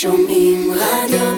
שומעים רדיו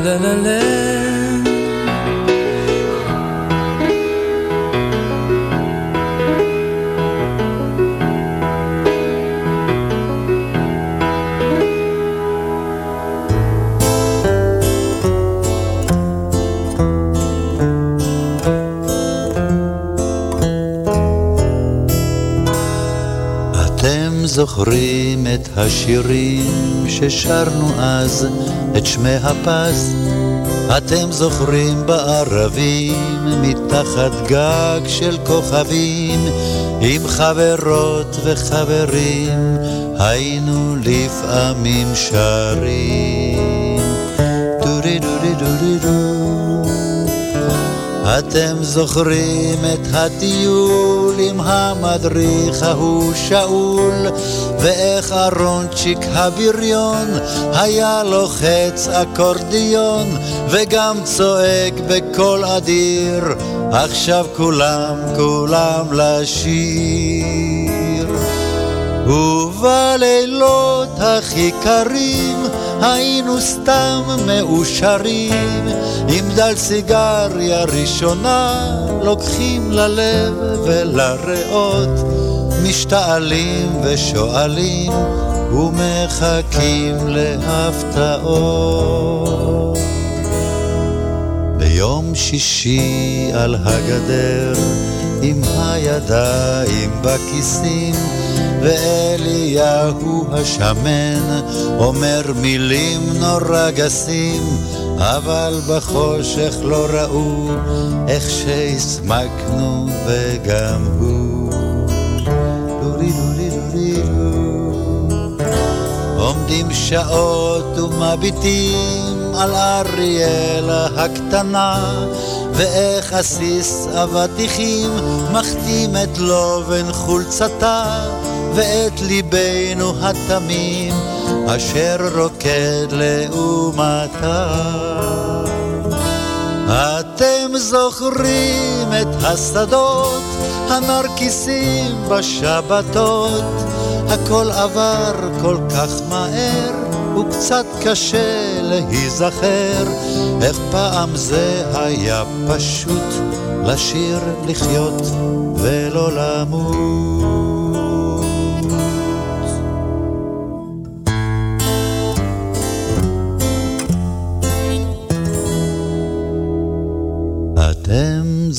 זוכרים את השירים ששרנו אז, את שמי הפז? אתם זוכרים בערבים, מתחת גג של כוכבים, עם חברות וחברים, היינו לפעמים שרים. דורי דורי דורי דו אתם זוכרים את הטיול עם המדריך ההוא שאול, ואיך אהרונצ'יק הבריון היה לוחץ אקורדיון, וגם צועק בקול אדיר, עכשיו כולם כולם לשיר. ובלילות הכי קרים היינו סתם מאושרים עם דל סיגריה ראשונה לוקחים ללב ולריאות משתעלים ושואלים ומחכים להפתעות. ביום שישי על הגדר עם הידיים בכיסים ואליהו השמן אומר מילים נורא גסים אבל בחושך לא ראו איך שהסמקנו וגם הוא. עומדים שעות ומביטים על אריאלה הקטנה ואיך עסיס אבטיחים מחתים את לובן חולצתה ואת ליבנו התמים אשר רוקד לעומתה. אתם זוכרים את השדות, הנרקיסים בשבתות, הכל עבר כל כך מהר, וקצת קשה להיזכר, איך פעם זה היה פשוט לשיר, לחיות ולא למות.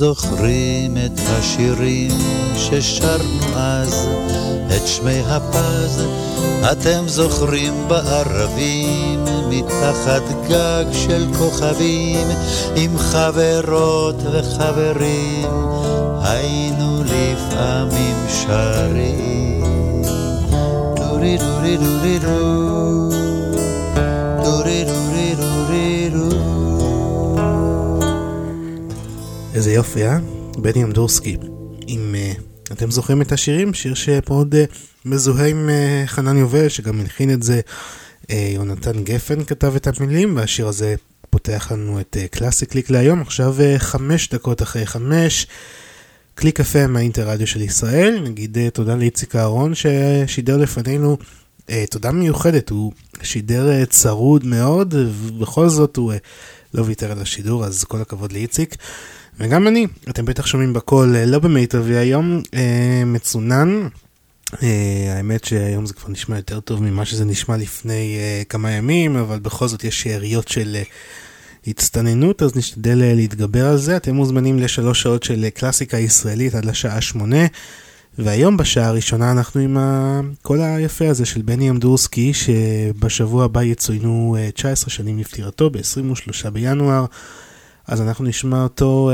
זוכרים את השירים ששרנו אז, את שמי הפז, אתם זוכרים בערבים, מתחת גג של כוכבים, עם חברות וחברים, היינו לפעמים שרים. דורי דורי דורי דו, דורי איזה יופי, אה? בני אמדורסקי. אם uh, אתם זוכרים את השירים, שיר שמאוד uh, מזוהה עם uh, חנן יובל, שגם הלחין את זה. Uh, יונתן גפן כתב את המילים, והשיר הזה פותח לנו את uh, קלאסי קליק להיום. עכשיו uh, חמש דקות אחרי חמש. קליק FM מהאינטרדיו של ישראל. נגיד uh, תודה לאיציק אהרון ששידר לפנינו. Uh, תודה מיוחדת, הוא שידר uh, צרוד מאוד, ובכל זאת הוא uh, לא ויתר על השידור, אז כל הכבוד לאיציק. וגם אני, אתם בטח שומעים בקול אה, לא במיטבי היום, אה, מצונן. אה, האמת שהיום זה כבר נשמע יותר טוב ממה שזה נשמע לפני כמה ימים, אבל בכל זאת יש שאריות של הצטננות, אז נשתדל להתגבר על זה. אתם מוזמנים לשלוש שעות של קלאסיקה ישראלית עד לשעה שמונה. והיום בשעה הראשונה אנחנו עם הקול היפה הזה של בני אמדורסקי, שבשבוע הבא יצוינו 19 שנים לפטירתו, ב-23 בינואר. אז אנחנו נשמע אותו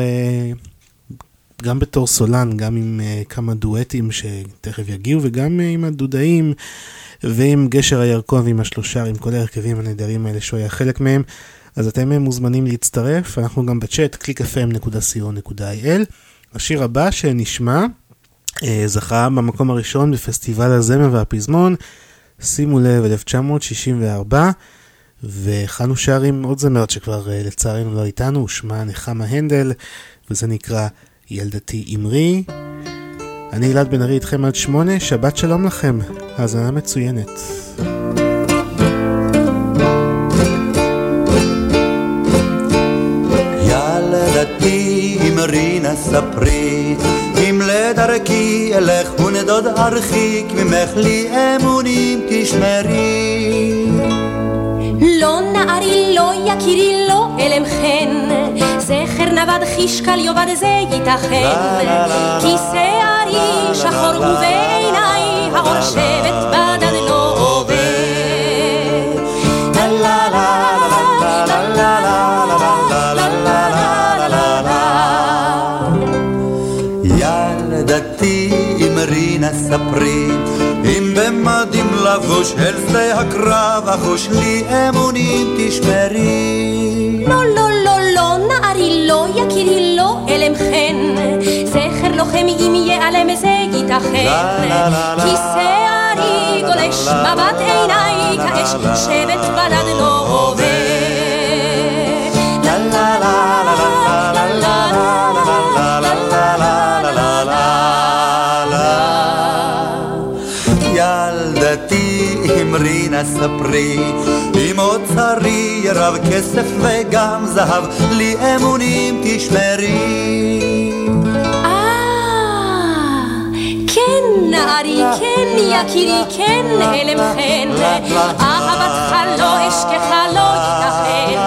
גם בתור סולן, גם עם כמה דואטים שתכף יגיעו, וגם עם הדודאים. ועם גשר הירקון ועם השלושה, עם כל ההרכבים הנהדרים האלה שהוא היה חלק מהם. אז אתם מוזמנים להצטרף, אנחנו גם בצ'אט www.clickfm.co.il. השיר הבא שנשמע אה, זכה במקום הראשון בפסטיבל הזמר והפזמון, שימו לב, 1964, והכנו שר עם עוד זמרת שכבר אה, לצערנו לא איתנו, שמה נחמה הנדל, וזה נקרא ילדתי אמרי. אני אלעד בן ארי איתכם עד שמונה, שבת שלום לכם, האזנה מצוינת. ילדתי אמרי נא ספרי, אם לדרכי אלך ונדוד ארחיק, ממך לי אמונים תשמרי. לא נערי, לא יקירי, לא אלם חן, זכר נבד חישקל יאבד זה ייתכן, כי שערי שחור ובעיניי האור שבט בדד לא עובר. ילדתי אמרי נא ספרי לבוש אל שדה הקרב אחוש לי אמונים תשמרי לא, לא, לא, לא, נערי, לא, יקירי, לא, אלם חן. זכר לוחם אם ייעלם זה ייתכן. כי שערי גולש מבט עיניי כאש, שבט בלד לא עובר. לה לה לה לה לה אמרי נא ספרי אם אוצרי רב כסף וגם זהב לי אמונים תשמרי אה, כן, נערי, כן, יקירי, כן, אלם חן. אהבתך לא אשכח, לא ייתכן.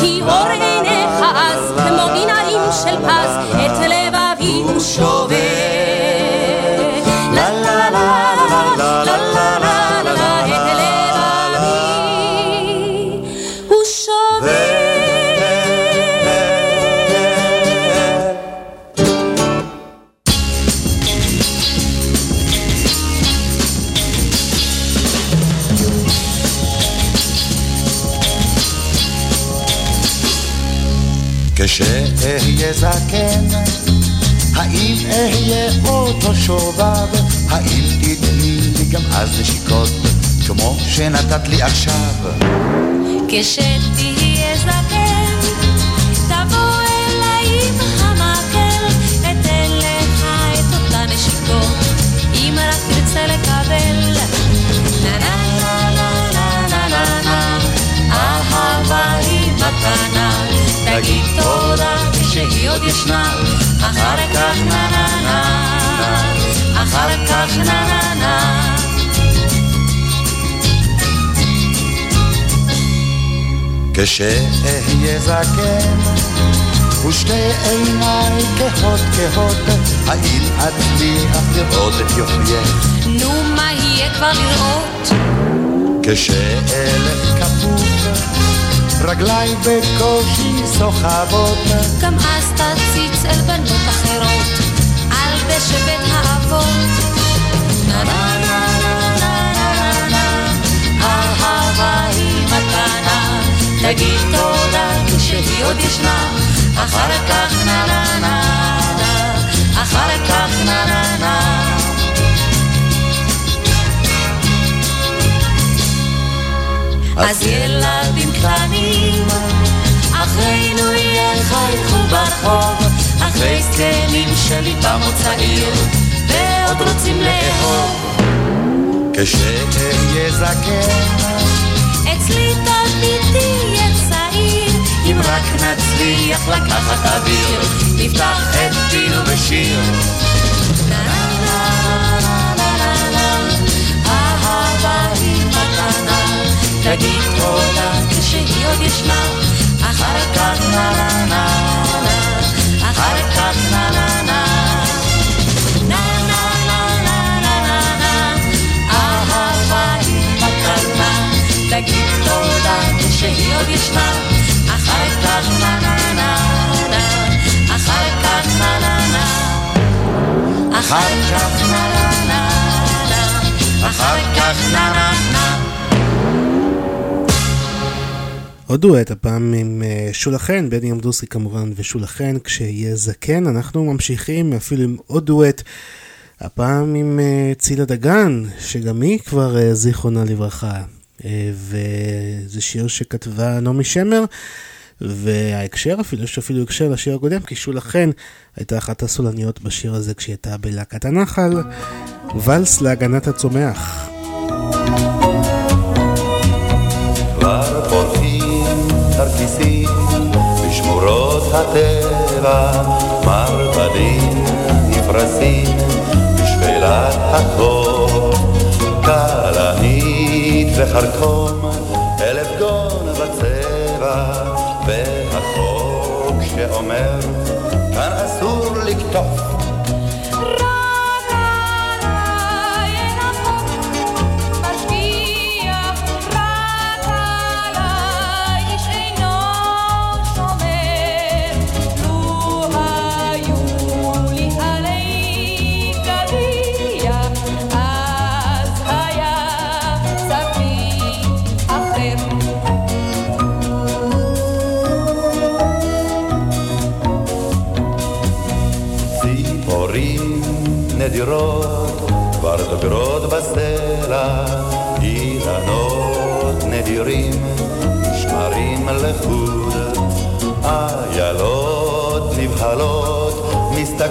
כי אור עיניך אז, כמו גנאים של פז, את לבבי הוא שובר. אהיה זקן? האם אהיה אותו שובב? האם תתני לי גם אז לשיקות, כמו שנתת לי עכשיו? כשתהיה זקן, תגיד תודה כשהיא עוד ישנה, אחר כך נה נה נה, אחר כך נה נה נה. כשאהיה זקן, ושתי עיניי כהות כהות, האם אצליח לראות את יופייך? נו, מה יהיה כבר לראות? כשאלך כפוף, רגליי בקושי סוחבות, גם אז תציץ אל בנות אחרות, על דשא בית האבות. תגיד תודה כשהיא עוד ישנה, אחר כך נה נה נה נה, אחר כך נה נה נה. אז ילדים קטנים, אחרינו יחייכו ברחוב, אחרי זקנים שליבם עוד צעיר, ועוד רוצים לאהוב. כשאהיה זקן, אצלי תמיד תהיה צעיר, אם רק נצליח לקחת אוויר, נפתח את פינו בשיר. תגיד תודה כשהיא עוד ישנה, אחר כך נה נה נה נה, אחר כך נה נה נה תגיד תודה שהיא עוד ישנה, אחר כך נה נה נה נה, אחר כך נה נה נה, אחר כך נה נה נה אחר כך נה נה נה. עוד דואט, הפעם עם אה, שולה חן, בני אמדוסי כמובן ושולה חן, כשיהיה זקן, אנחנו ממשיכים אפילו עם עוד דואט, הפעם עם אה, צילה דגן, שגם היא כבר אה, זיכרונה לברכה, וזה שיר שכתבה נעמי שמר. וההקשר אפילו, יש אפילו הקשר לשיר הקודם, כי שולה חן הייתה אחת הסולניות בשיר הזה כשהיא הייתה בלהקת הנחל, ואלס להגנת הצומח. תרקיסים בשמורות הטבע, מרבדים נפרסים בשפלת החור, כלנית וחרטום, אלף גון בצבע, והחוק שאומר, כאן אסור לקטוף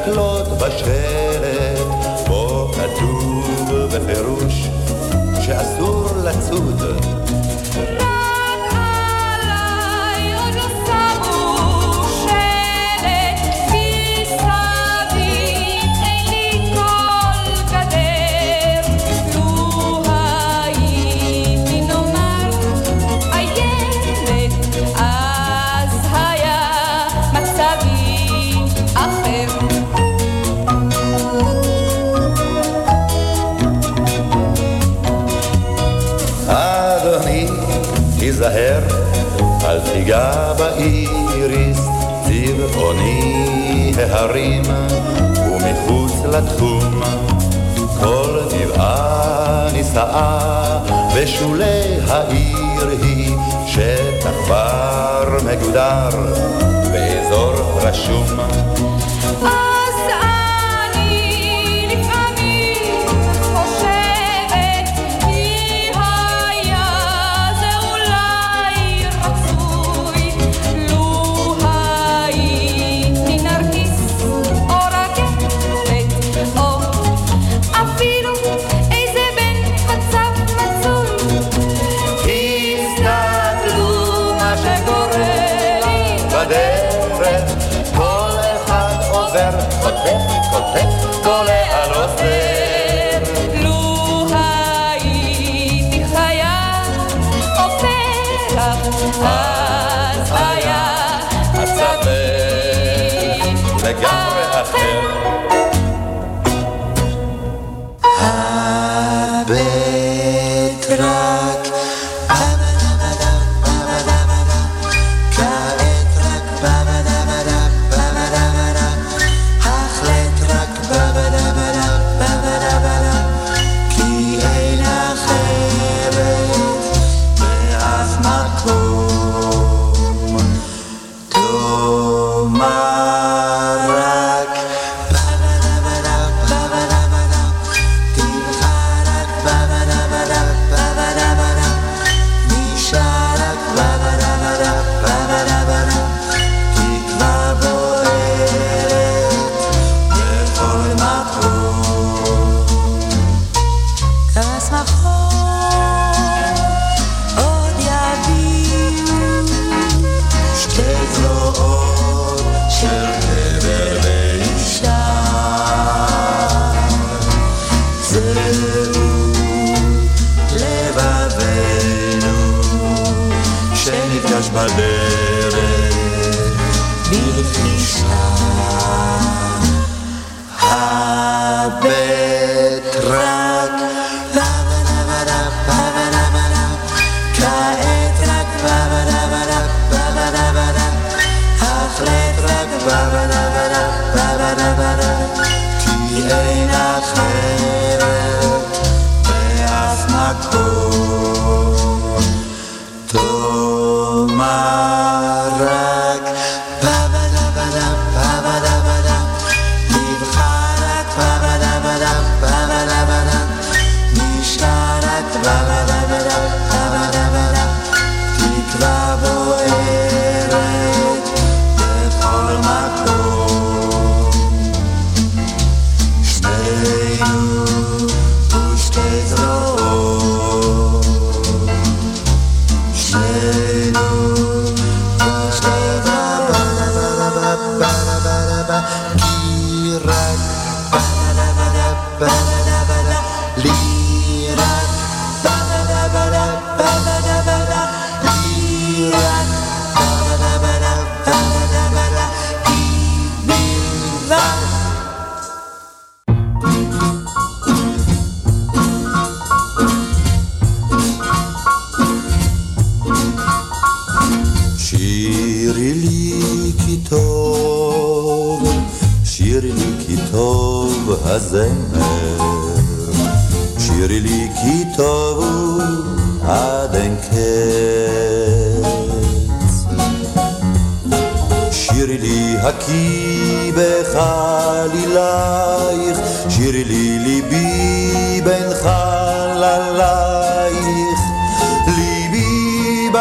מסתכלות בשלט, בו כתוב בפירוש שאסור לצוד. ההרים, ומחוץ לתחום. כל גבעה נישאה בשולי העיר היא, שטח בר מגודר, באזור רשום.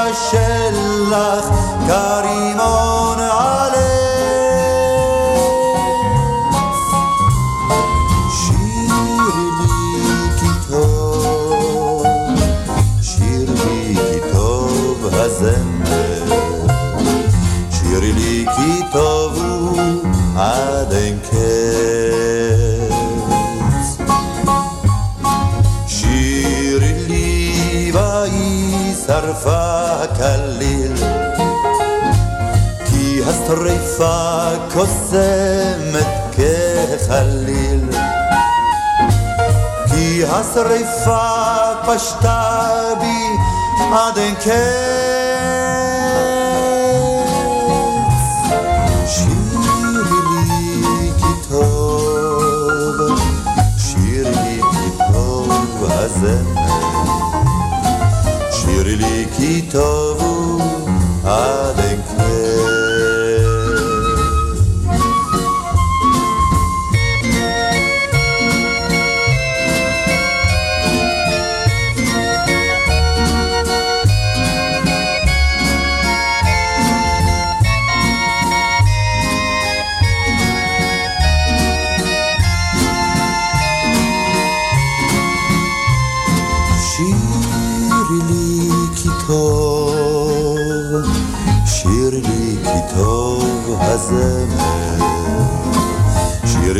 ליבי בשלח השרפה קוסמת כחליל. כי השרפה פשטה בי עד אין קץ. שירי לי כי טוב, שירי לי כי טוב הזמר, שירי לי כי טוב הוא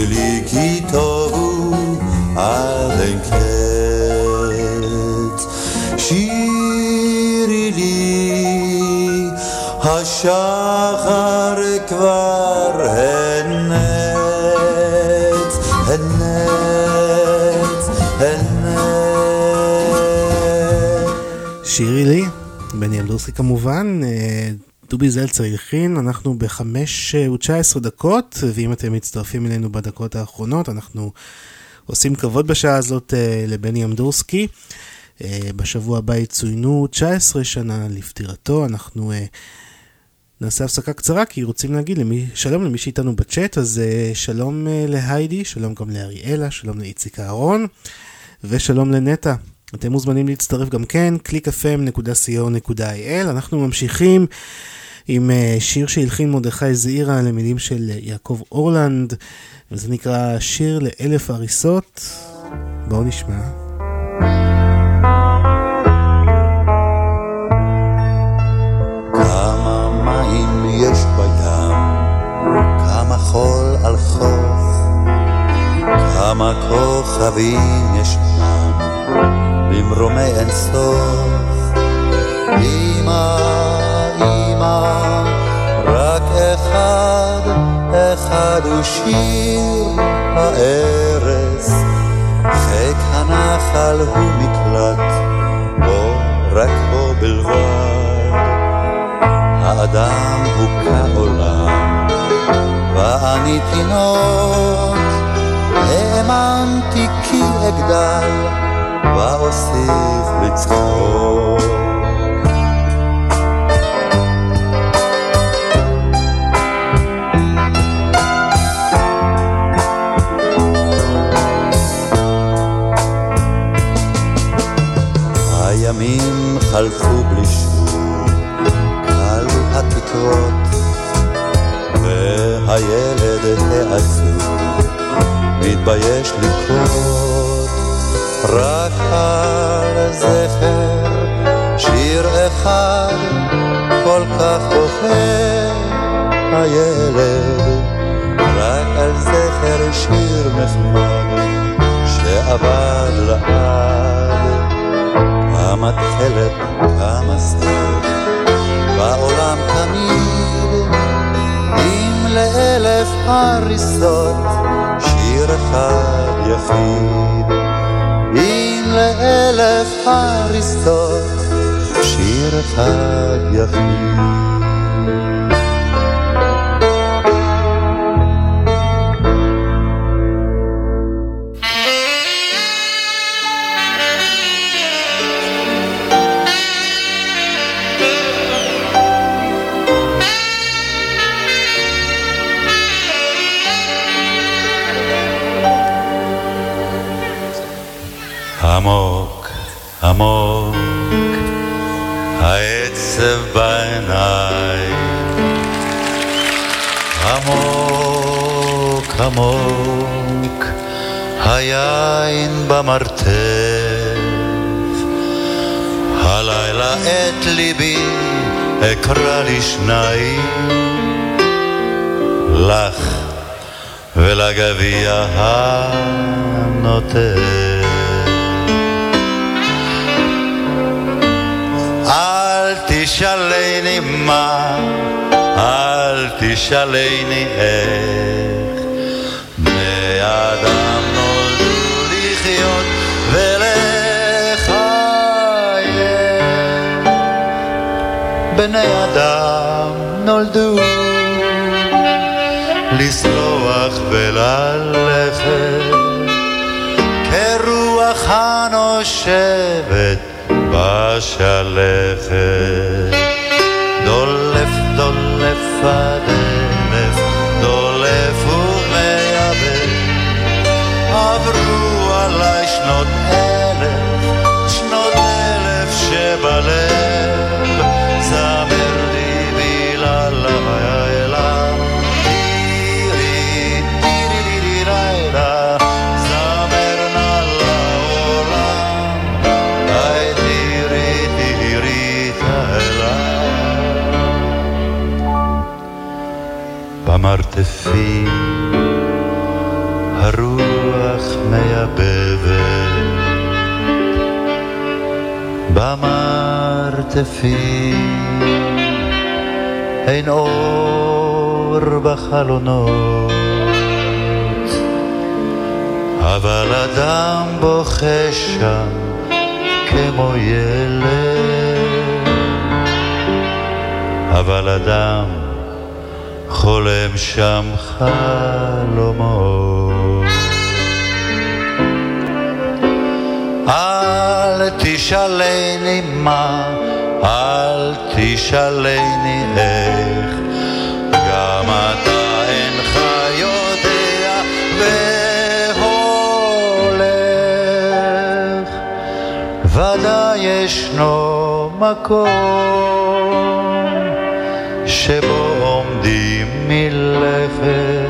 שירי לי כי טוב הוא עד קץ. שירי לי השחר כבר הנץ, הנץ, הנץ. שירי לי, בני אמדורסקי כמובן, אה, דובי זלצר הלחין, אנחנו בחמש אה, ותשע עשרה דקות, ואם אתם מצטרפים אלינו בדקות האחרונות, אנחנו עושים כבוד בשעה הזאת אה, לבני אמדורסקי. אה, בשבוע הבא יצוינו 19 שנה לפטירתו, אנחנו נעשה הפסקה קצרה כי רוצים להגיד למי, שלום למי שאיתנו בצ'אט, אז שלום להיידי, שלום גם לאריאלה, שלום לאיציק אהרון, ושלום לנטע. אתם מוזמנים להצטרף גם כן, www.clickfm.co.il. אנחנו ממשיכים עם אה, שיר שהלחין מרדכי זעירה למילים של אה, יעקב אורלנד, וזה נקרא שיר לאלף הריסות. בואו נשמע. יש כמה כוכבים ישנם במרומי אין סוף. אמא, אחד הוא שיר הארץ, חיק הנחל הוא מקלט, בו רק בו בלבד. האדם הוא כעולם, ואני תינוק, האמנתי כי אגדל, ואוסיף לצחוק. חלפו בלי שוב, כלו התקרות, והילד העצוב מתבייש לקרות, רק על זכר שיר אחד כל כך בוכה הילד, רק על זכר שיר נחמד שאבד לעד. כמה תכלת, כמה סתר, בעולם תמיד, אם לאלף הריסות, שיר אחד יחיד. אם לאלף הריסות, שיר אחד יחיד. עמוק, עמוק, העצב בעיניים. עמוק, עמוק, היין במרתף. הלילה את ליבי אקרא לשניים, לך ולגביע הנוטף. תשאלני מה, אל תשאלני איך. בני אדם נולדו לחיות ולחייך. בני אדם נולדו לסלוח וללכת כרוח הנושבת בשלכת. דולף, דולף הדלף, דולף ומייבב. עברו עליי שנות במרתפים הרוח מייבבת. במרתפים אין אור בחלונות אבל אדם בוכה שם כמו ילד, אבל אדם חולם שם חלומות. אל תשאלני מה, אל תשאלני איך, גם אתה אינך יודע והולך. ודאי ישנו מקום שבו עומדים מלכת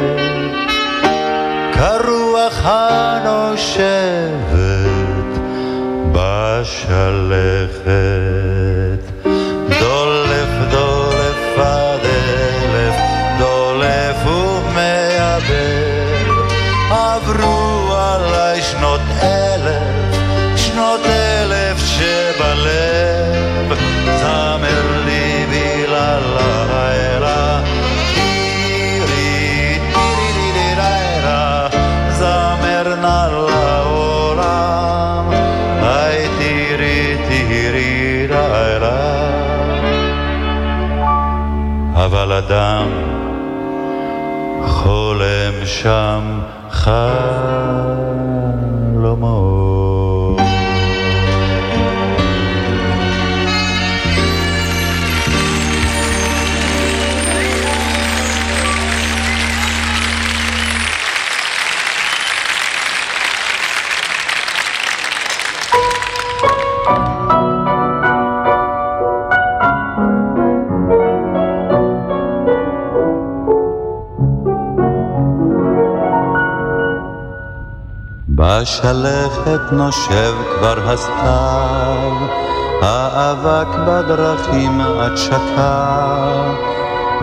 כרוח הנושבת בשלכת. דולף דולף עד אלף, דולף ומייבב. עברו עליי שנות אדם, חולם שם חלומות. בשלכת נושב כבר הסתיו, האבק בדרכים עד שקע,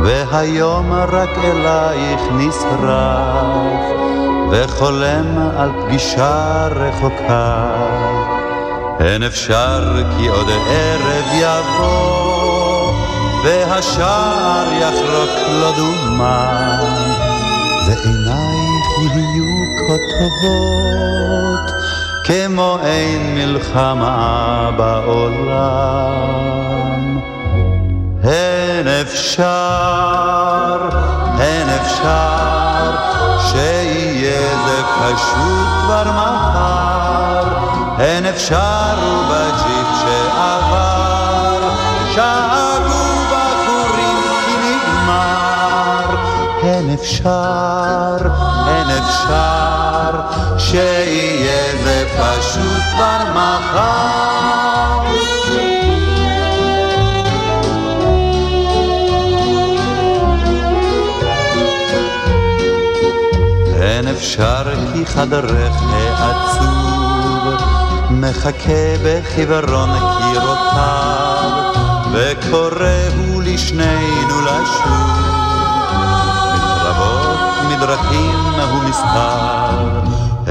והיום רק אלייך נשרף, וחולם על פגישה רחוקה. אין אפשר כי עוד ערב יבוא, והשער יחרוק לו דומה. ועינייך כה טובות, כמו אין מלחמה בעולם. אין אפשר, אין אפשר, שיהיה זה פשוט כבר מחר. אין אפשר ובג'יפ שעבר, שאגו בחורים כי נגמר. אין אפשר, אין אפשר, שיהיה זה פשוט כבר מחר. אין אפשר כי חדרך העצוב מחכה בחיוורון קירותיו וקוראו לשנינו לשוב מדרכים ומסתר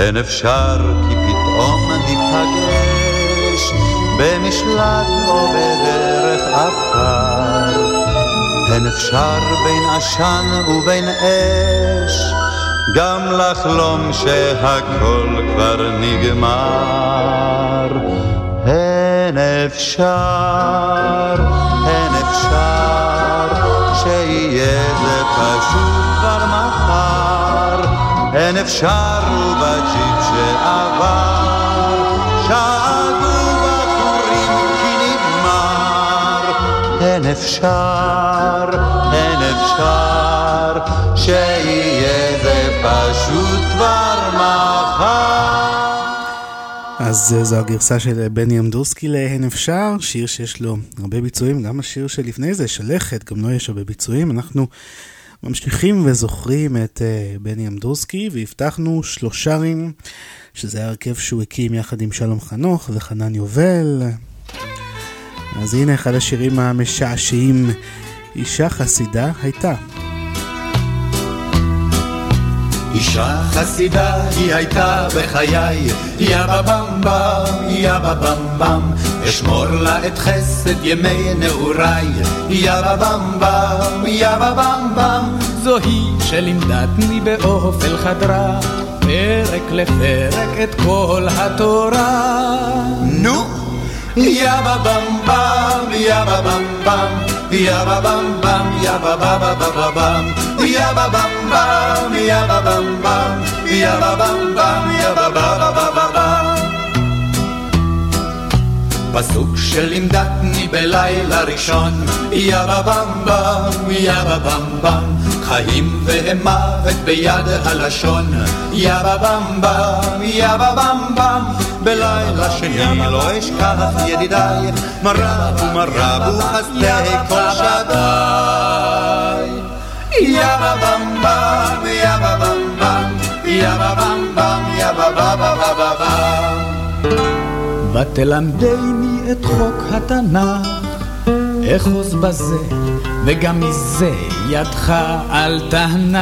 אין אפשר כי פתאום ניפגש במשלט או בדרך עפר אין אפשר בין עשן ובין אש גם לחלום שהכל כבר נגמר. אין אפשר, אין אפשר, שיהיה זה פשוט כבר מחר. אין אפשר ובג'יפ שעבר, שאגו בחורים כי נגמר. אין אפשר, אין אפשר, שיהיה זה פשוט כבר מחר. אז זו הגרסה של בני אמדורסקי ל"הן אפשר", שיר שיש לו הרבה ביצועים, גם השיר שלפני זה, שלכת, גם לו יש הרבה ביצועים. אנחנו ממשיכים וזוכרים את uh, בני אמדורסקי, והבטחנו שלושרים, שזה ההרכב שהוא הקים יחד עם שלום חנוך וחנן יובל. אז הנה אחד השירים המשעשעים, אישה חסידה הייתה. אישה חסידה היא הייתה בחיי, יא בבמבם, יא בבמבם, אשמור לה את חסד ימי נעוריי, יא בבמבם, יא בבמבם, זוהי שלימדתני באופל חדרה, פרק לפרק את כל התורה. נו! יא בבמבם, יא בבמבם, יא בבמבם, יא בבבבבבם, יא בבמבם, יא בבמבם, יא בבמבם, יא בבבבבבם. פסוק שלימדתני בלילה ראשון, יא בבמבם, יא בבמבם, חיים ומוות ביד הלשון, יא בבמבם, יא בבמבם, בלילה שני לא אשכח ידידיי, מה רבו מה רבו חסדי כל שדי. יא בבמבם, יא בבמבם, יא בבמבם, יא בבבבבבם. ותלמדני את חוק התנ"ך, אחוז בזה, וגם מזה ידך אל תנח.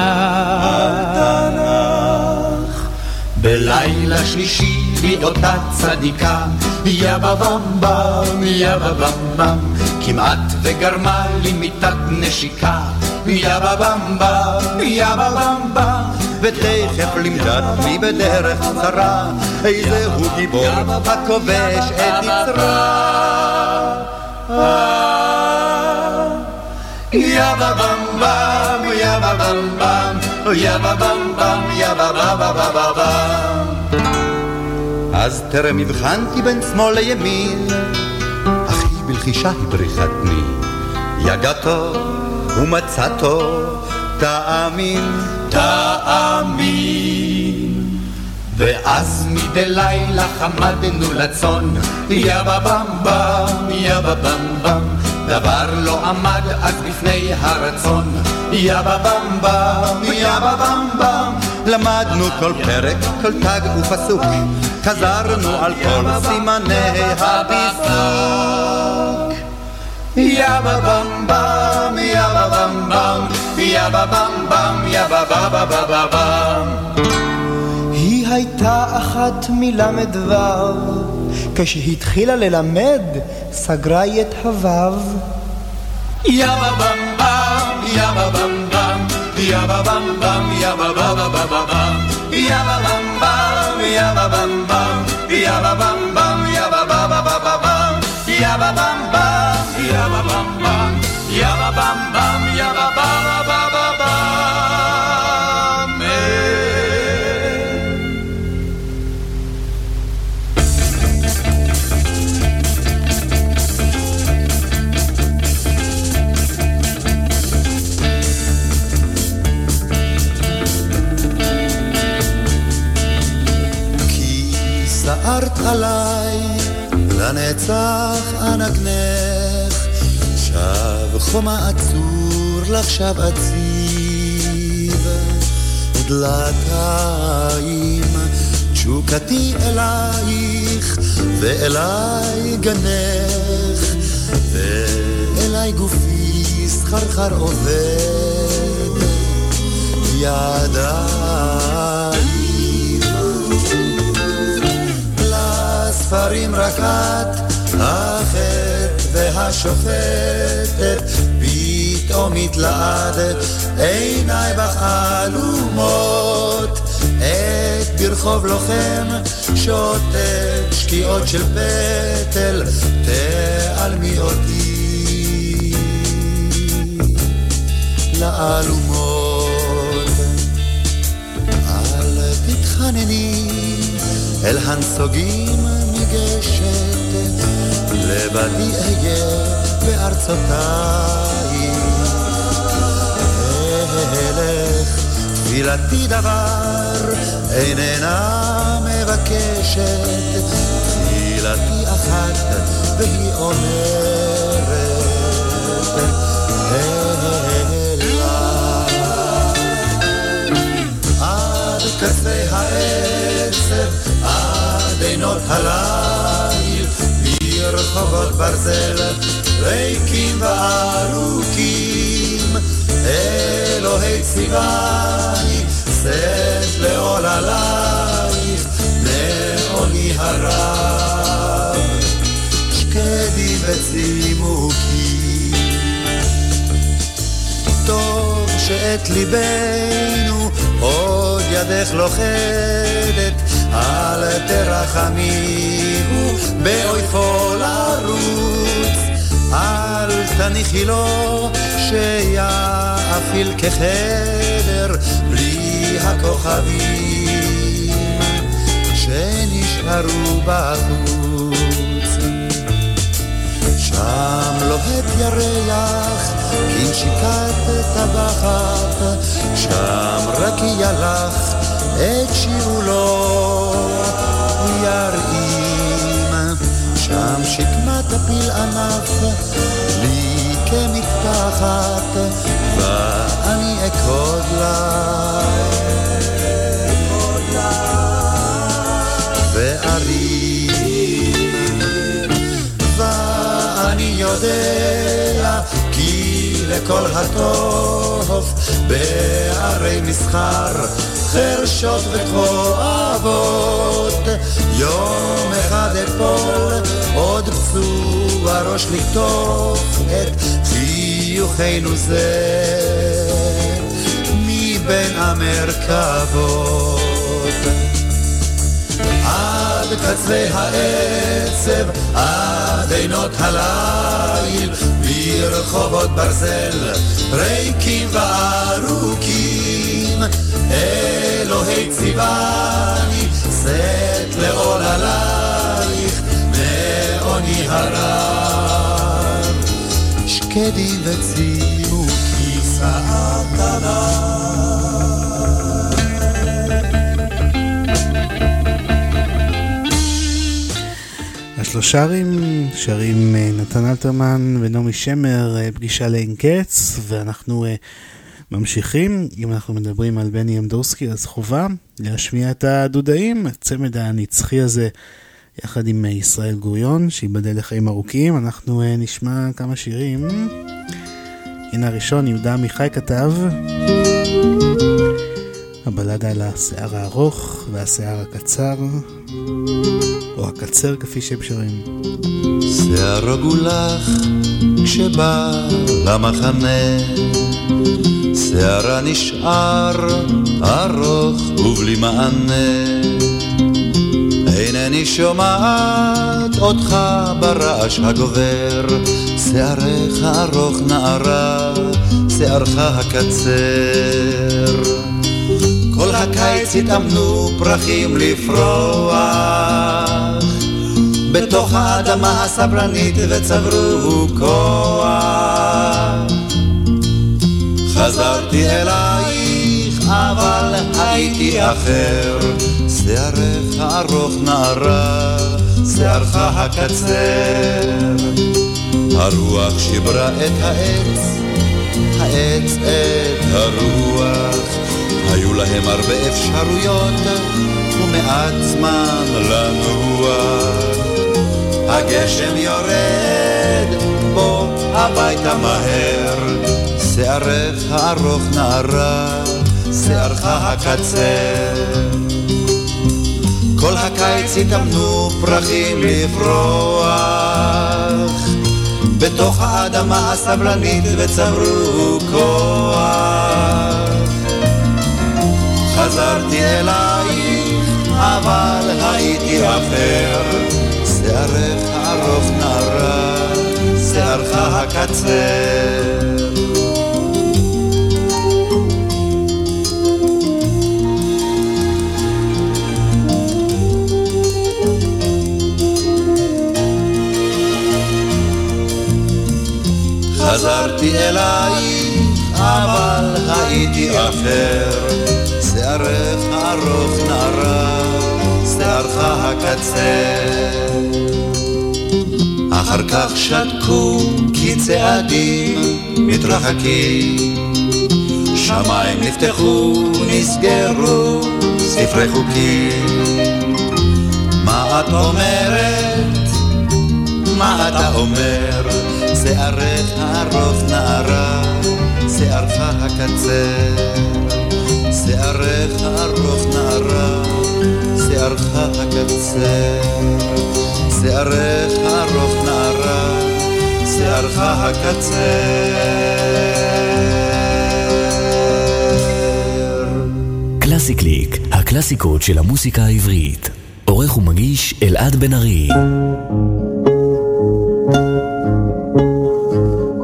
בלילה שלישי היא אותה צדיקה, יא בבמבם, יא בבמבם, כמעט וגרמה לי מיתת נשיקה, יא בבמבם, יא בבמבם, ותכף לימדתני בדרך צרה, איזהו גיבור הכובש את יצרה. יא בבם בם, יא יא יא. אז טרם הבחנתי בין שמאל לימין, אך היא בלחישה הבריחתני. יגעתו ומצאתו, תאמין, תאמין. ואז מדי לילה חמדנו לצאן, יא בבם בם, יא בבם בם. דבר לא עמד אז בפני הרצון, יא בבם בם, יא בבם בם. למדנו כל פרק, כל תג ופסוק, חזרנו על כל סימני הביסוק. יא בבם בם, יא בבם בם, יא בבם בם, יא בבבבבם. היא הייתה אחת מל"ו, כשהתחילה ללמד, סגרה היא את הוו. יא בבם בם, יא בבם בם, יא בבם בם, יא בבבבבם, יא בבם בם, יא בבם בם, לנצח אנגנך שב חומה עצור לך שב אציב דלתיים תשוקתי אלייך ואליי גנך. ואליי גופי סחרחר עובד. ידיים לספרים רק את החטא והשופטת פתאום התלעדת עיניי בך אלומות את ברחוב לוחם שוטט שקיעות של פטל תעלמי אותי. לאלומות. אל תתחנני אל הנסוגים ניגשת לבדי אהיה בארצותיי. אלך תפילתי דבר איננה מבקשת. תפילתי אחת והיא אומרת קצה העצב, עינות הליל, ברחובות ברזל, ריקים וארוכים, אלוהי ציווני, שאת לעול עלייך, מעוני הרב, שקדי וצימוקי. טוב שאת ליבנו עוד ידך לוכדת, אל תרחמיהו באויפו לרוץ, אל תניחי לו שיאפיל כחדר בלי הכוכבים שנשארו בחוץ. שם לוהט ירח, כנשיקת טבחת, שם רק ילך את שיעולו ירעים. שם שקמת הפיל ענף, לי כמטפחת, ואני אכוד לה. וערים ואני יודע כי לכל הטוב בערי מסחר חרשות וכואבות. יום אחד אפול עוד פצוע ראש לקטוף את חיוכנו זה. מבין המרכבות. עד קצרי העצב, עד עינות הליל, ברחובות ברזל, ריקים וארוכים, אלוהי ציווני, שאת לעול עלייך, מעוני הרב. שקדי וצימו כיסאת עליו. שרים, שרים אה, נתן אלתרמן ונעמי שמר, אה, פגישה לאין קץ, ואנחנו uh, ממשיכים. אם אנחנו מדברים על בני אמדורסקי, אז חובה להשמיע את הדודאים, הצמד הנצחי הזה, יחד עם ישראל גוריון, שייבדל לחיים ארוכים. אנחנו uh, נשמע כמה שירים. הנה הראשון, יהודה עמיחי כתב. הבלדה על השיער הארוך והשיער הקצר. או הקצר כפי שהם שרים. שיער הגולח כשבא למחנה, שיער הנשאר ארוך ובלי מענה. אינני שומעת אותך ברעש הגובר, שיערך ארוך נערה, שיערך הקצר. כל הקיץ התאמנו פרחים לפרוח בתוך האדמה הסברנית וצברו כוח. חזרתי אלייך אבל הייתי אחר, שערך הארוך נערה, שערך הקצר. הרוח שיברה את העץ, העץ את הרוח. היו להם הרבה אפשרויות ומעט זמן לנוח. הגשם יורד, בוא הביתה מהר. שערך הארוך נערה, שערך הקצר. כל הקיץ התאמנו פרחים לפרוח, בתוך האדמה הסבלנית וצברו כוח. חזרתי אלייך, אבל הייתי אחר. שערך ארוך נערה, שערך הקצר. חזרתי אלייך, אבל הייתי אחר. שערך ארוך נערה, שערך הקצר. אחר כך שתקו כי צעדים מתרחקים, שמיים נפתחו, נסגרו ספרי חוקים. מה את אומרת? מה אתה אומר? שערך ארוך נערה, שערך הקצר. שערך ארוך נערה, שערך הקצר. שערך ארוך נערה, שערך הקצר. קלאסי קליק, הקלאסיקות של המוסיקה העברית. עורך ומגיש אלעד בן ארי.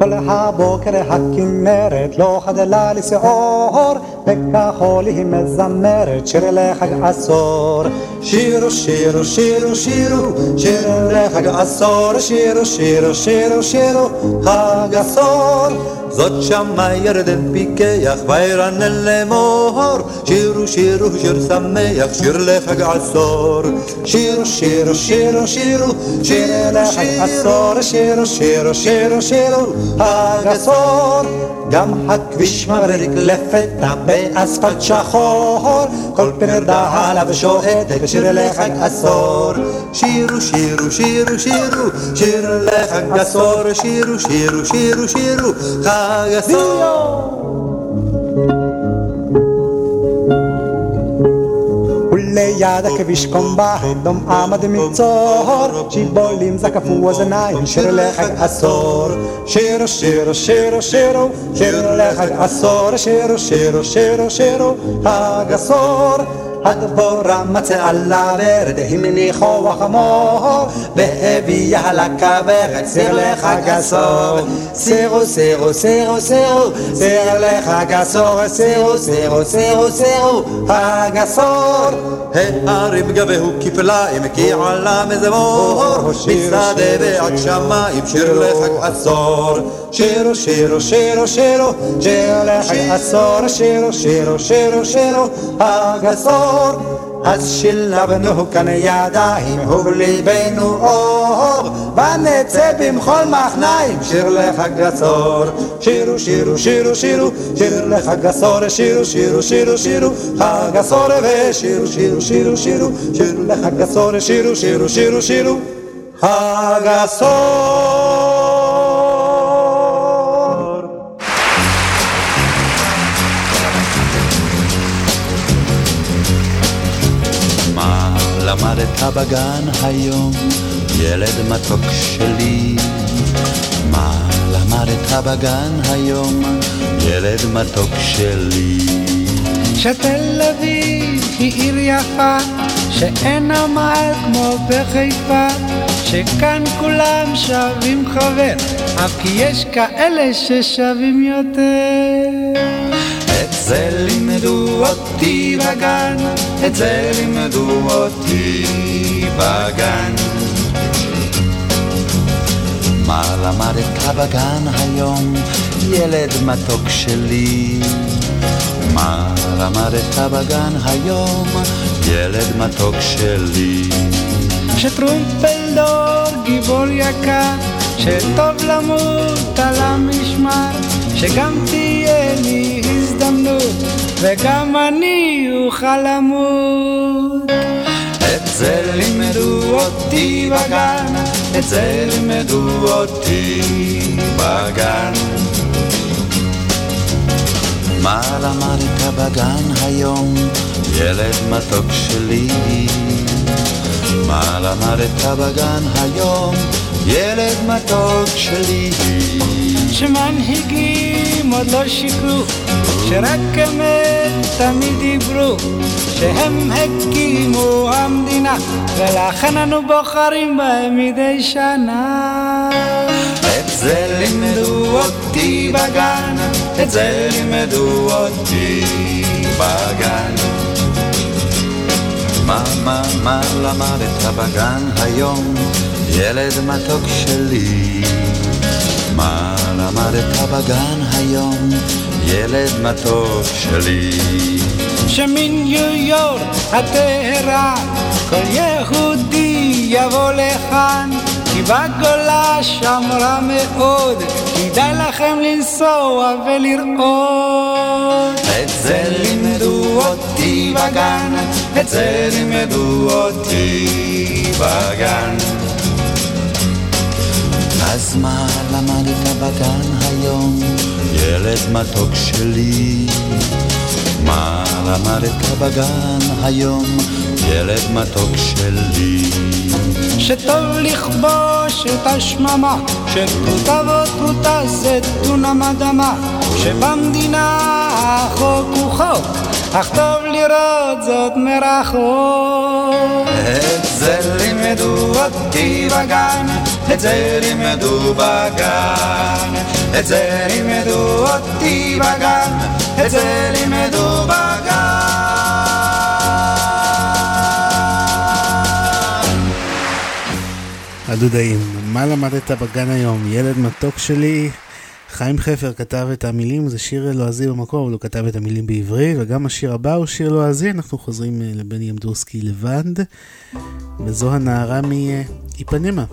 כל הבוקר הכנרת לא חדלה לשעור בכחול היא מזמרת שיר לחג עשור. שירו שירו שירו שירו שיר לחג עשור שירו שירו שירו שירו חג עשור זאת שמה ירדן פיקח וירנן לאמור שירו שירו שיר שמח שיר לחג עשור שירו שירו שירו שירו שיר לחג עשור שירו שירו שירו שירו חג עשור גם הכביש מבריק לפתע באספלט שחור כל פי נרדה עליו שועטת בשיר לחג עשור. שירו שירו שירו שירו. שיר לחג עשור. שירו שירו שירו שירו. חג עשור. ליד הכביש קומבה אדום עמד מצור. שיבולים זקפו אוזניים שיר לחג עשור. שירו שירו שירו שירו. שיר לחג עשור. שירו שירו שירו שירו. חג עשור הדבורה מצאה לה ורד, המניחו וחמו, והביאה לכוורת סיר לחג עשור. סירו, סירו, סירו, סירו, סיר לחג עשור, סירו, סירו, סירו, סירו, חג עשור. הערים גבהו כפליים, כי עלה מזמור, משדה ועד שמיים, שיר לחג עשור. שירו, שירו, שירו, שירו, שיר לחג עשור, שירו, שירו, שירו, שירו, חג עשור. אז שילבנו כאן ידיים, ובליבנו אור, ונצא במחול מחניים, שיר לחג עשור. שירו, שירו, שירו, שירו, שיר לחג עשור, שירו, שירו, שירו, שירו, חג עשור ושירו, שירו, שירו, שירו, שיר לחג עשור, שירו, שירו, שירו, שירו, חג עשור. למדת בגן היום, ילד מתוק שלי? מה למדת בגן היום, ילד מתוק שלי? שתל אביב היא עיר יפה, שאין עמל כמו בחיפה, שכאן כולם שווים חבר, אף כי יש כאלה ששווים יותר. זה לימדו אותי בגן, את זה לימדו אותי בגן. מה למדת בגן היום, ילד מתוק שלי? מה למדת בגן היום, ילד מתוק שלי? שטרומפלדור גיבור יקר, שטוב למות על המשמר, שגם תהיה לי הזדמנות, וגם אני אוכל למות. את זה לימדו אותי בגן, את זה לימדו אותי בגן. מה למדת בגן היום, ילד מתוק שלי? מה למדת בגן היום, ילד מתוק שלי? שמנהיגים עוד לא שיקרו, שרק אמת תמיד דיברו, שהם הקימו המדינה, ולכן אנו בוחרים בהם מדי שנה. את זה לימדו אותי בגן, את זה לימדו אותי בגן. מה, מה, מה למדת בגן היום, ילד מתוק שלי? מה למדת בגן היום, ילד מתוק שלי? שניו יורק הטהרה, כל יהודי יבוא לכאן, כי בגולה שם רע מאוד, כדאי לכם לנסוע ולראות. את זה לימדו אותי בגן, את זה לימדו אותי בגן. אז מה למדת בגן היום, ילד מתוק שלי? מה למדת בגן היום, ילד מתוק שלי? שטוב לכבוש את השממה, שפרוטה ופרוטה זה דונם אדמה, שבמדינה החוק הוא חוק, אך טוב לראות זאת מרחוק. את זה לימדו אותי בגן, את זה לימדו בגן, את זה לימדו אותי בגן, את זה לימדו בגן. הדודאים, מה למדת בגן היום? ילד מתוק שלי. חיים חפר כתב את המילים, זה שיר לועזי במקור, אבל הוא כתב את המילים בעברית, וגם השיר הבא הוא שיר לועזי, אנחנו חוזרים אה, לבני אמדורסקי לבד, וזו הנערה מאיפנמה,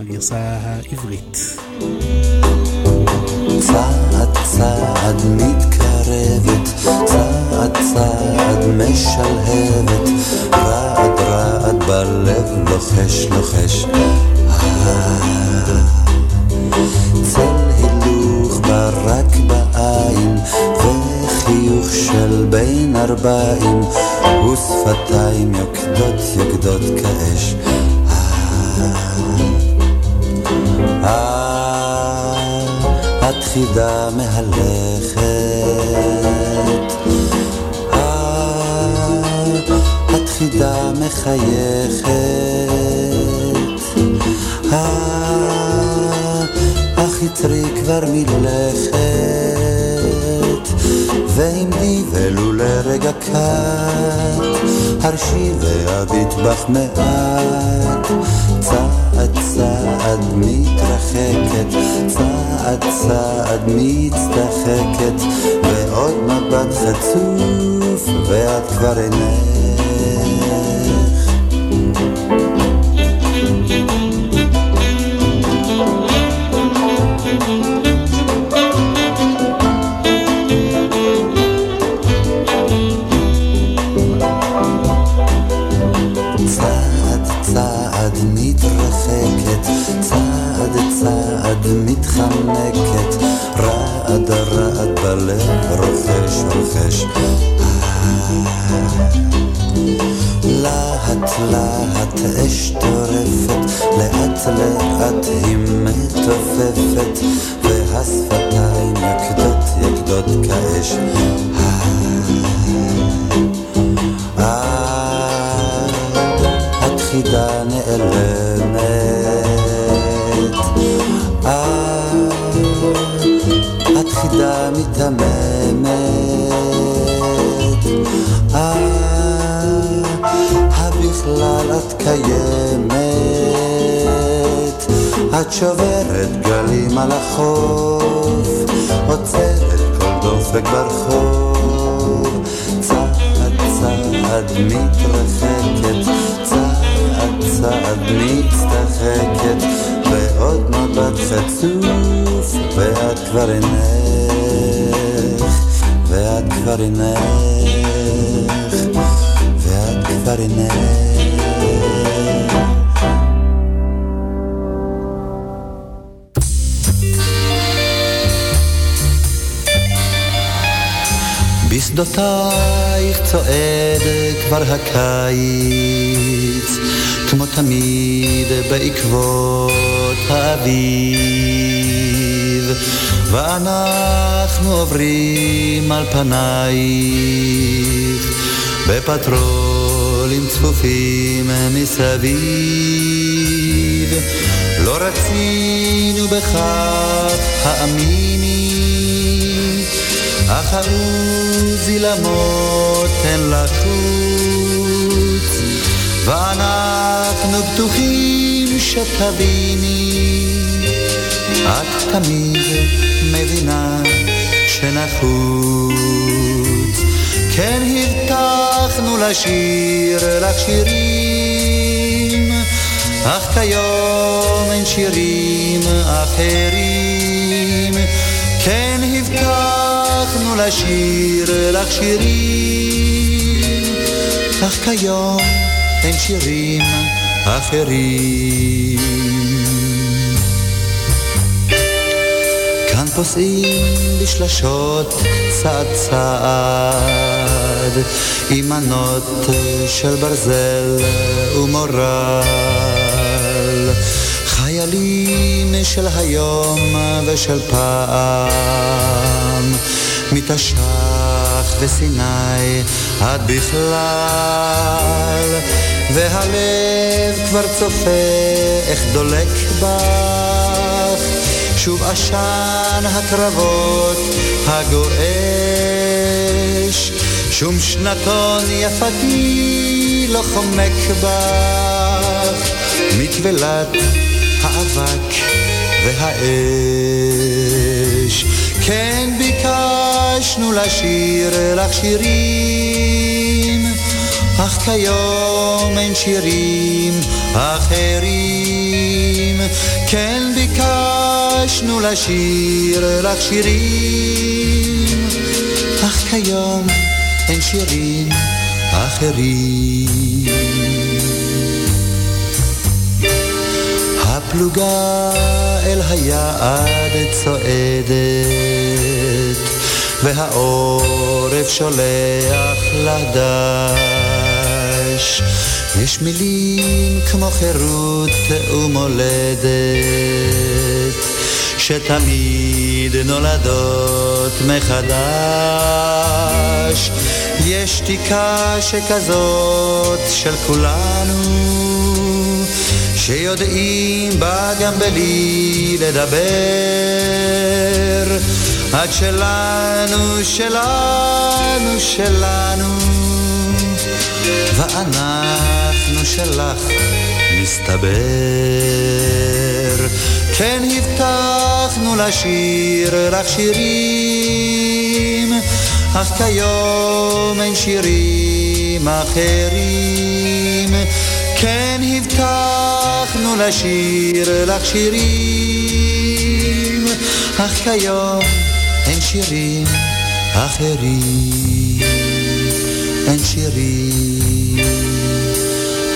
הגרסה העברית. צעד צעד מתקרבת, צעד צעד משלהבת, רעד רעד בלב לוחש לוחש. ברק בעין, וחיוך של בין ארבעים, ושפתיים יוקדות יוקדות כאש. החידה מחייכת. החצרי כבר מלכת, ועמדי ולו לרגע קט, הרשי ואביט בך מעט, צעד צעד מתרחקת, צעד צעד מצטחקת, ועוד מבט חצוף, ואת כבר אינך. רעד בלב רוכש רוכש. להט להט אש טורפת, לאט לאט היא מתופפת, והשפתיים יקדות יקדות כאש. את קיימת, את שוברת גלים על החוף, עוצרת כל דופק ברחוב, צעד צעד מתרחקת, צעד צעד מצטחקת, ועוד מבט חצוף, ואת כבר אינך, ואת כבר אינך, ואת כבר. בשדותייך צועד כבר הקיץ, כמו תמיד בעקבות האביב, ואנחנו עוברים על פנייך, בפטרולים צפופים מסביב. לא רצינו בכך, האמיני, אך העוזי למות הן לחוץ, ואנחנו בטוחים שתביני, את תמיד מבינה שנחוץ. כן הבטחנו לשיר לך שירים, אך כיום אין שירים אחרים. כן הבטחנו לשיר לך שירים, אך כיום אין שירים אחרים. כאן פוסעים בשלשות צעד צעד, עם מנות של ברזל ומורל. חיילים של היום ושל פעם, מתש"ח וסיני עד בכלל, והלב כבר צופה איך דולק בך, שוב עשן הקרבות הגועש, שום שנתון יפתי לא חומק בך, האבק והאש. כן ביקשנו לשיר לך שירים, אך כיום אין שירים אחרים. כן ביקשנו לשיר לך שירים, אך כיום אין שירים אחרים. הפלוגה אל היעד צועדת, והעורף שולח לדש. יש מילים כמו חירות ומולדת, שתמיד נולדות מחדש. יש שתיקה שכזאת של כולנו, שיודעים בה גם בלי לדבר. את שלנו, שלנו, שלנו, ואנחנו שלך, מסתבר. כן הבטחנו לשיר לך שירים, אך כיום אין שירים אחרים. כן הבטחנו לשיר לך שירים, אך כיום אין שירים אחרים. אין שירים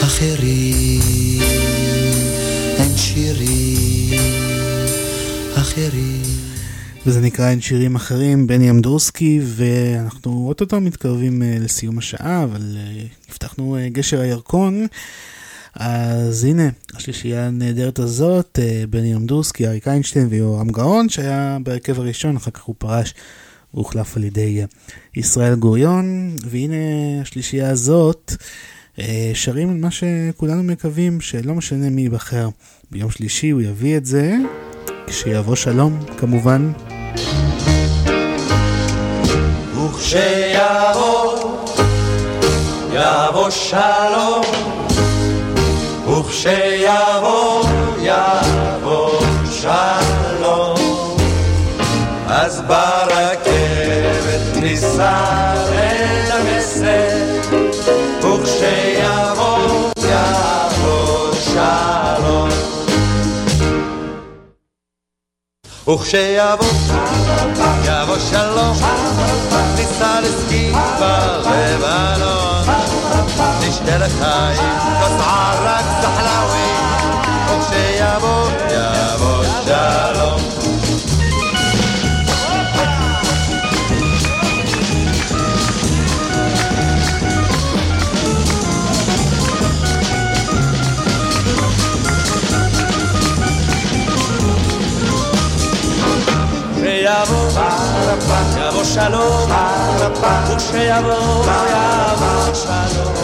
אחרים. אין שירים אחרים. וזה נקרא אין שירים אחרים, בני אמדורסקי, ואנחנו אוטוטו מתקרבים uh, לסיום השעה, אבל הבטחנו uh, גשר הירקון. אז הנה, השלישייה הנהדרת הזאת, uh, בני אמדורסקי, אריק איינשטיין ויורם גאון, שהיה בהרכב הראשון, אחר כך הוא פרש והוחלף על ידי uh, ישראל גוריון, והנה השלישייה הזאת. uh, שרים מה שכולנו מקווים שלא משנה מי ייבחר ביום שלישי הוא יביא את זה כשיבוא שלום כמובן וכשיבוא, יבוא שלום, וכשיבוא, יבוא שלום, אז ברכבת ניסע אל המסר, וכשיבוא, יבוא שלום. וכשיבוא, יבוא שלום, ניסע לסקי בלבנון, נשתה לחיים, כוס ערק זחלאווי, וכשיבוא, יבוא שלום. כשיבוא, יבוא שלום, וכשיבוא, יבוא שלום,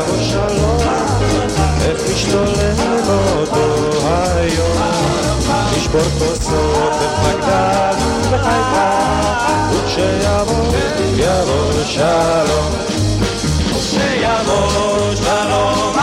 איך משתולל אותו היום, לשבור כוסות בפגדד וחיפה, וכשיבוא, יבוא שלום. כשיבוא שלום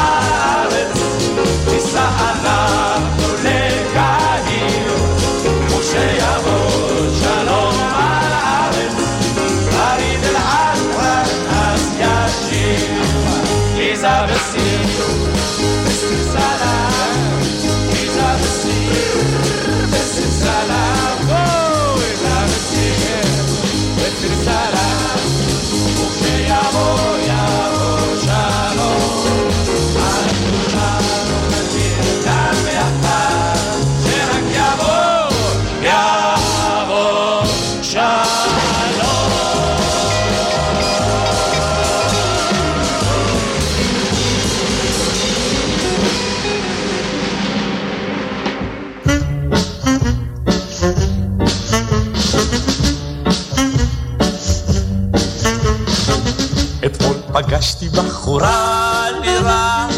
פגשתי בחורה נראה,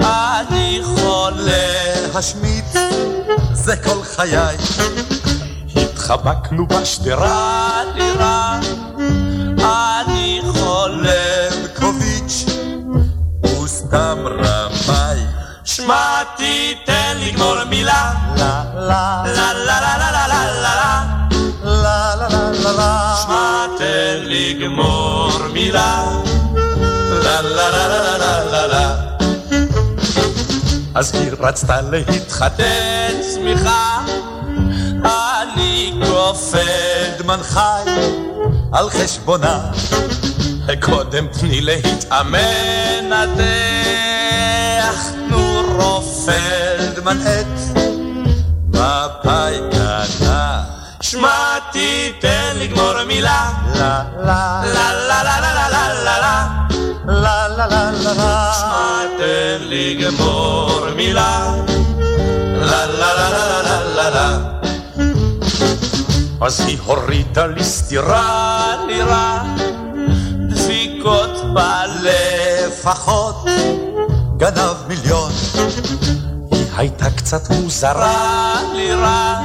אני חולה השמיץ, זה כל חיי. התחבקנו בשדרה נראה, אני חולה קוביץ', הוא סתם רמאי. שמע תיתן לגמור מילה, לה לה לה לה לה לה לה לה לה לה לה לה לה שמע תן לגמור מילה אז היא רצתה להתחתן שמחה אני כופל דמן חי על חשבונה. קודם תני להתאמן, נתח נורו פלדמן את מפאי קטנה. שמע תיתן לגמור מילה. לה לה לה לה לה לה לה לה לה לה לה לה לה לה שמע תן לגמור מילה. לה לה לה לה לה לה לה אז היא הורידה לי סטירה נראה דפיקות בלפחות גנב מיליון היא הייתה קצת מוזרה לירה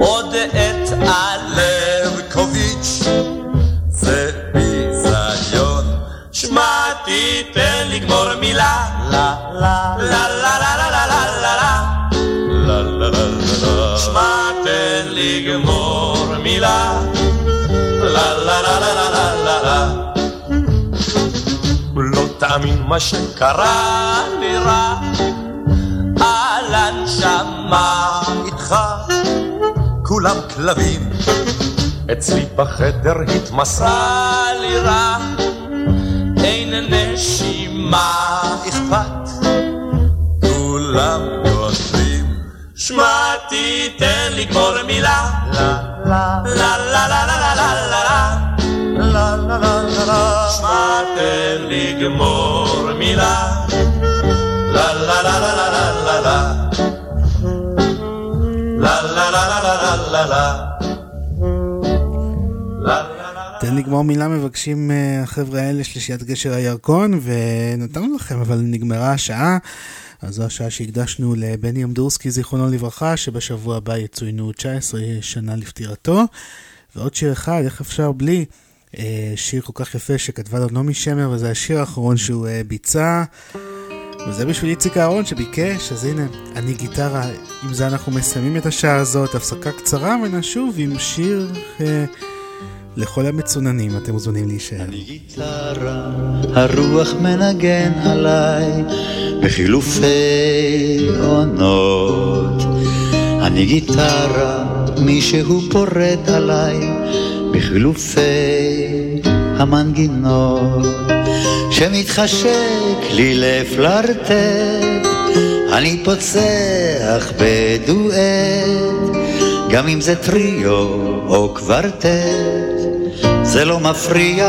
עוד את הלבקוביץ' לה לה לה לה לה לה לה שמע תן לגמור מילה לה לה לה לה לה לה לה לה לא תאמין מה שקרה לי רע על הנשמה איתך כולם כלבים אצלי בחדר התמסרה לי רע אין נשימה אכפת כולם כותבים שמע תיתן לגמור מילה לה לה לה לה לה לה לה לה לה לה לה לה לה שמע תן לגמור מילה לה לה לה לה לה לה לה לה לה לה לה לה לה לה תן לגמור מילה מבקשים אה, החבר'ה האלה שלישיית גשר הירקון ונתנו לכם אבל נגמרה השעה אז זו השעה שהקדשנו לבני אמדורסקי זיכרונו לברכה שבשבוע הבא יצוינו 19 שנה לפטירתו. ועוד שיר אחד איך אפשר בלי אה, שיר כל כך יפה שכתבה לו נעמי שמר וזה השיר האחרון שהוא אה, ביצע. וזה בשביל איציק אהרון שביקש, אז הנה, אני גיטרה, עם זה אנחנו מסיימים את השעה הזאת, הפסקה קצרה ונשוב עם שיר אה, לכל המצוננים, אתם מוזמנים להישאר. אני גיטרה, הרוח מנגן עליי בחילופי עונות. אני גיטרה, מישהו פורט עליי בחילופי המנגינות. שמתחשק לי לפלרטט, אני פוצח בדואט, גם אם זה טריו או קוורטט, זה לא מפריע.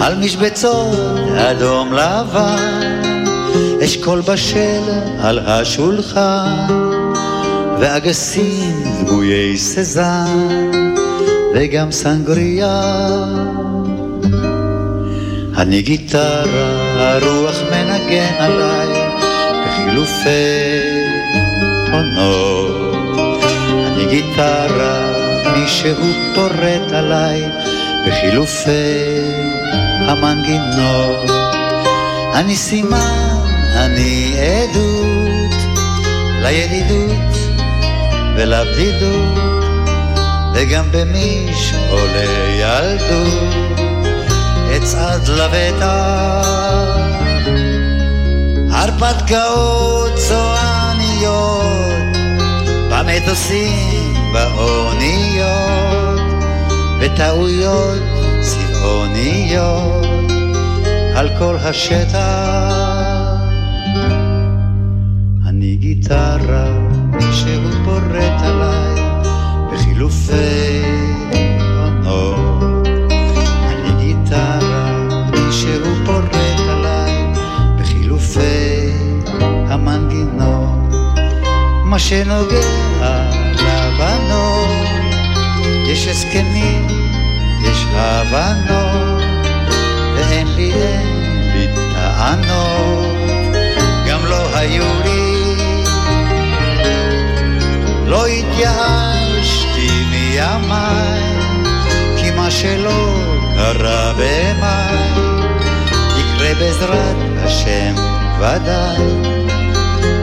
על משבצות אדום לבן, אשכול בשל על השולחן, ואגסים דמויי סזן, וגם סנגריה. אני גיטרה, הרוח מנגן עליי בחילופי עונות. אני גיטרה, מישהו פורט עליי בחילופי המנגינות. אני סימן, אני עדות לידידות ולבדידות, וגם במשעולי ילדות. אצעד לבטח. הרפתקאות צועניות, במטוסים, באוניות, וטעויות צבעוניות על כל השטח. אני גיטרה שהוא פורט עליי בחילופי עונות. שהוא פורט עליי בחילופי המנגינות. מה שנוגע לבנות, יש הסכמים, יש הבנות, ואין לי, אין לי טענות, גם לא היו לי. לא התייאשתי מימיי, כי מה שלא קרה במאי יקרה בעזרת השם ודאי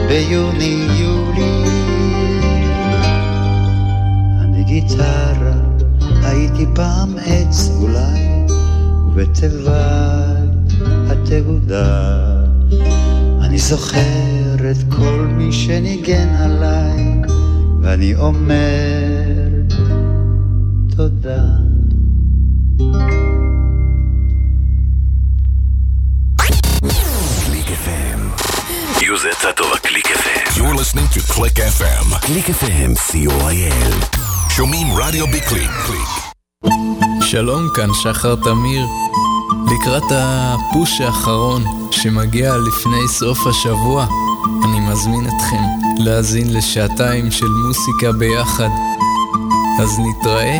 ביוני-יולי. אני גיטרה, הייתי פעם עץ אולי, ובתיבת התהודה אני זוכר את כל מי שניגן עליי, ואני אומר תודה. You're listening to Click FM. קליק FM, co.il. שומעים רדיו בקליק. שלום, כאן שחר תמיר. לקראת הפוש האחרון שמגיע לפני סוף השבוע, אני מזמין אתכם להאזין לשעתיים של מוסיקה ביחד. אז נתראה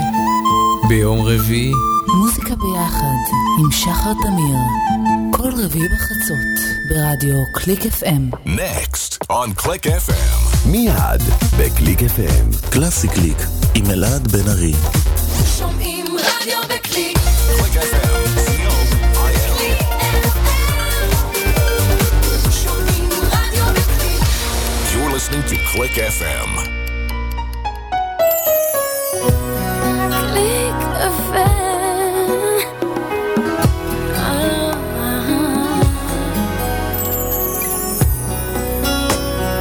ביום רביעי. מוזיקה ביחד עם שחר תמיר, כל רביעי בחצות, ברדיו קליק FM. Next on Click FM. מיד בקליק FM. קלאסי קליק עם אלעד בן ארי. שומעים רדיו בקליק. listening to Click FM. קליק FM.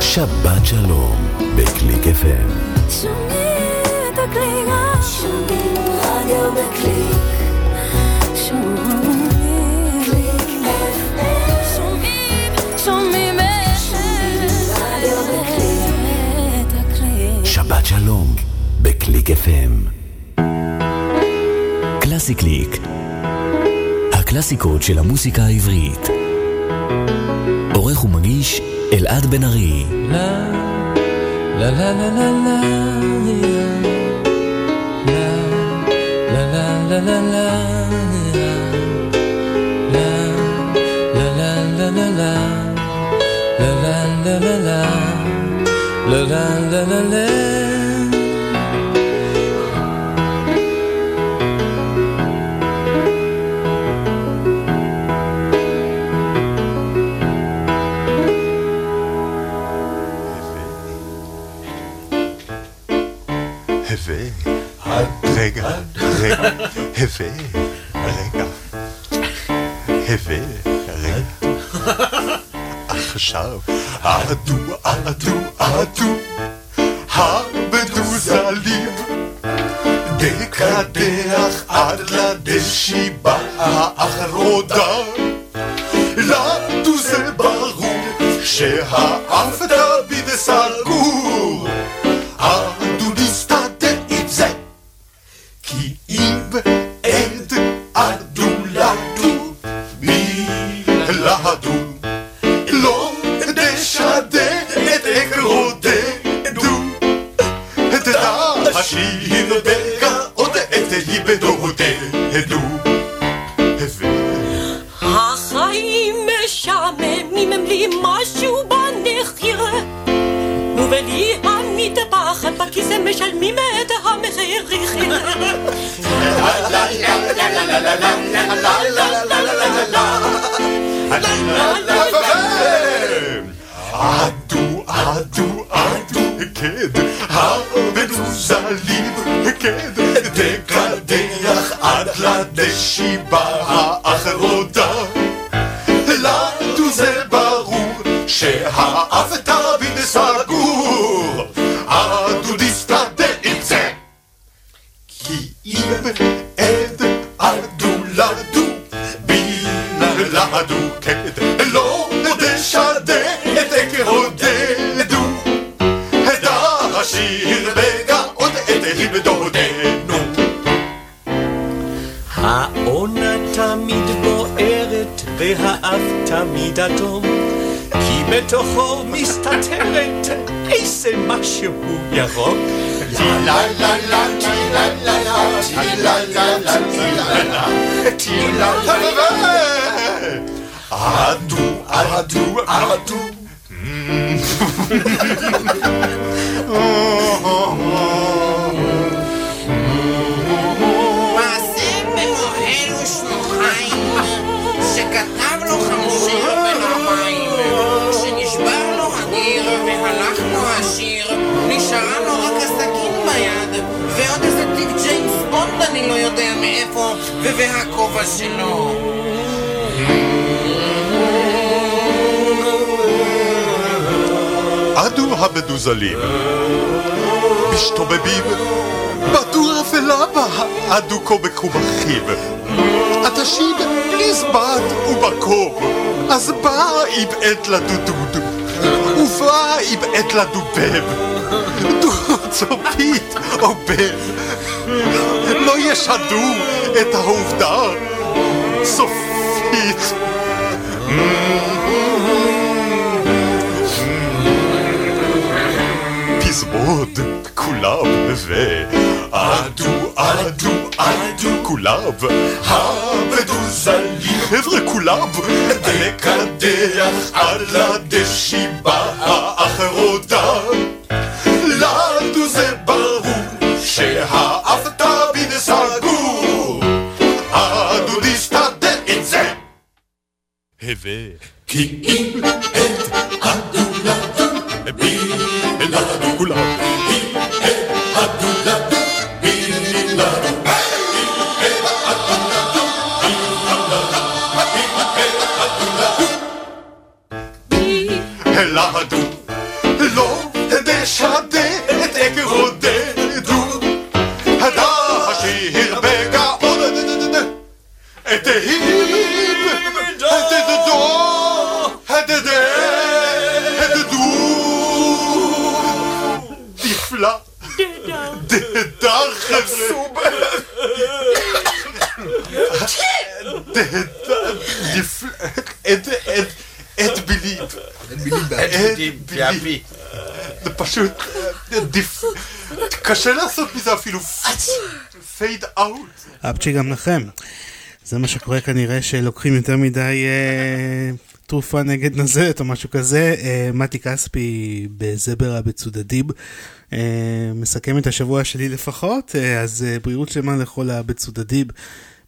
שבת שלום בקליק FM. שומעים. שומעים רדיו בקליק. שבת שלום בקליק FM. קלאסי קליק. הקלאסיקות של המוסיקה העברית. עורך ומגיש אלעד בן ארי. לה לה לה לה לה לה Hefe. Hefe. Halb, Träger. Halb. רגע, הווה, רגע, הווה, רגע. עכשיו, אדו, אדו, אדו, הבדו זלים, דקדח עד לדשיבה האחרונה. לנו זה ברור שהאף עת לדודוד, ובא עם עת לדובב, צופית או בב, לא ישדו את העובדה. סופית. פזמון כולם ועדו עדו עדו כולם המדוזלים חבר'ה כולם. לקדח על הדשיבה האחרונה. לנו זה ברור שהאף תמיד סגור. עדו נסתדר את זה. הווה פשוט דיפ... קשה לעשות מזה אפילו fade out. אפצ'י גם לכם. זה מה שקורה כנראה שלוקחים יותר מדי אה, תרופה נגד נזלת או משהו כזה. אה, מתי כספי בזבר הבצודדים אה, מסכם את השבוע שלי לפחות, אז בריאות שלמה לכל הבצודדים.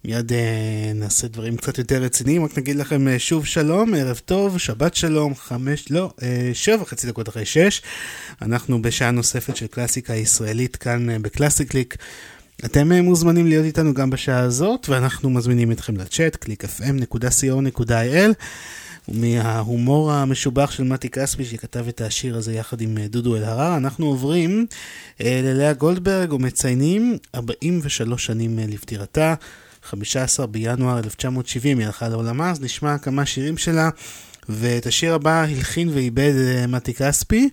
מיד אה, נעשה דברים קצת יותר רציניים, רק נגיד לכם אה, שוב שלום, ערב טוב, שבת שלום, חמש, לא, אה, שבע וחצי דקות אחרי שש. אנחנו בשעה נוספת של קלאסיקה ישראלית כאן אה, בקלאסי קליק. אתם אה, מוזמנים להיות איתנו גם בשעה הזאת, ואנחנו מזמינים אתכם לצ'אט, www.clickfm.co.il. ומההומור המשובח של מתי כספי שכתב את השיר הזה יחד עם דודו אלהרר, אנחנו עוברים אה, ללאה גולדברג ומציינים 43 שנים לפטירתה. 15 בינואר 1970 היא הלכה לעולמה, אז נשמע כמה שירים שלה, ואת השיר הבא הלחין ואיבד אה, מתי כספי,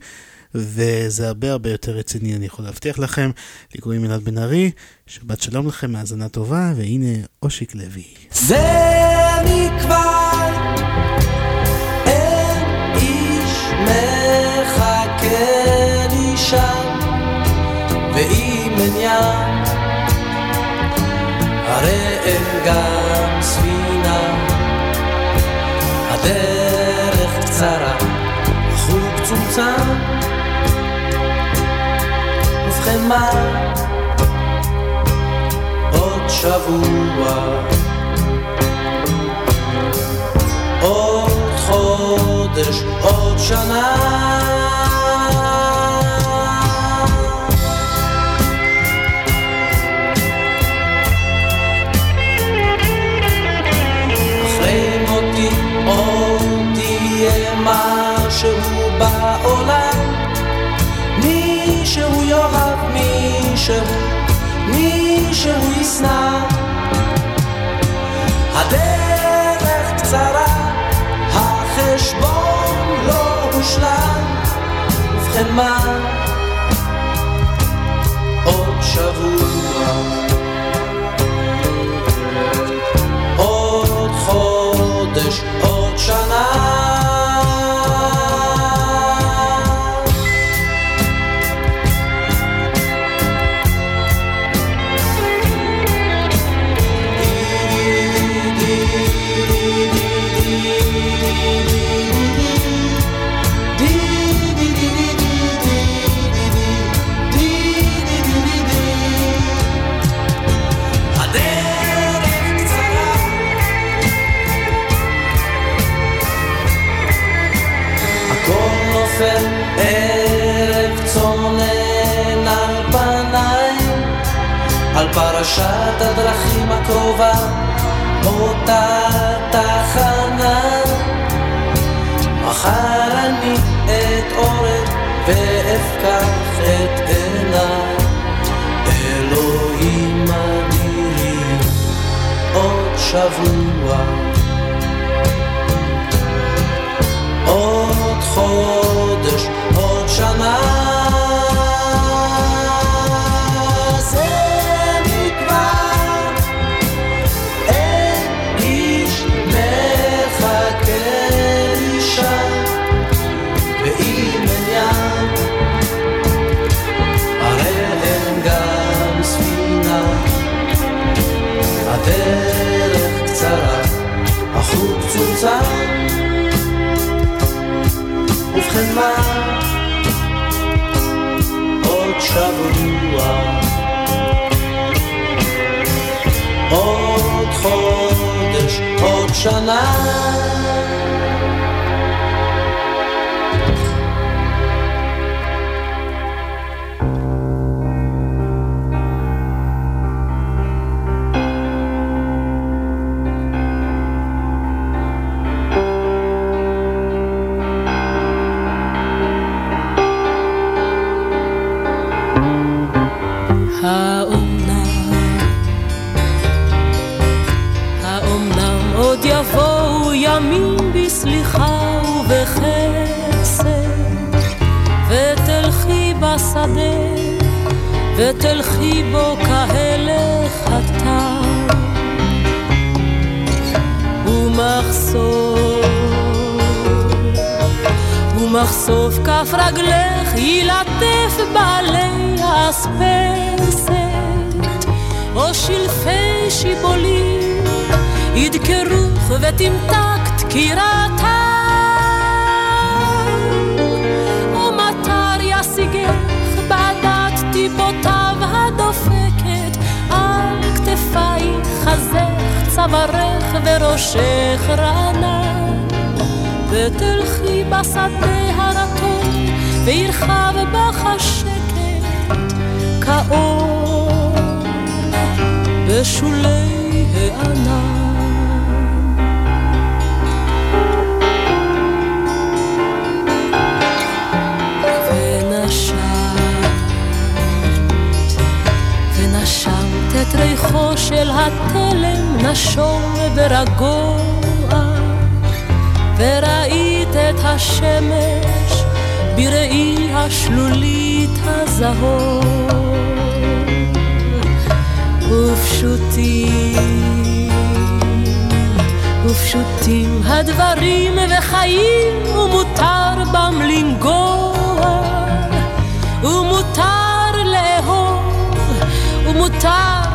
וזה הרבה הרבה יותר רציני, אני יכול להבטיח לכם. לי קוראים אלעד בן ארי, שבת שלום לכם, האזנה טובה, והנה אושיק לוי. זה מכבר אין איש מחכה לי שם ואם עניין הרי גם ספינה. הדרך קצרה החוג צומצם. ובכן מה? עוד שבוע. עוד חודש, עוד שנה. ובכן מה? עוד פרשת הדרכים הקרובה, אותה תחנה. מחר אני את אתעורר ואפקח את עיניי. אלוהים אדירים, עוד שבוע, עוד חור החוט צומצם. ובכן מה? עוד שבוע. עוד חודש, עוד שנה. בסליחה ובחסד, ותלכי בשדה, ותלכי בו כהלך הטל, ומחסור, ומחשוף כף רגלך ילטף בעלי אספסת, או שלפי שיבולים ידקרוך ותמתק דקירתה, או מטר ישיגך בעדת טיפותיו הדופקת על כתפייך, חזך, צווארך וראשך רענן. ותלכי בשדה הרטון, וירחב בך השקט כאור בשולי הענן. ריחו של התלם נשום ורגוע וראית את השמש בראי השלולית הזהוב ופשוטים ופשוטים הדברים וחיים ומותר בם לנגוע. ומותר לאהוב ומותר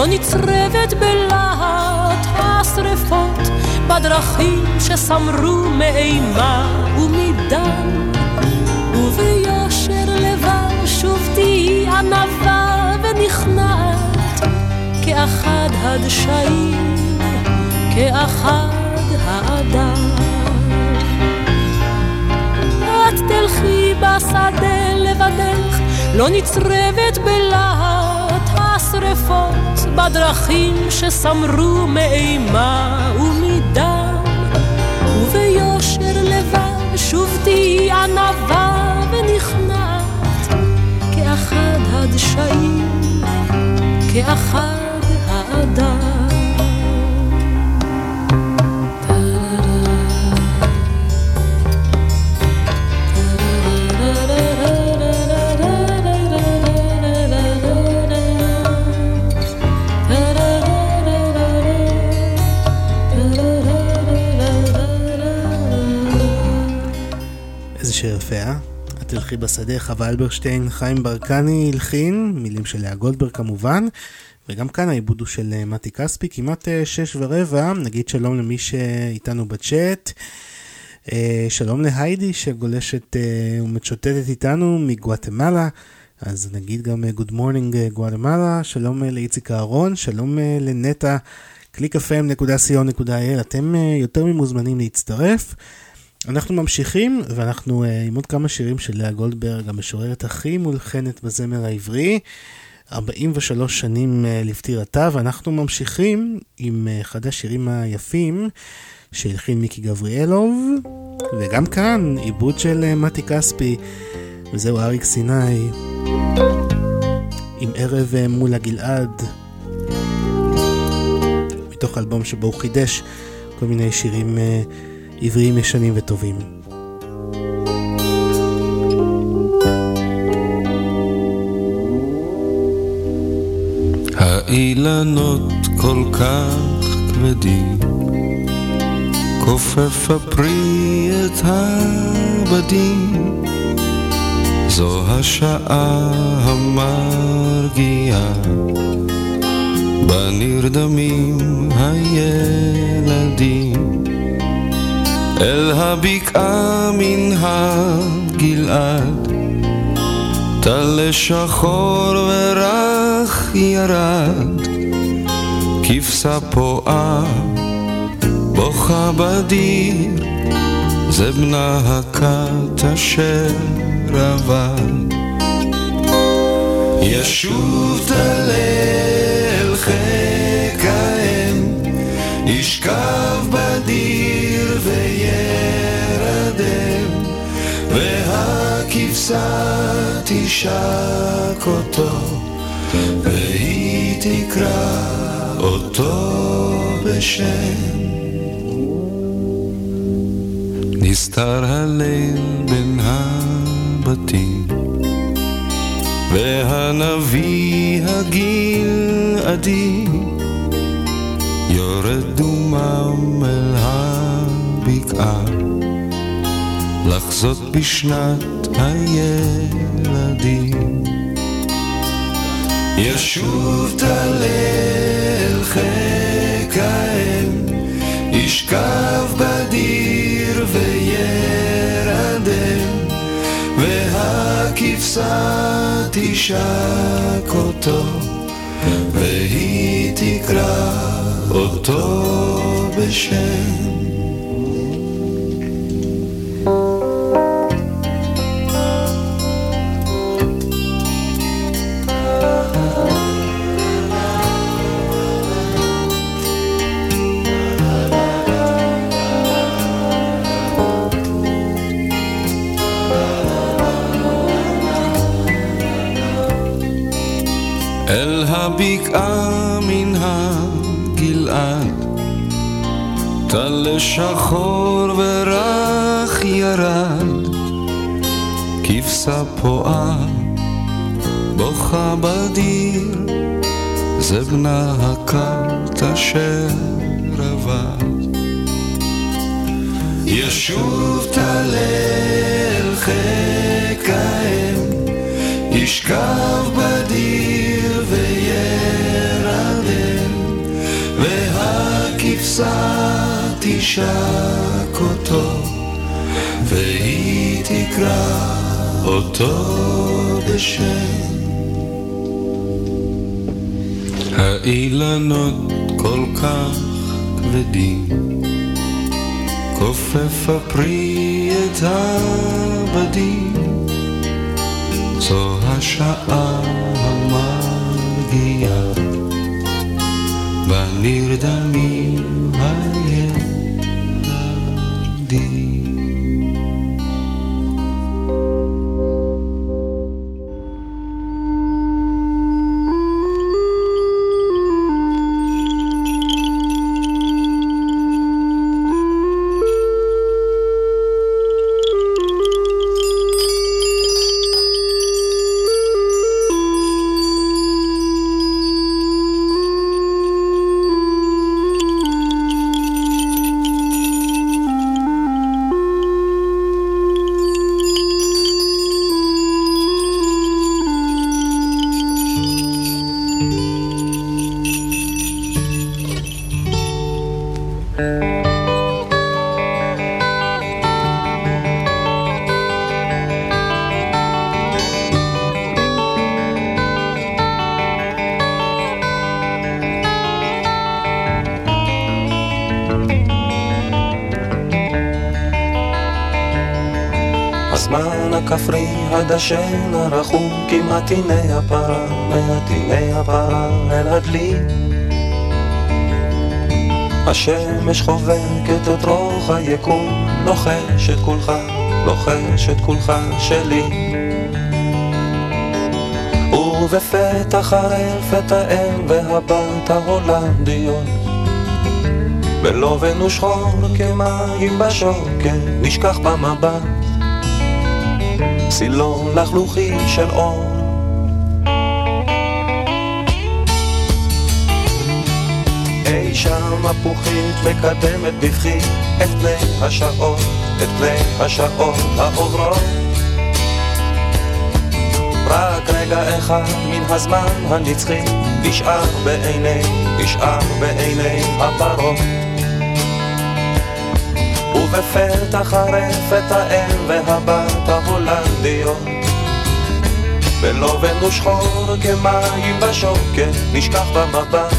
לא נצרבת בלהט השרפות בדרכים שסמרו מאימה ומדם. וביושר לבב שוב תהי ענווה ונכנעת כאחד הדשאים כאחד האדם לא נצרבת בלהט השרפות בדרכים שסמרו מאימה ומדם וביושר לבב שוב תהי ענווה ונכנעת כאחד הדשאים כאחד האדם יפה, אה? את תלכי בשדה, חווה אלברשטיין, חיים ברקני הלחין, מילים של לאה גולדברג כמובן, וגם כאן העיבוד הוא של אה, מתי כספי, כמעט אה, שש ורבע, נגיד שלום למי שאיתנו בצ'אט. שלום להיידי שגולשת ומשוטטת איתנו מגואטמלה, אז נגיד גם morning אה, גואטמלה, שלום לאיציק אהרון, שלום לנטע, www.clickfm.co.il, אתם יותר ממוזמנים להצטרף. אנחנו ממשיכים, ואנחנו uh, עם עוד כמה שירים של לאה גולדברג, המשוררת הכי מולחנת בזמר העברי, 43 שנים uh, לפטירתה, ואנחנו ממשיכים עם uh, אחד השירים היפים שהלחין מיקי גבריאלוב, וגם כאן עיבוד של מתי כספי וזהו אריק סיני עם ערב אה, מול הגלעד מתוך אלבום שבו הוא חידש כל מיני שירים אה, עבריים ישנים וטובים. האילנות כל כך כבדים, כופף הפרי את הבדים, זו השעה המרגיעה, בה נרדמים הילדים, אל הבקעה מן הגלעד, טל שחור ורך ירד, כבשה פועה, בוכה בדיר, זה בנה הכת אשר עבד. ישוב תלל חיק האם, ישכב בדיר והכבשה תשק אותו, והיא תקרא אותו בשם. נסתר הליל בין הבתים, והנביא הגלעדי יורד דומם אל הבקעה, לחזות בשנת הילדים. ישוב תלל חיק האם, ישכב בדיר וירדם, והכבשה תשק אותו, והיא תקרא אותו בשם. אל הבקעה מן הגלעד, טל שחור ורך ירד, כבשה פועה, בוכה בדיר, זה בנה הכת אשר עבד. ישוב תלל חיק האם, ישכב בדיר והכבשה תשק אותו, והיא תקרא אותו בשם. האילנות כל כך כבדים, כופף הפרי את הבדים. זו השעה המרגיעה, בה נרדמים הכפרי הדשן הרחום כמעט הנה הפרה, מעט הנה הפרה אל הדלי השמש חובקת את רוח היקום לוחש את כולך, לוחש את כולך שלי. ובפתח הרפת האם והבת ההולנדיות. בלובן ושחור כמים בשוקת נשכח במבט סילון לחלוכי של אור. אי שם מפוחית מקדמת בבכי את פני השעות, את פני השעות העוברות. רק רגע אחד מן הזמן הנצחי נשאר בעיני, נשאר בעיני הפרות ובפתח הרפת האם והבת ההולנדיות. בלובן ושחור כמים בשוקת נשכח במבט.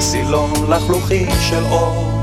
סילון לחלוכי של אור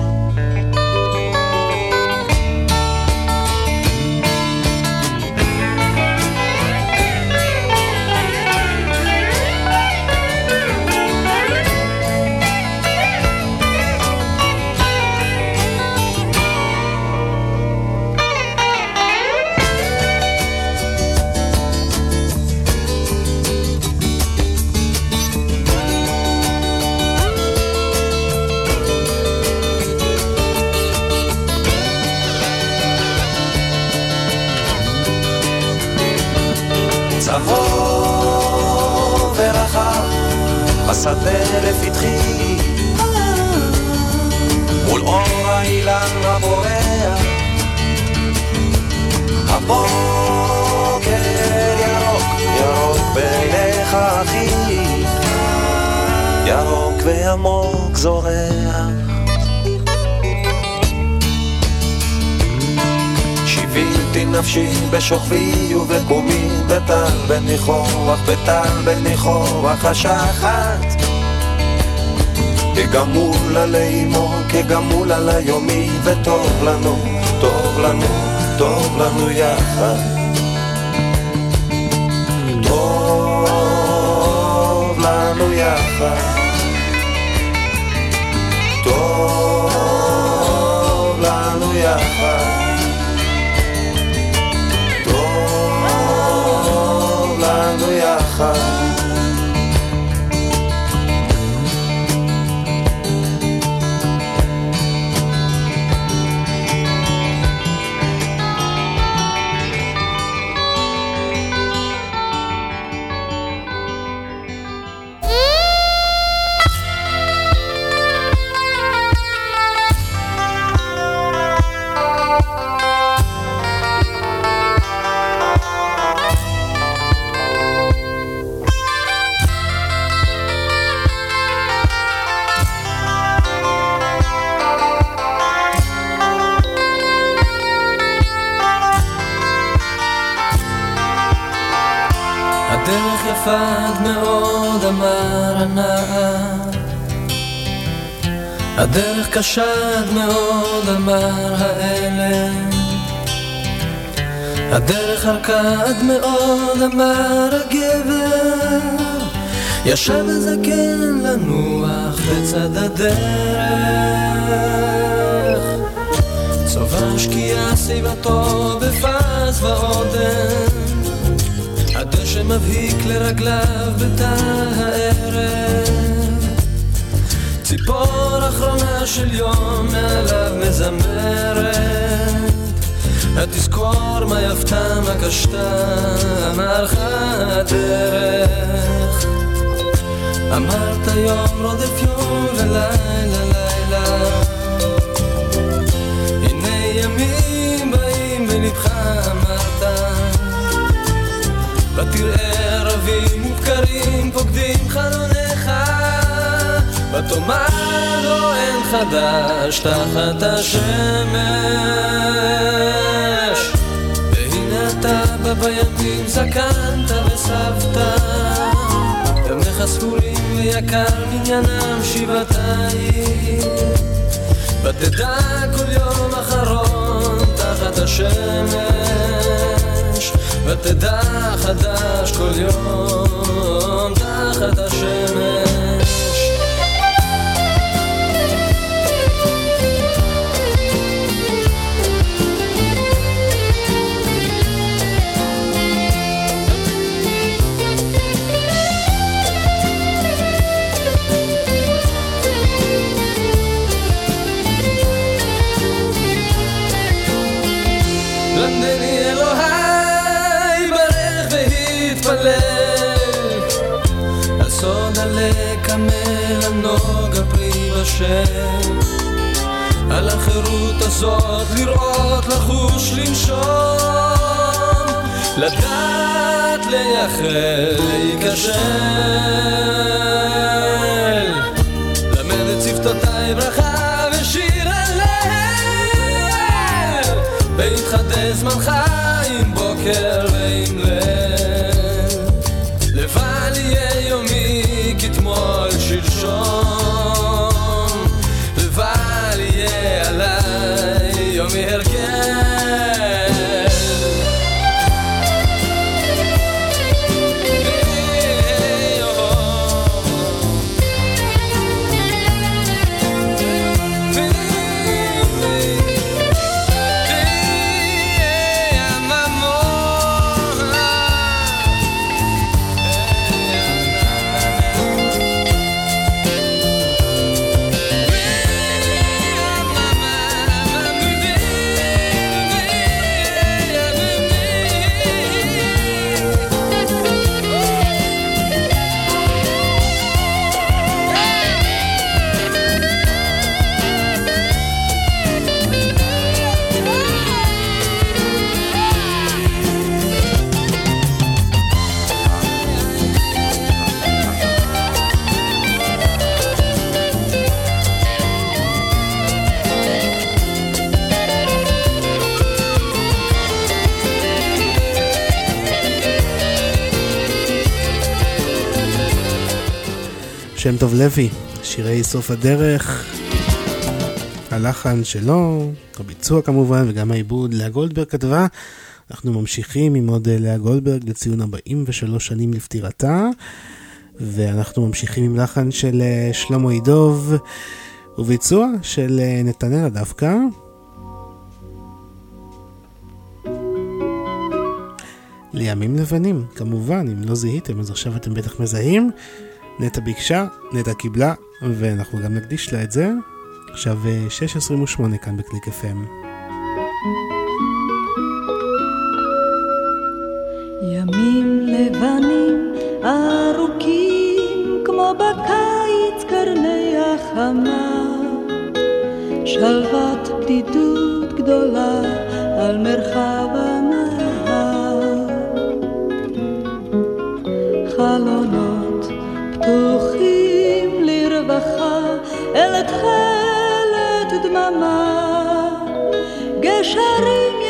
בשוכבי ובקומי בטל בניחוח, בטל בניחוח השחת. כגמול על אימו, כגמול על היומי וטוב לנו, טוב לנו, טוב לנו יחד. טוב לנו יחד. טוב לנו יחד לנו הדרך קשה עד מאוד, אמר האלם. הדרך ארכה עד מאוד, אמר הגבר. ישב הזקן לנוח בצד הדרך. צובה שקיעה סביבתו בפז ועודן. הדשא מבהיק לרגליו בתא הערב ציפור של יום מעליו מזמרת. התזכור מה יפתה מה קשתה לך הדרך אמרת יום רודף יום ולילה לילה. הנה ימים באים בלבך אמרת. ותראה ערבים ובקרים פוקדים חלונך ותאמר לו אין חדש תחת השמש. והנה אתה בא בימים זקנת וסבת ימיך ספורים ויקר מניינם שבעתיים. ותדע כל יום אחרון תחת השמש. ותדע חדש כל יום תחת השמש בשם על החירות הזאת לראות, לחוש, לנשום לדעת, לייחל, להיכשל. למד את שפתותיי ברכה ושיר הלל ויתחדש זמנך שם טוב לוי, שירי סוף הדרך, הלחן שלו, הביצוע כמובן, וגם העיבוד לאה גולדברג כתבה. אנחנו ממשיכים עם עוד אה, לאה גולדברג לציון 43 שנים לפטירתה, ואנחנו ממשיכים עם לחן של אה, שלמה ידוב, וביצוע של אה, נתנאלה דווקא. לימים לבנים, כמובן, אם לא זיהיתם אז עכשיו אתם בטח מזהים. נטע ביקשה, נטע קיבלה, ואנחנו גם נקדיש לה את זה. עכשיו 6.28 כאן בקליק FM. ימים לבנים ארוכים כמו בקיץ קרני החמה שלוות בדידות גדולה על מרחב הנהר תכלת דממה גשרים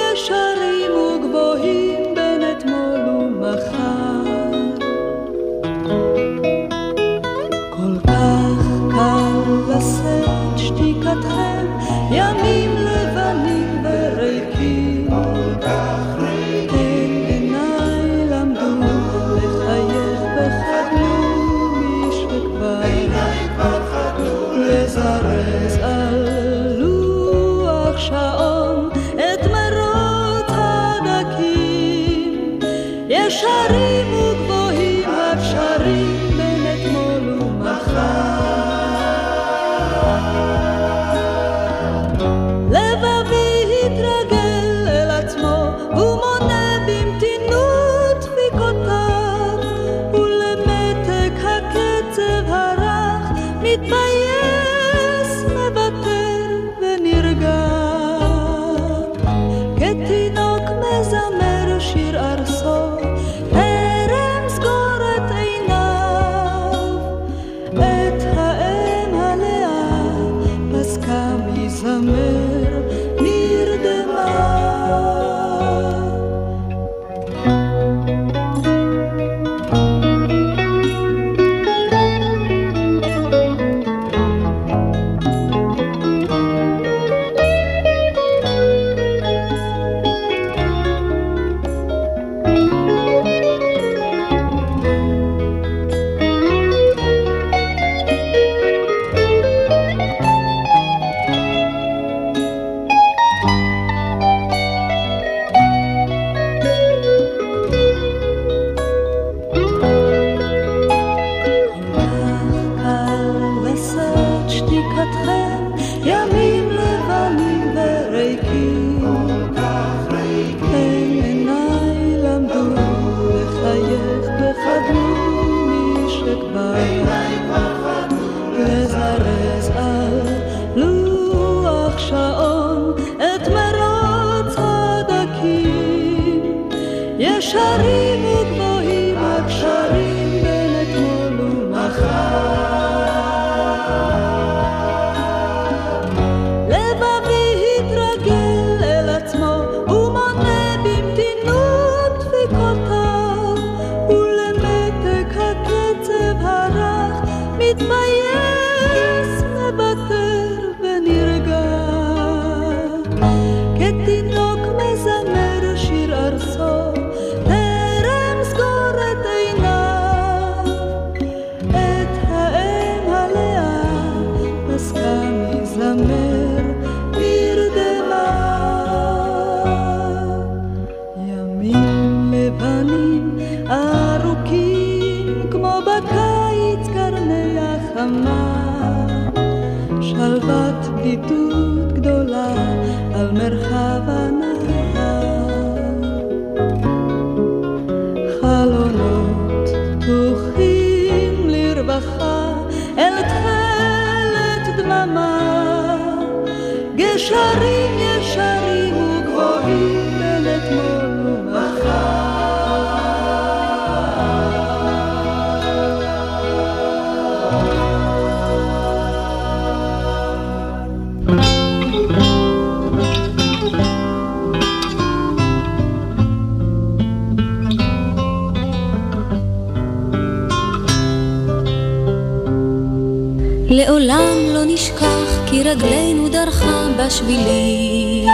רגלינו דרכה בשבילים.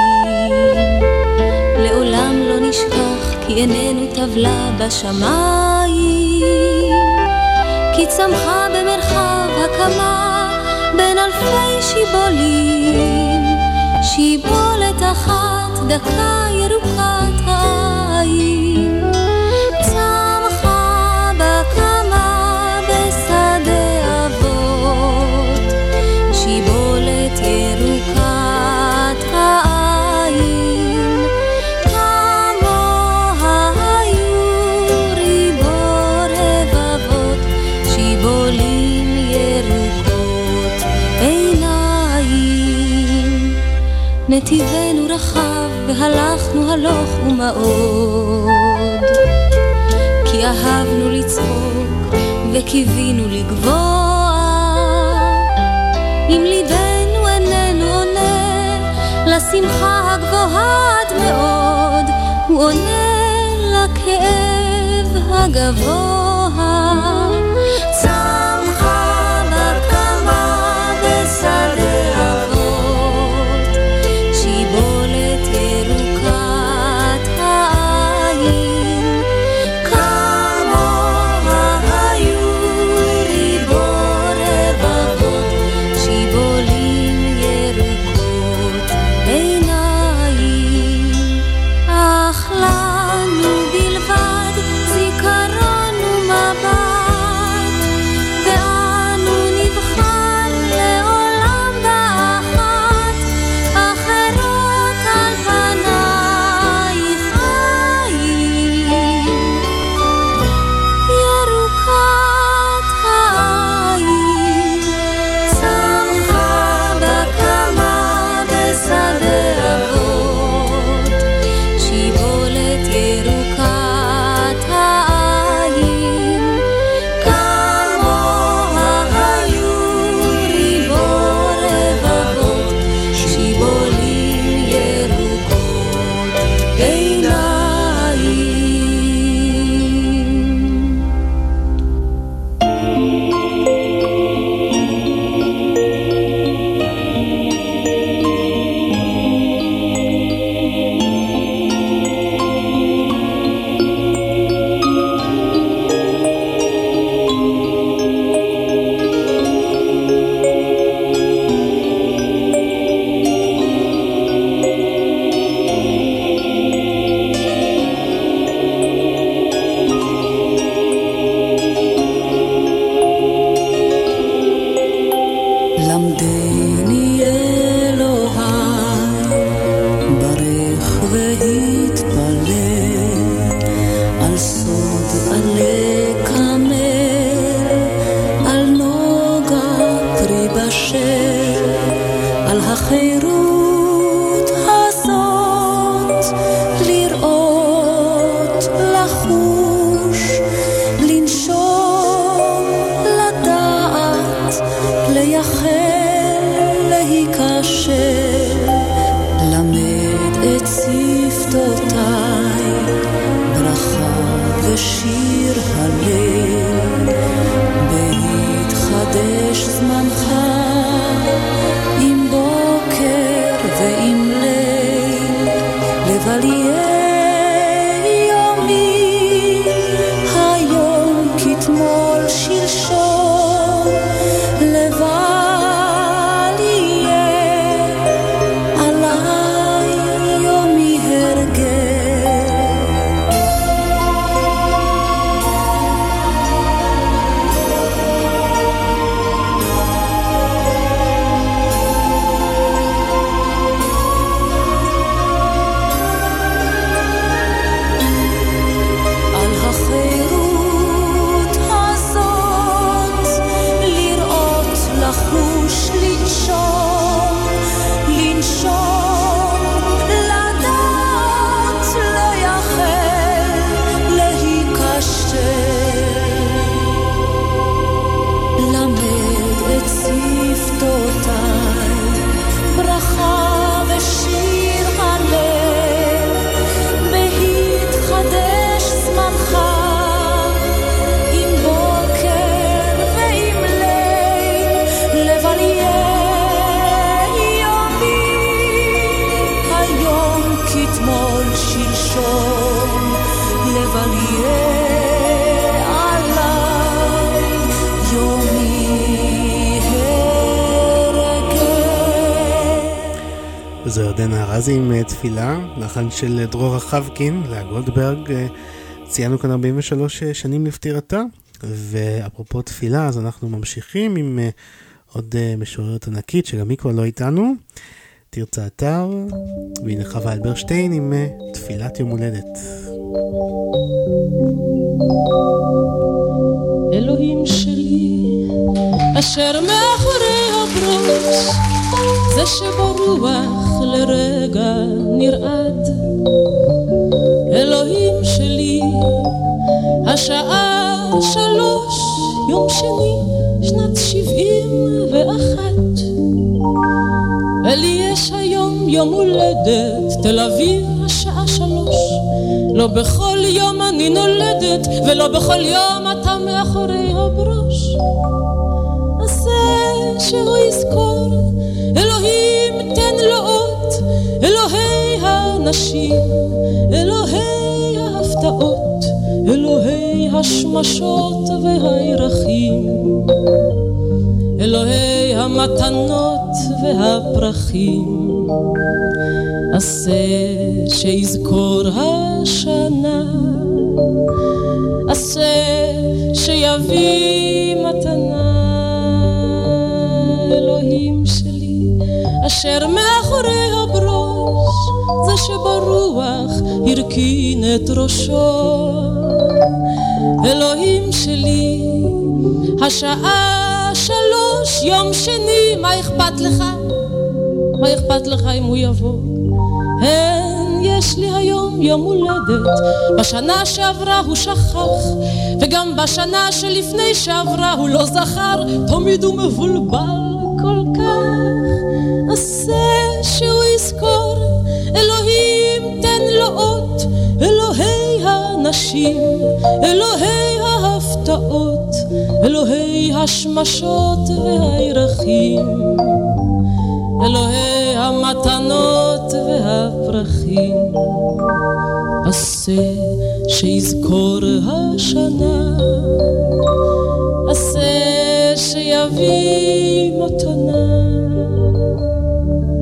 לעולם לא נשכח כי עינינו טבלה בשמיים. כי צמחה במרחב הקמה בין אלפי שיבולים. שיבולת אחת דקה ירוקת העין. נתיבנו רחב והלכנו הלוך ומאוד. כי אהבנו לצחוק וקיווינו לגבוה. אם ליבנו איננו עונה לשמחה הגבוהה עד מאוד הוא עונה לכאב הגבוה chevalier. ירדנה ארזי עם אה, תפילה, לחן של דרור רחבקין, לאה גולדברג. אה, ציינו כאן 43 שנים לפטירתה, ואפרופו תפילה, אז אנחנו ממשיכים עם אה, עוד אה, משוררת ענקית, שגם היא כבר לא איתנו, תרצה אתר, והנה חווה אלברשטיין עם אה, תפילת יום הולדת. אלוהים שלי, אשר מאחורי הברוש, זה שברוח לרגע נרעד. אלוהים שלי, השעה שלוש, יום שני, שנת שבעים ואחת. ולי יש היום יום הולדת, תל אביב השעה שלוש. לא בכל יום אני נולדת, ולא בכל יום אתה מאחורי הברוש. עשה שהוא יזכור, אלוהים תן לו אות, אלוהי הנשים, אלוהי ההפתעות, אלוהי השמשות והירחים, אלוהי המתנות והפרחים. עשה שיזכור השנה, עשה שיביא מתנה, אשר מאחורי הברוש, זה שברוח הרכין את ראשו. אלוהים שלי, השעה שלוש, יום שני, מה אכפת לך? מה אכפת לך אם הוא יבוא? אין, יש לי היום יום הולדת. בשנה שעברה הוא שכח, וגם בשנה שלפני שעברה הוא לא זכר, תמיד הוא מבולבל כל כך. עשה שהוא יזכור, אלוהים תן לו אות, אלוהי הנשים, אלוהי ההפתעות, אלוהי השמשות והירחים. אלוהי המתנות והפרחים, עשה שיזכור השנה, שיביא מתנה.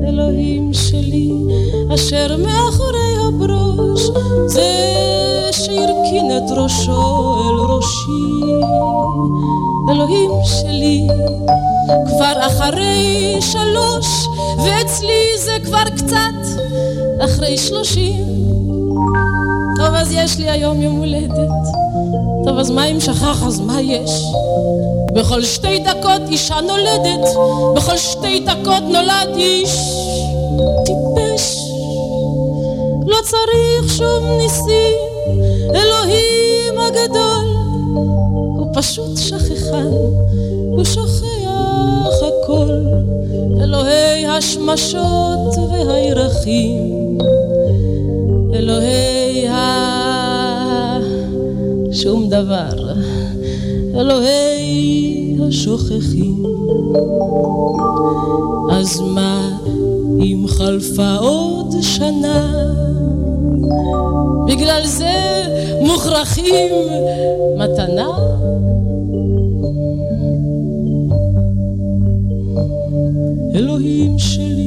אלוהים שלי, אשר מאחורי הברוש, זה שהרכין את ראשו אל ראשי. אלוהים שלי, כבר אחרי שלוש, ואצלי זה כבר קצת אחרי שלושים. טוב, אז יש לי היום יום הולדת. טוב, אז מה אם שכח, אז מה יש? בכל שתי דקות אישה נולדת, בכל שתי דקות נולד איש. טיפש. לא צריך שום ניסים, אלוהים הגדול, הוא פשוט שכחן, הוא שוכח הכל, אלוהי השמשות והירחים, אלוהי ה... שום דבר, אלוהי השוכחים. אז מה אם חלפה עוד שנה, בגלל זה מוכרחים מתנה? אלוהים שלי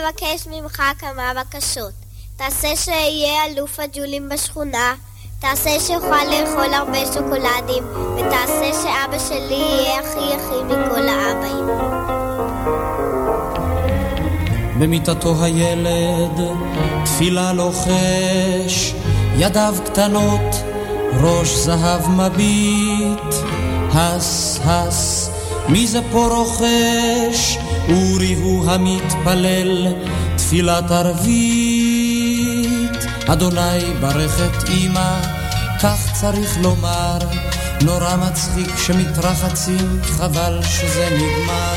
לבקש ממך כמה בקשות. תעשה שאהיה אלוף הג'ולים בשכונה, תעשה שאוכל לאכול הרבה שוקולדים, ותעשה שאבא שלי יהיה הכי הכי מכל האבאים. במיטתו הילד, תפילה לוחש, ידיו קטנות, ראש זהב מביט, הס הס, מי זה פה רוחש? אורי הוא המתפלל, תפילת ערבית. אדוני ברך את אמא, כך צריך לומר, נורא מצחיק שמתרחצים, חבל שזה נגמר.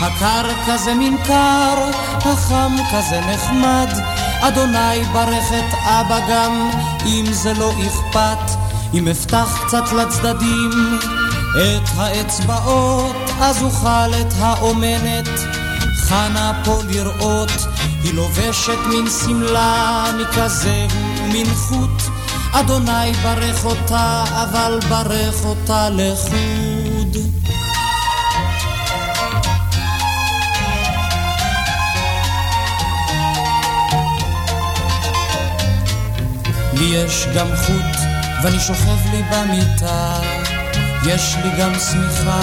הקר כזה מין קר, החם כזה נחמד, אדוני ברך את אבא גם, אם זה לא אכפת, אם אפתח קצת לצדדים את האצבעות, אז אוכל את האומנת. חנה פה לראות, היא לובשת מין שמלה מכזה ומין חוט. אדוני ברך אותה, אבל ברך אותה לחוד. לי יש גם חוט, ואני שוכב לי במיטה. יש לי גם שמיכה,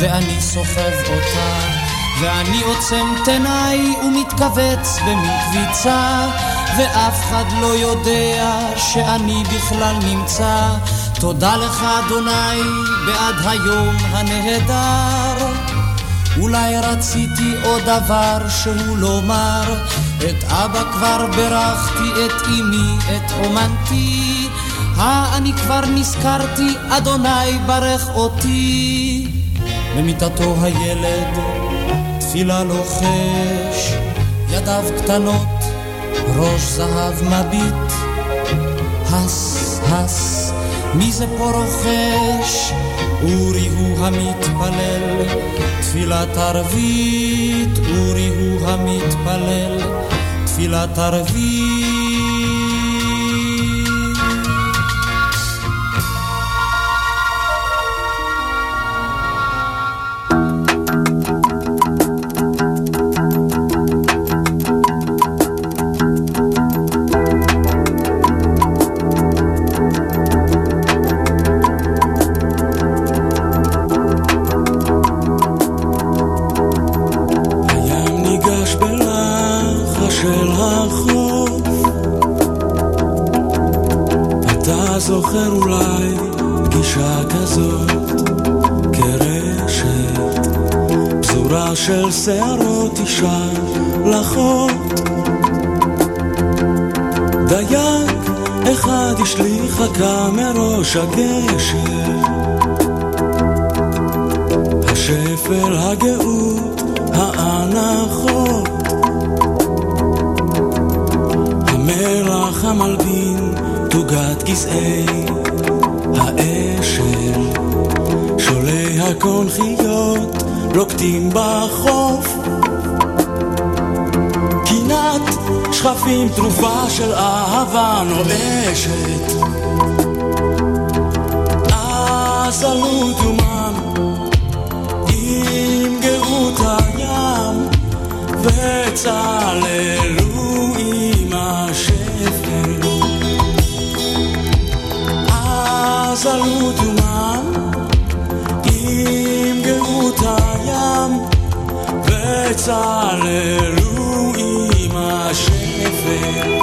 ואני סוחב אותה. ואני עוצם את עיניי ומתכווץ במקביצה, ואף אחד לא יודע שאני בכלל נמצא. תודה לך, אדוני, בעד היום הנהדר. אולי רציתי עוד דבר שהוא לומר, את אבא כבר ברכתי, את אמי, את אומנתי. אה, אני כבר נזכרתי, אדוני ברך אותי. במיטתו הילד, תפילה לוחש, ידיו קטנות, ראש זהב מביט. הס, הס, מי זה פה רוחש? אורי הוא המתפלל, תפילת ערבית, אורי הוא המתפלל, תפילת ערבית. שערות אישה לחות. דייג אחד השליך חכה מראש הגשר. השפל הגאות האנחות. המלח המלבין תוגת גזעי האשל. שולי הקונכיות רוקדים בחוף. קינת שכפים תרופה של אהבה נואשת. אז עלו דומם עם גאות הים וצללו עם השפל. אז עלו דומם וצללו עם השפל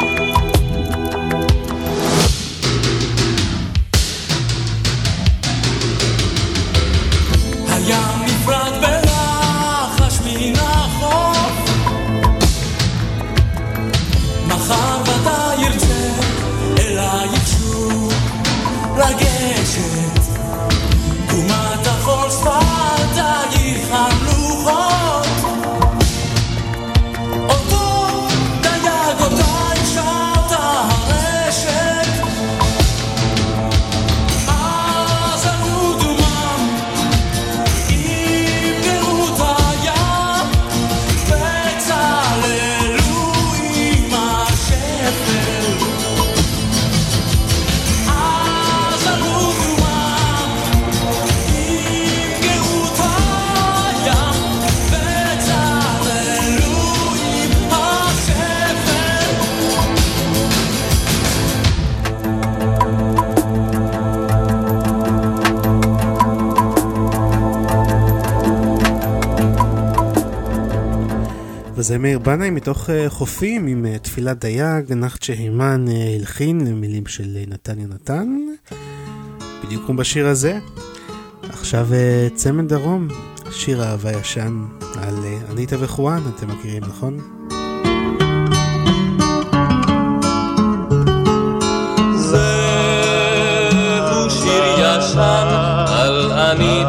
וזה מאיר בנאי מתוך אה, חופים עם אה, תפילת דייג, נחצ'ה הימן אה, הלחין למילים של אה, נתן יונתן, בדיוק כמו בשיר הזה. עכשיו אה, צמד דרום, שיר אהבה ישן על אה, אניטה וחואן, אתם מכירים נכון? זהו שיר ישן על אניטה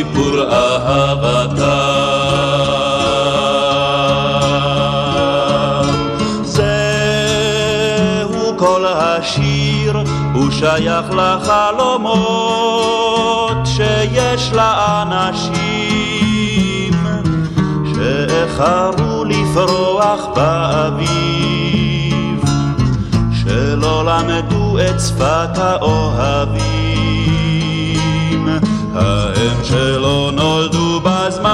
סיפור אהבתם זהו כל השיר, הוא שייך לחלומות שיש לאנשים שאיחרו לפרוח באביב, שלא למדו את שפת האוהבים, ההם שלא נולדו בזמן,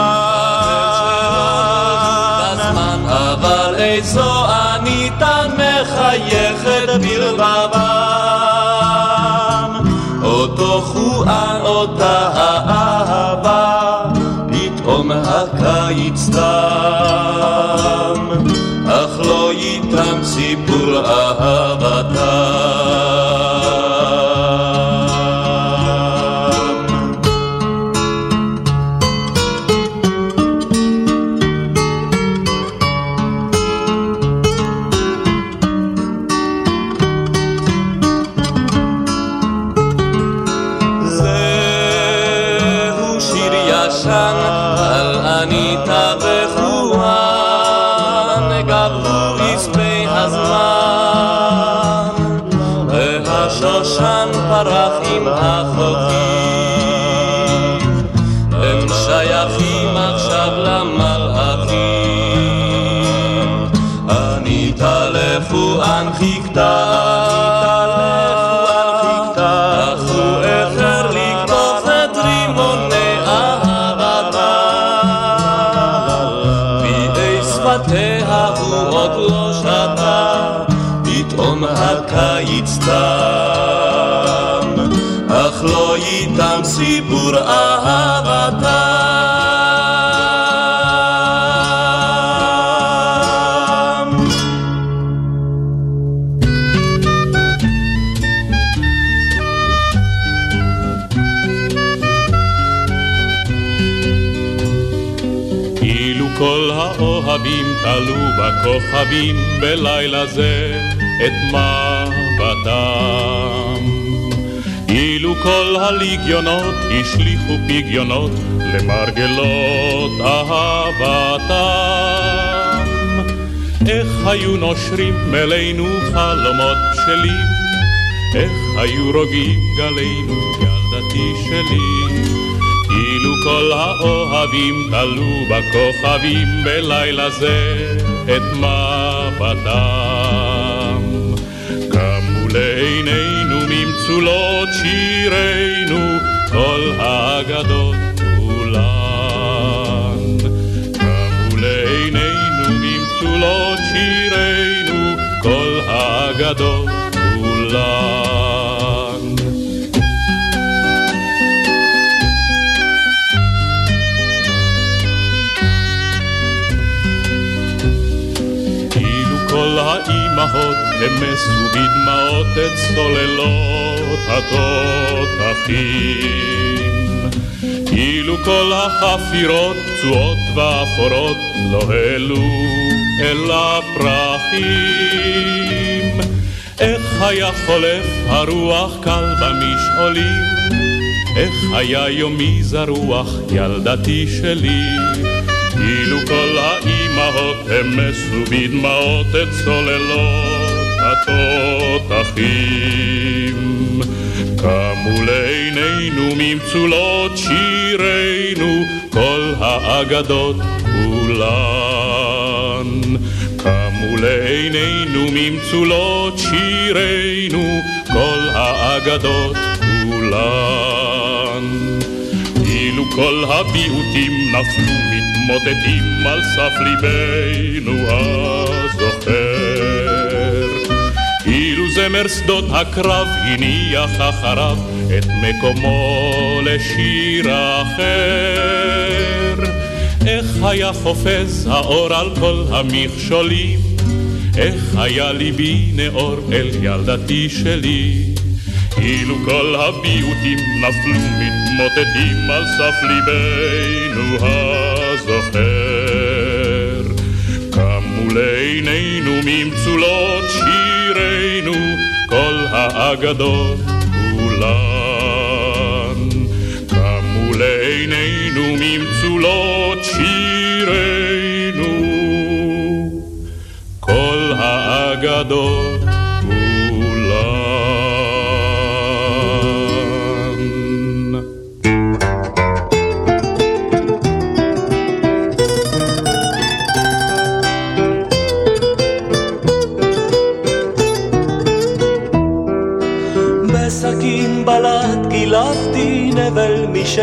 אבל איזו אניתה מחייכת בלבבם, אותו חואן, אותה האהבה, פתאום הקיץ תם, אך לא איתם סיפור אהבתם. בכוכבים בלילה זה את מבטם. אילו כל הליגיונות השליכו פגיונות למרגלות אהבתם. איך היו נושרים מלאנו חלומות בשלים, איך היו רוגעים גלינו ילדתי שלי. אילו כל האוהבים תלו בכוכבים בלילה זה את מבטם. גם מול עינינו ממצולות שירינו כל האגדות כולן. גם מול עינינו ממצולות שירינו כל האגדות כולן. האימהות המסו בדמעות את סוללות התותחים. כאילו כל החפירות פצועות ואפורות לא העלו אל הפרחים. איך היה חולף הרוח קל במשעולים? איך היה יומי זרוח ילדתי שלי? כאילו כל האימהות המסו בדמעות את סוללות התותחים. קמו לעינינו ממצולות שירינו כל האגדות כולן. קמו לעינינו ממצולות שירינו כל האגדות כולן. כאילו כל הביעוטים נפלו מתמוטטים על סף ליבנו הזוכר. כאילו זמר שדות הקרב הניח אחריו את מקומו לשיר אחר. איך היה חופז האור על כל המכשולים, איך היה ליבי נאור אל ילדתי שלי. כאילו כל הביעוטים נפלו מתמוטטים על סף ליבנו הזוכר. קמו לעינינו ממצולות שירינו כל האגדות כולן. קמו לעינינו ממצולות שירינו כל האגדות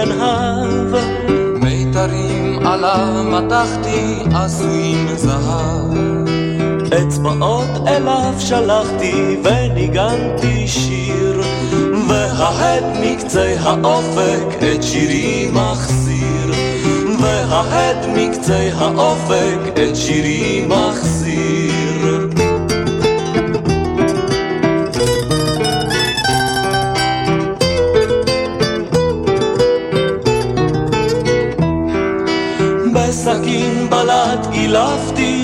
משנהב מיתרים עליו מתחתי עשויים זהב. אצבעות אליו שלחתי וניגנתי שיר וההד מקצה האופק את שירי מחסיר. וההד מקצה האופק את שירי מחסיר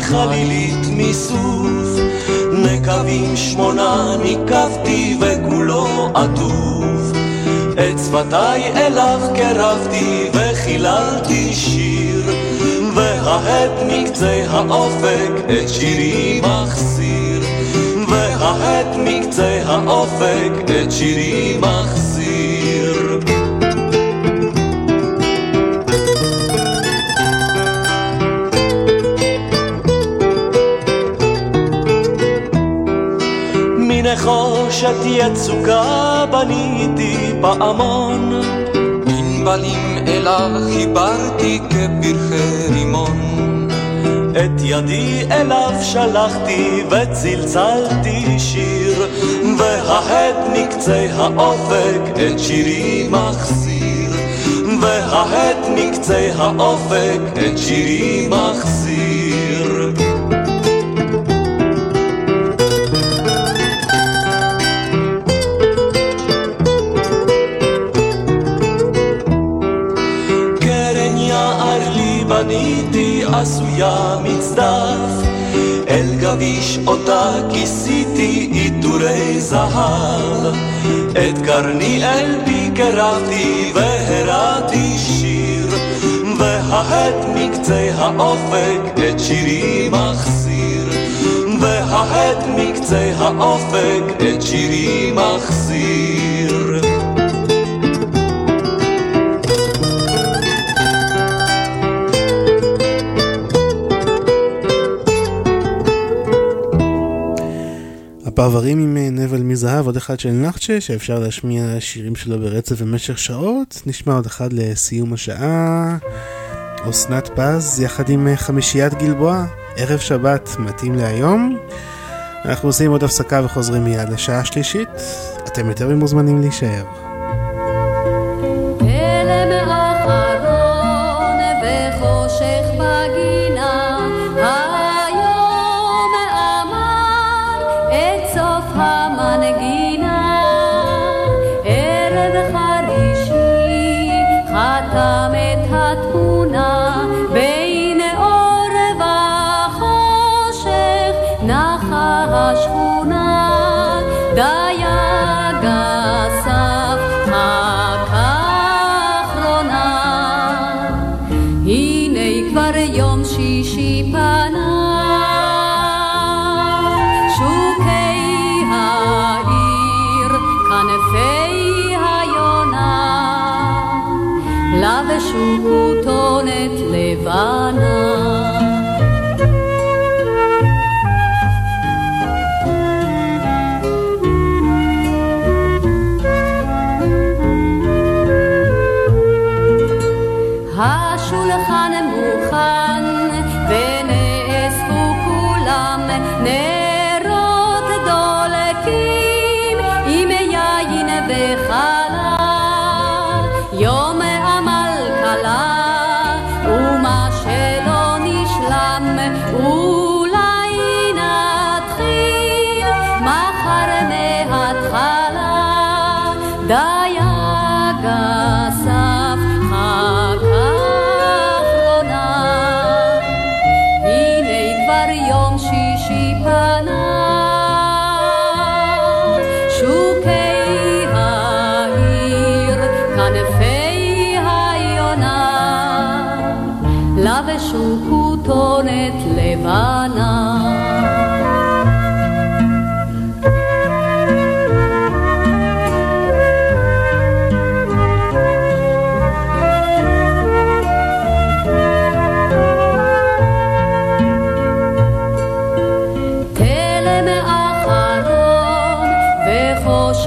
חלילית מסוף נקבים שמונה ניקבתי וכולו עטוף. את שפתיי אליו קרבתי וחיללתי שיר וההד מקצה האופק את שירי מחסיר. וההד מקצה האופק את שירי מחסיר מנחושת יצוקה בניתי פעמון. ענבלים אליו חיברתי כפרחי רימון. את ידי אליו שלחתי וצלצלתי שיר וההד מקצה האופק את שירי מחסיר. וההד מקצה האופק את שירי מחסיר בניתי עשויה מצדף אל גביש אותה כיסיתי עיטורי זהב. את קרני אל פי קרבתי והרעתי שיר וההד מקצה האופק את שירי מחסיר וההד מקצה האופק את שירי מחסיר הפרברים עם אה, נבל מזהב, עוד אחד של נחצ'ה, שאפשר להשמיע שירים שלו ברצף במשך שעות. נשמע עוד אחד לסיום השעה. אסנת פז, יחד עם אה, חמישיית גלבוע, ערב שבת מתאים להיום. אנחנו עושים עוד הפסקה וחוזרים מיד לשעה שלישית. אתם יותר ממוזמנים להישאר.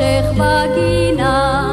וחושך בגינה,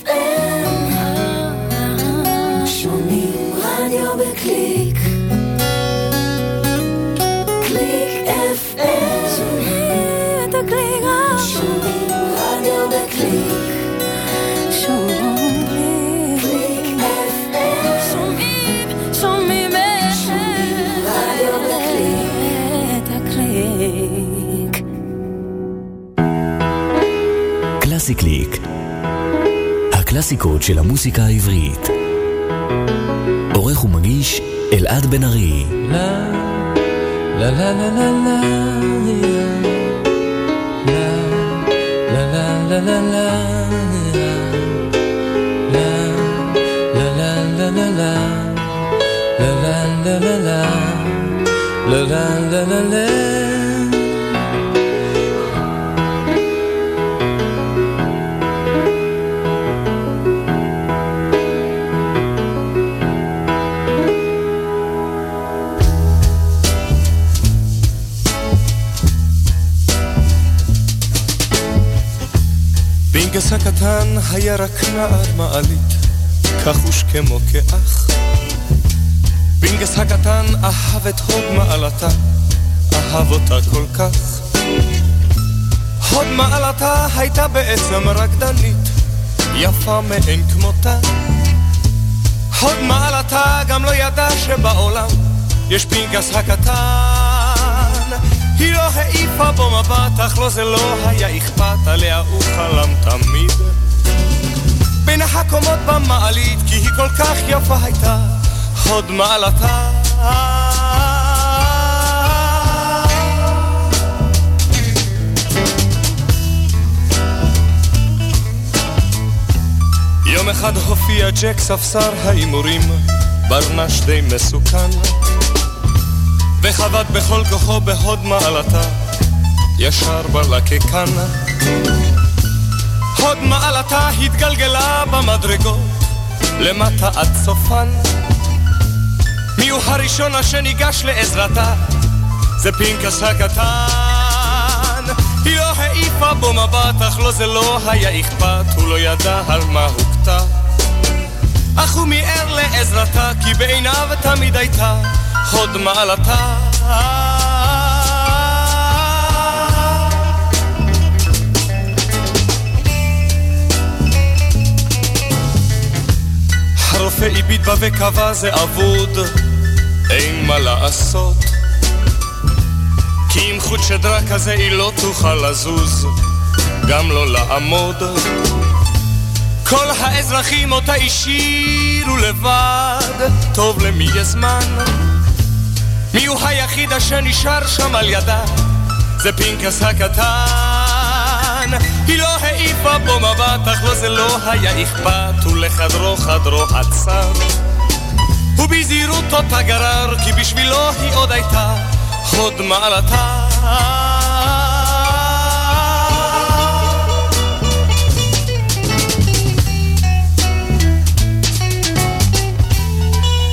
קליק FM. שומעים את הקליק. שומעים רדיו בקליק. שומעים קליק FM. שומעים. קלאסי קליק. הקלאסיקות של המוסיקה העברית. עורך ומגיש אלעד בן ארי. לה לה לה לה לה לה לה לה לה לה la la la la פינקס הקטן היה רק נער מעלית, כחוש כמו כאח. פינקס הקטן אהב את הוד מעלתה, אהב אותה כל כך. הוד מעלתה הייתה בעצם רקדנית, יפה מאין כמותה. הוד מעלתה גם לא ידעה שבעולם יש פינקס הקטן. היא לא העיפה בו מבט, אך לו זה לא היה אכפת, עליה הוא חלם תמיד. בין הקומות במעלית, כי היא כל כך יפה הייתה, הוד מעלתה. יום אחד הופיע ג'ק ספסר ההימורים, ברנש די מסוכן. וחבט בכל כוחו בהוד מעלתה, ישר בלקקן. הוד מעלתה התגלגלה במדרגות, למטה עד סופן. מי הוא הראשון אשר ניגש לעזרתה? זה פנקס הקטן. היא לא העיפה בו מבט, אך לו זה לא היה אכפת, הוא לא ידע על מה הוכתה. אך הוא מיהר לעזרתה, כי בעיניו תמיד הייתה הוד מעלתה. הרופא הביט בה וקבע זה אבוד, אין מה לעשות. כי עם חוט שדרה כזה היא לא תוכל לזוז, גם לא לעמוד. כל האזרחים אותה השאירו לבד, טוב למי יש זמן? מי הוא היחיד אשר נשאר שם על ידה? זה פנקס הקטן. היא לא העיפה בו מבט, אך לו זה לא היה אכפת, ולחדרו חדרו עצר. ובזהירות אותה גרר, כי בשבילו היא עוד הייתה הוד מעלתה.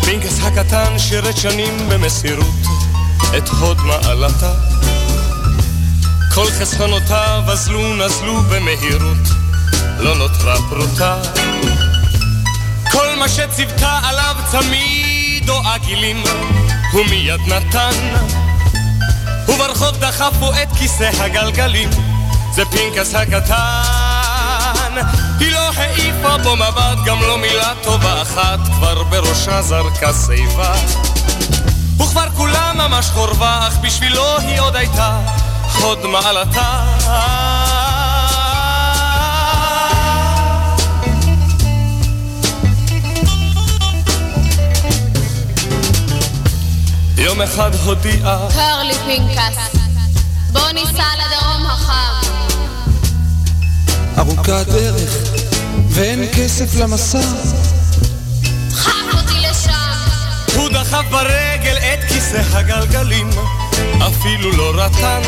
פינקס הקטן שירת שנים במסירות את הוד מעלתה. כל חסכונותיו אזלו נזלו במהירות, לא נותרה פרוטה. כל מה שציוותה עליו צמיד או עגילים, הוא מיד נתן. וברחוב דחפו את כיסא הגלגלים, זה פנקס הקטן. היא לא העיפה בו מבט, גם לא מילה טובה אחת, כבר בראשה זרקה שיבה. וכבר כולה ממש חורבה, אך בשבילו היא עוד הייתה הוד מעלתה. יום אחד הודיעה קר לי פנקס, בוא ניסע לדרום החם. ארוכה הדרך, ואין כסף למסע. דחף אותי לשם. הוא דחף ברגל את כיסא הגלגלים, אפילו לא רטן.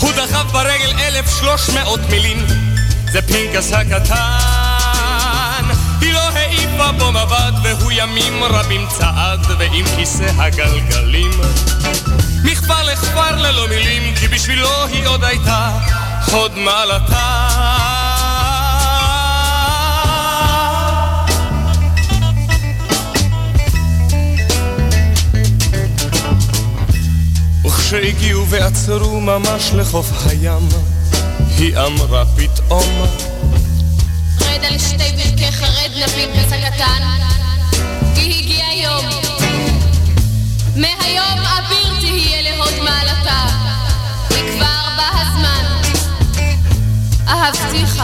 הוא דחף ברגל 1300 מילים, זה פנקס הקטן. היא לא העיפה בו מבט, והוא ימים רבים צעד, ועם כיסא הגלגלים. מכפר לכפר ללא מילים, כי בשבילו היא עוד הייתה הוד מעלתה. וכשהגיעו ועצרו ממש לחוף הים, היא אמרה פתאום, רד על שתי ברכיך, רד נא פנקס הקטן, כי הגיע יום. מהיום אביר תהיה להוד מעלתה, כי כבר בא הזמן. אהבתיך,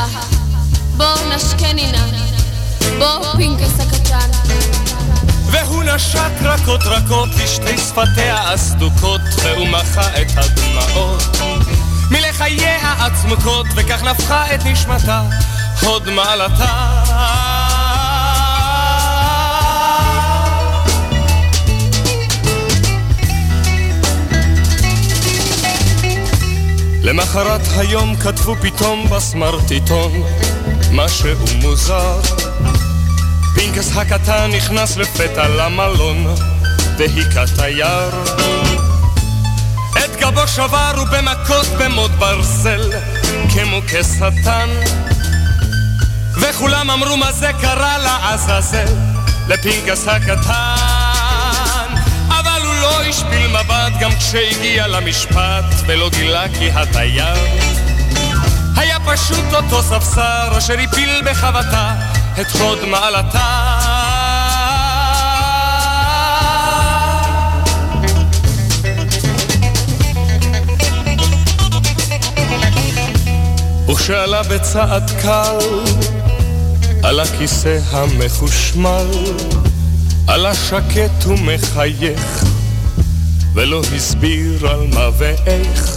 בוא נשקני נא, בוא פנקס הקטן. נשק רכות רכות לשתי שפתיה הסדוקות והוא מחה את הדמעות. מלחייה הצמוקות וכך נפחה את נשמתה הוד מעלתה. למחרת היום כתבו פתאום בסמרטיטון משהו מוזר פינקס הקטן נכנס לפתע למלון והיכה תייר את גבו שבר ובמכות במוט ברזל כמו כשטן. וכולם אמרו מה זה קרה לעזאזל? לפינקס הקטן. אבל הוא לא השפיל מבט גם כשהגיע למשפט ולא גילה כי התייר. היה פשוט אותו ספסר אשר הפיל בחבטה את הוד מעלתה. וכשעלה בצעד קל על הכיסא המחושמל עלה שקט ומחייך ולא הסביר על מה ואיך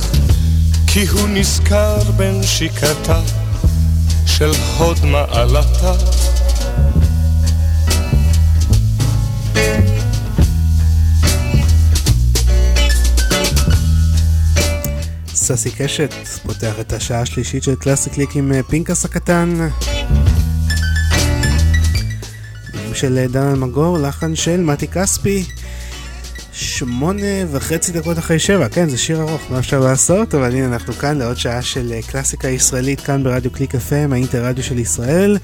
כי הוא נזכר בנשיקתה של הוד מעלתה ססי קשת פותח את השעה השלישית של קלאסי קליק עם אה, פינקס הקטן. של אה, דן אלמגור, לחן של מתי כספי. שמונה וחצי דקות אחרי שבע, כן זה שיר ארוך, מה אפשר לעשות? אבל הנה אנחנו כאן לעוד שעה של אה, קלאסיקה ישראלית כאן ברדיו קליק FM, האינטרדיו של ישראל.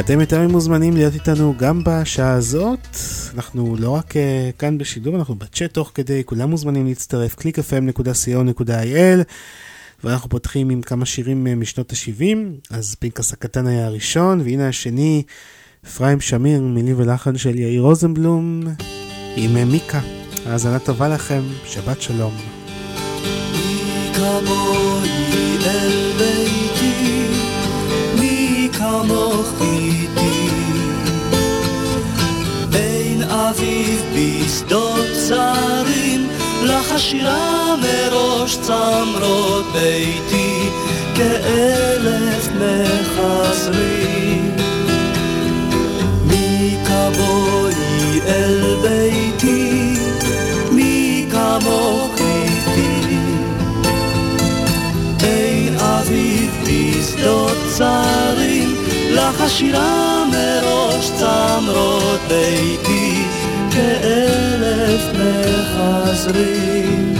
אתם יותר מוזמנים להיות איתנו גם בשעה הזאת. אנחנו לא רק uh, כאן בשידור, אנחנו בצ'אט תוך כדי, כולם מוזמנים להצטרף, www.clickfm.co.il ואנחנו פותחים עם כמה שירים uh, משנות ה-70, אז פינקס הקטן היה הראשון, והנה השני, אפרים שמיר, מילים ולחן של יאיר רוזנבלום, עם uh, מיקה. האזנה טובה לכם, שבת שלום. כמוני אל ביתי, מי כמוך איתי. בין אביב בשדות צרים, לך השירה מראש צמרות ביתי, כאלף מחזרים. מי כמוני אל ביתי, מי כמוך איתי. בין אביב בשדות צרים, לך השירה מראש צמרות ביתי, כאלף מחזרים.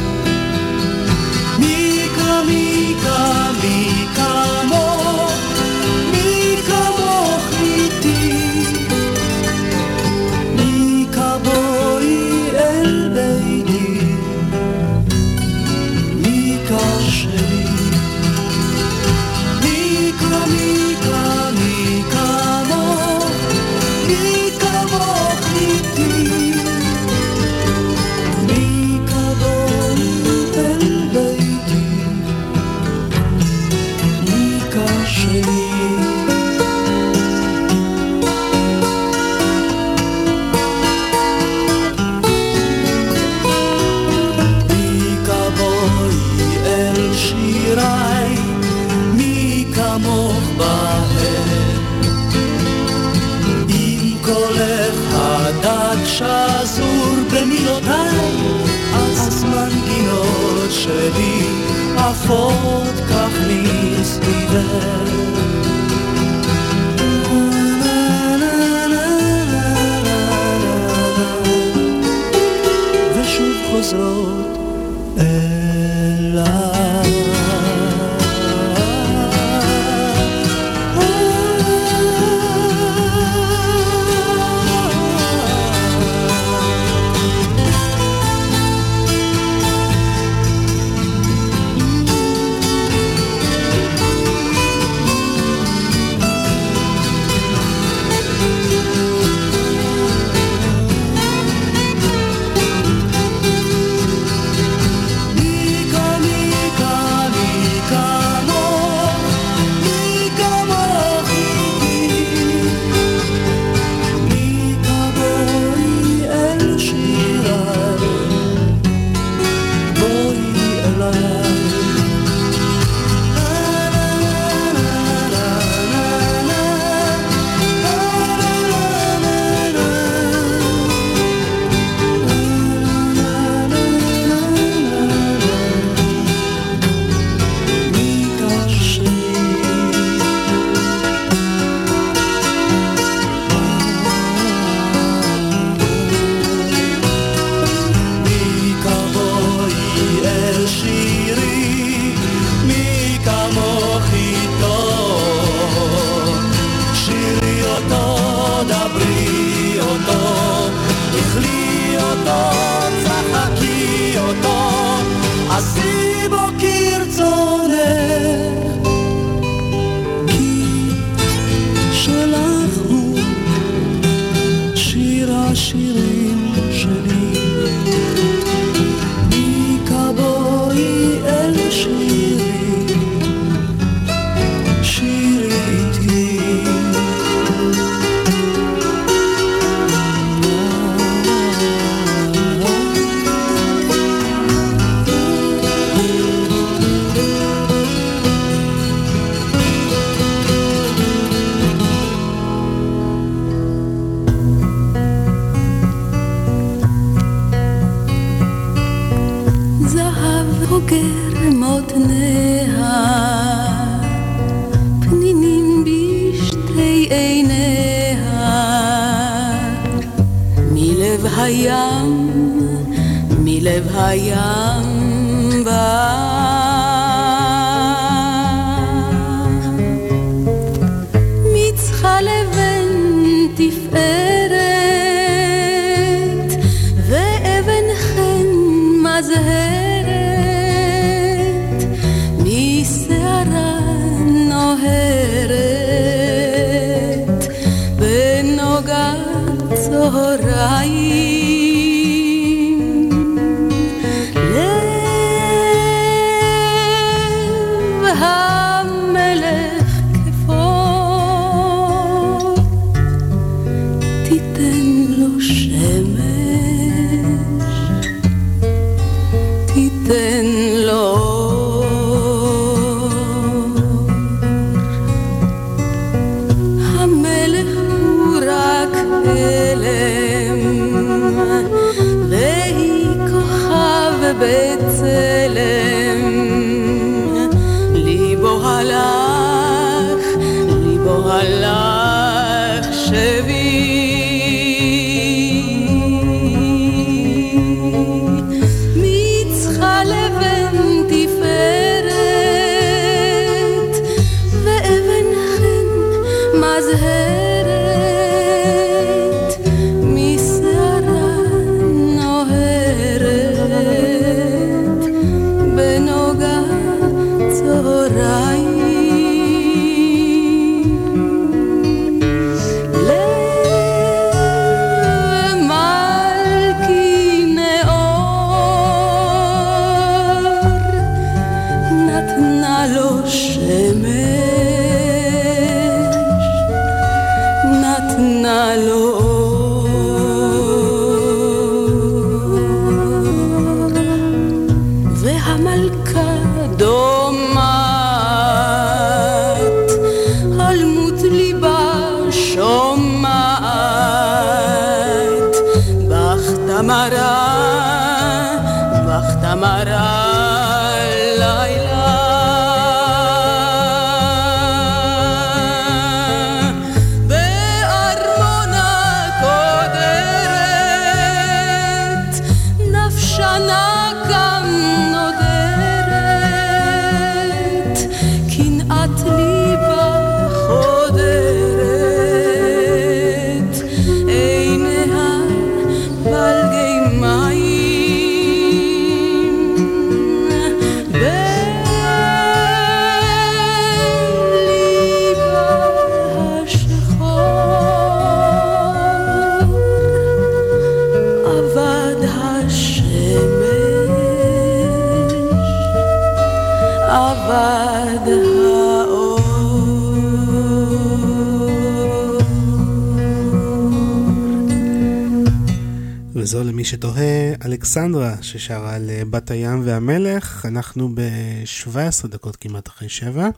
וזו למי שתוהה, אלכסנדרה ששרה על אה, בת הים והמלך, אנחנו ב-17 דקות כמעט אחרי שבע.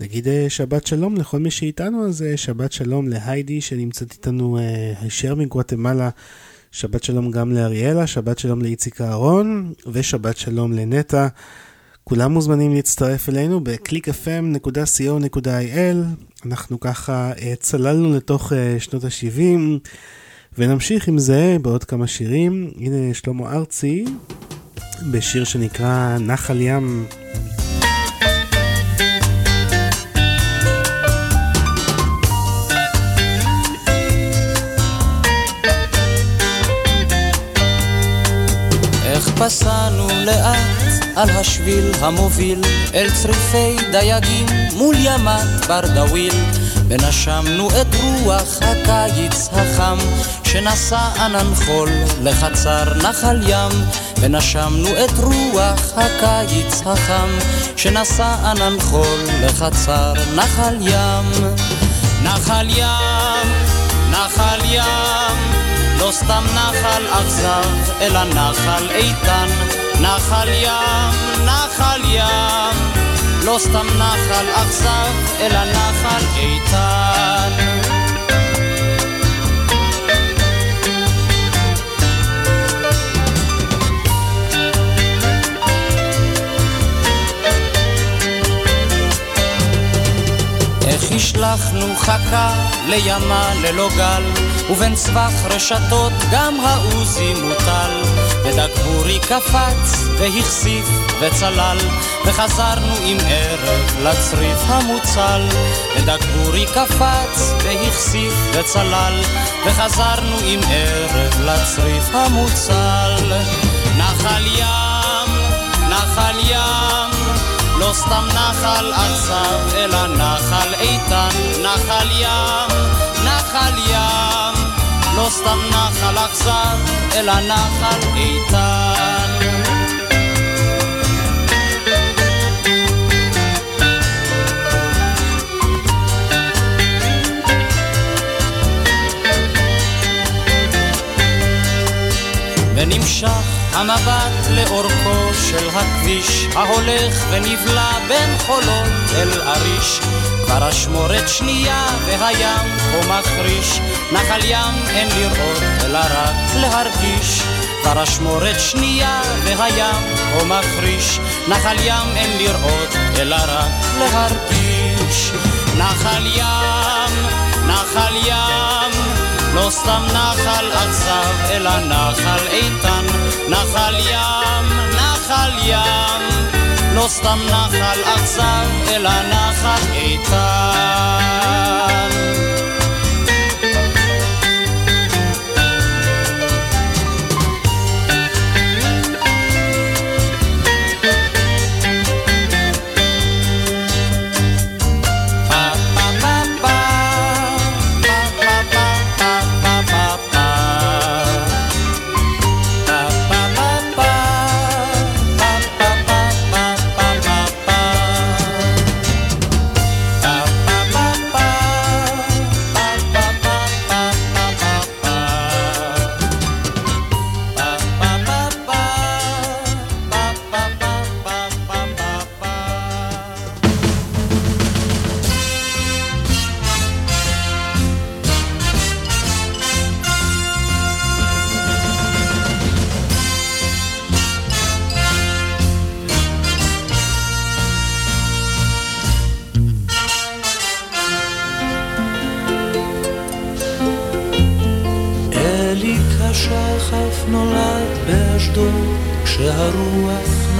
נגיד אה, שבת שלום לכל מי שאיתנו, אז אה, שבת שלום להיידי שנמצאת איתנו הישר מגואטמלה, שבת שלום גם לאריאלה, שבת שלום לאיציק אהרון, ושבת שלום לנטע. כולם מוזמנים להצטרף אלינו ב-clickfm.co.il. אנחנו ככה צללנו לתוך שנות ה-70, ונמשיך עם זה בעוד כמה שירים. הנה שלמה ארצי, בשיר שנקרא נחל ים. פסענו לאט על השביל המוביל אל צריפי דייגים מול ימת ברדוויל ונשמנו את רוח הקיץ החם שנשא ענן חול לחצר נחל ים. ונשמנו את רוח הקיץ החם שנשא ענן חול לחצר נחל ים. נחל ים, נחל ים לא סתם נחל אכזב, אלא נחל איתן. נחל ים, נחל ים, לא סתם נחל אכזב, אלא נחל איתן. איך השלכנו חכה לימה ללא גל, ובין צווח רשתות גם העוזי מוטל. ודגבורי קפץ והכסיף וצלל, וחזרנו עם ערב לצריף המוצל. ודגבורי קפץ והכסיף וצלל, וחזרנו עם ערב לצריף המוצל. נחל ים, נחל ים, לא סתם נחל עצב, אלא נחל איתן, נחל ים, נחל ים, לא סתם נחל אכזב, אלא נחל איתן. ונמשך המבט לאורכו של הכביש ההולך ונבלע בין חולות אל עריש. כבר אשמורת שנייה והים כה מחריש. נחל ים אין לראות אלא רק להרגיש. כבר אשמורת שנייה והים כה מחריש. נחל ים אין לראות אלא רק להרגיש. נחל ים, נחל ים לא סתם נחל עצב, אלא נחל איתן, נחל ים, נחל ים. לא סתם נחל עצב, אלא נחל איתן.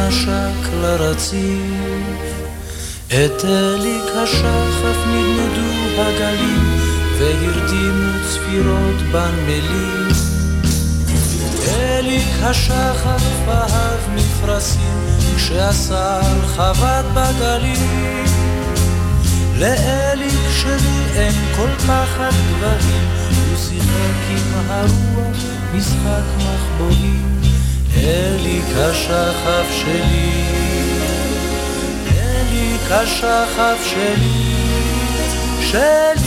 נשק לרציף. את אליק השחף נדנדו הגלים, והרדימו צפירות בנמלים. אליק השחף אהב מפרשים, כשהסל חבט בגלים. לאליק שלי אין כל פחד גבהים, הוא שיחק עם הרוח משחק מחבואים. אליק השחף שלי, אליק השחף שלי, שלי.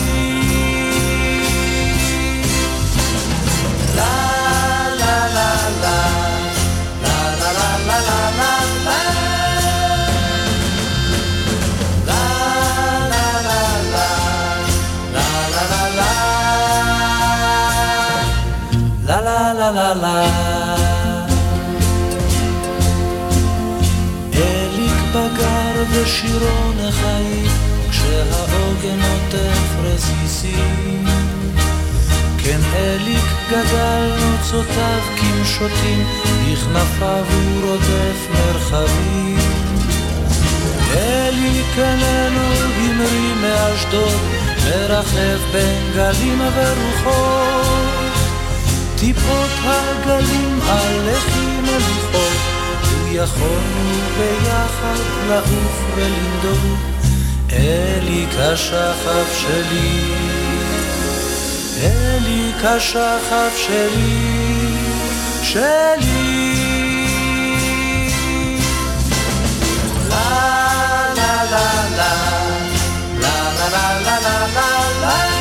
בגר ושירו נחיים כשהעוגן עוטף רסיסים. כן אליק גדל נוצותיו כמשוטים בכנפיו הוא רודף מרחבים. אליק איננו המריא מאשדוד מרחב בין גלים ורוחות. טיפות הגלים על לחי מלוכות, ויכולנו ביחד לעוף ולנדוד, אליק השחף שלי, אליק השחף שלי, שלי. לה לה. לה לה, לה לה לה לה לה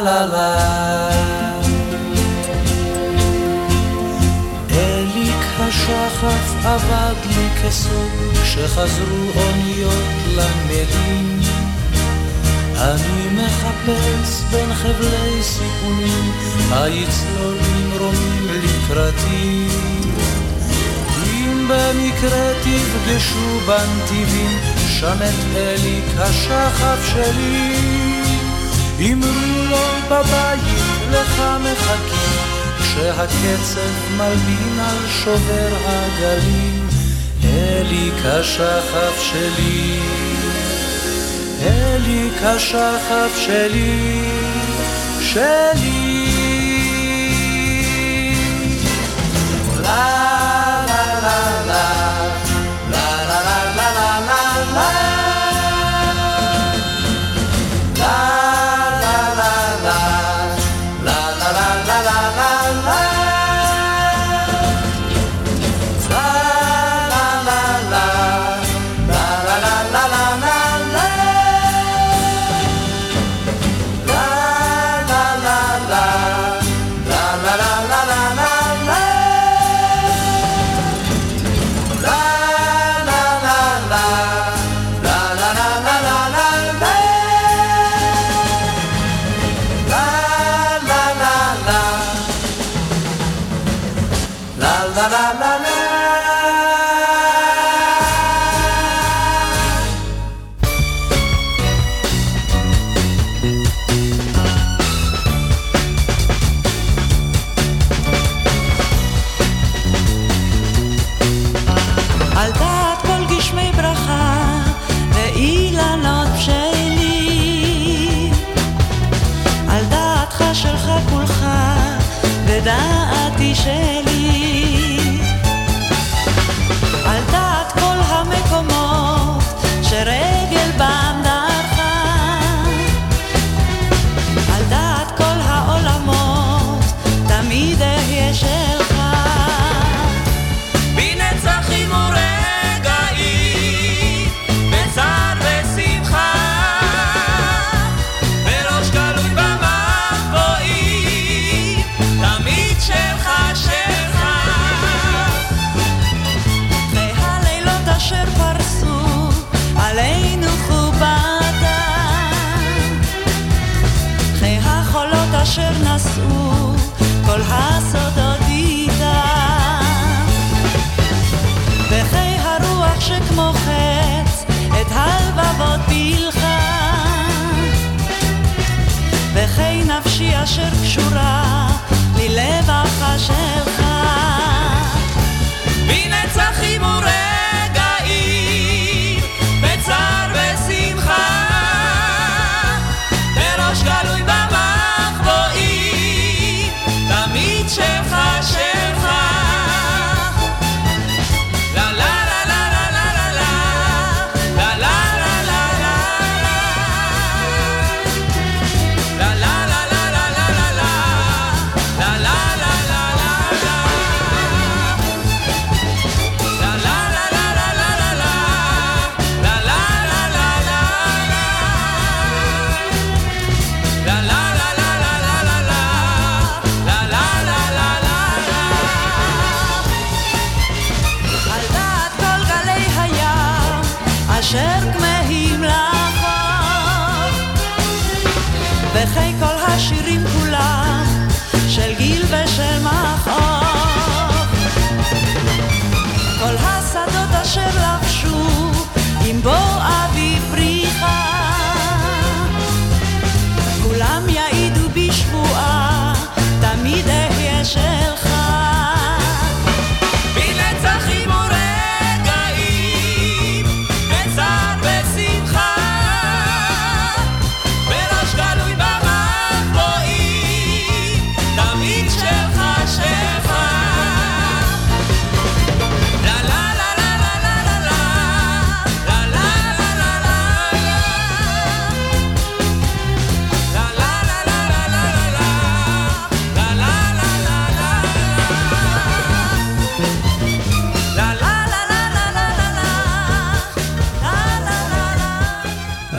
לה לה אליק השחף עבד לי כסוג שחזרו אוניות למילים אני מחפש בין חבלי סיכונים היצלול רומים לקראתי אם במקרה תפגשו בנתיבים שם את אליק השחף שלי אמרו לו בבית לך מחכים, כשהקצב מלבין על שובר הגלים, אלי כשחף שלי, אלי כשחף שלי, שלי. אולי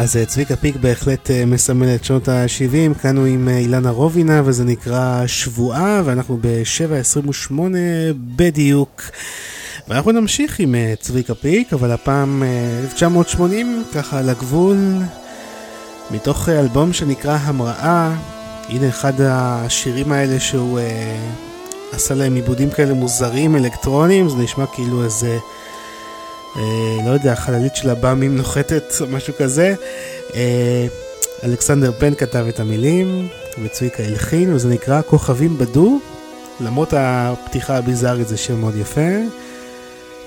אז אה, צביקה פיק בהחלט אה, מסמל את שנות ה-70, כאן הוא עם אה, אילנה רובינה וזה נקרא שבועה ואנחנו ב-7.28 בדיוק. ואנחנו נמשיך עם צביקה פיק, אבל הפעם 1980, ככה על הגבול, מתוך אלבום שנקרא המראה, הנה אחד השירים האלה שהוא עשה להם עיבודים כאלה מוזרים, אלקטרונים, זה נשמע כאילו איזה... אה, לא יודע, החללית של הבאמים נוחתת או משהו כזה. אה, אלכסנדר פן כתב את המילים, וצביקה הלחין, וזה נקרא כוכבים בדו, למרות הפתיחה הביזארית זה שיר מאוד יפה,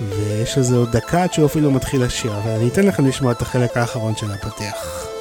ויש לזה עוד דקה עד שהוא אפילו מתחיל לשיר, אבל אני אתן לכם לשמוע את החלק האחרון של הפתח.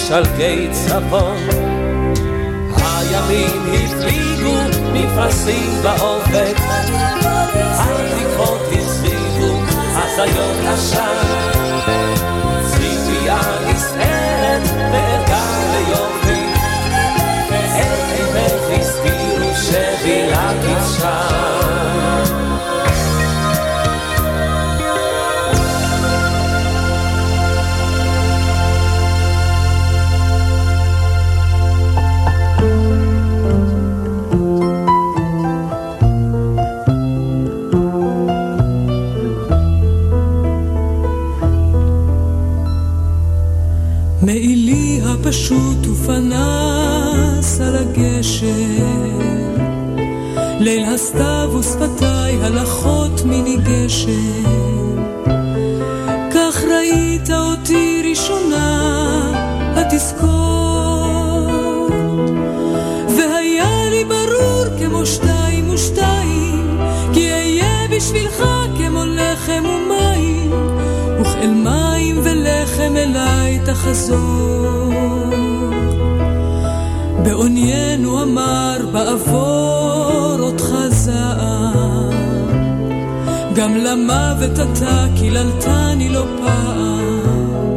בשלגי צפון. הימים הפליגו מפרסים באופק, התקוות הסביבו, הזיות עשן. ציפייה נסערת וערכה ליופי, את אימך הסבירו שבילה קיצור. ליל הסתיו ושפתיי הלכות מיני גשם. כך ראית אותי ראשונה, התזכור. והיה לי ברור כמו שתיים ושתיים, כי אהיה בשבילך כמו לחם ומים, וכאל מים ולחם אליי תחזור. בעוניינו אמר בעבור גם למוות אתה קיללתני לא פעם,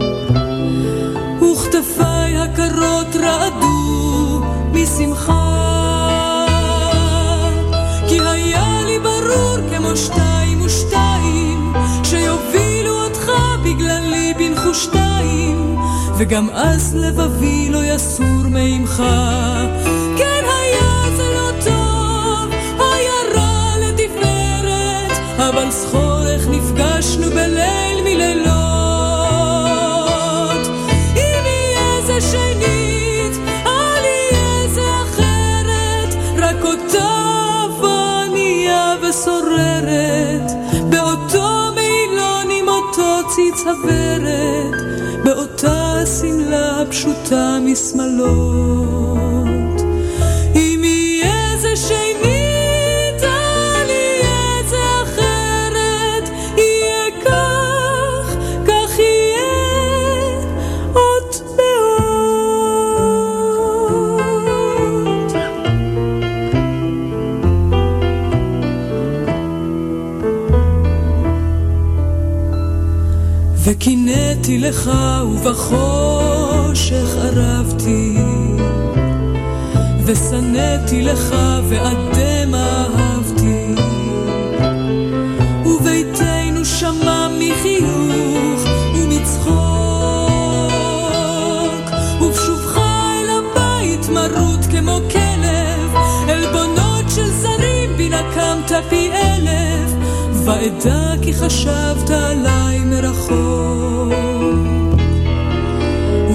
וכתפיי הקרות רעדו משמחה, כי היה לי ברור כמו שתיים ושתיים, שיובילו אותך בגללי בנחושתיים, וגם אז לבבי לא יסור מעמך. לתפארת, אבל זכור איך נפגשנו בליל מלילות. אם יהיה זה שנית, אל יהיה זה אחרת, רק אותה ענייה וסוררת, באותו מעילון עם אותו ציץ הוורת, באותה שמלה פשוטה משמאלות. וקינאתי לך ובחושך ערבתי. ושנאתי לך ואדם אהבתי. וביתנו שמע מחיוך ומצחוק. ובשובך אל הבית מרוט כמו כלב. עלבונות של זרים בי נקמת פי אלף. ואדע כי חשבת עליי מרחוק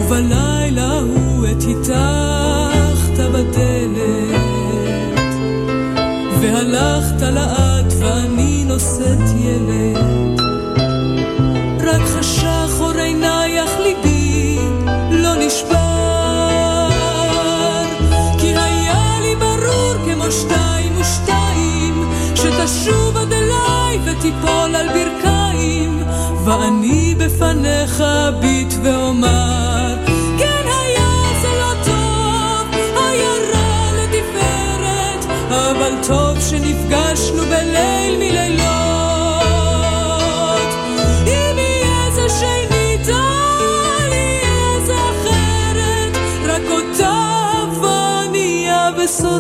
ובלילה ההוא עת הטחת בדלת. והלכת לאט ואני נושאת ילד. רק חשך אור עינייך ליבי לא נשבר. כי היה לי ברור כמו שתיים ושתיים שתשוב עד אליי ותיפול על ברכיים. ואני בפניך אביט ואומר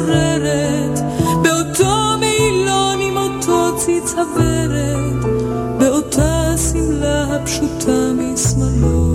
וסוררת באותו מעילון עם אותו ציץ הוורת באותה שמלה הפשוטה משמאלות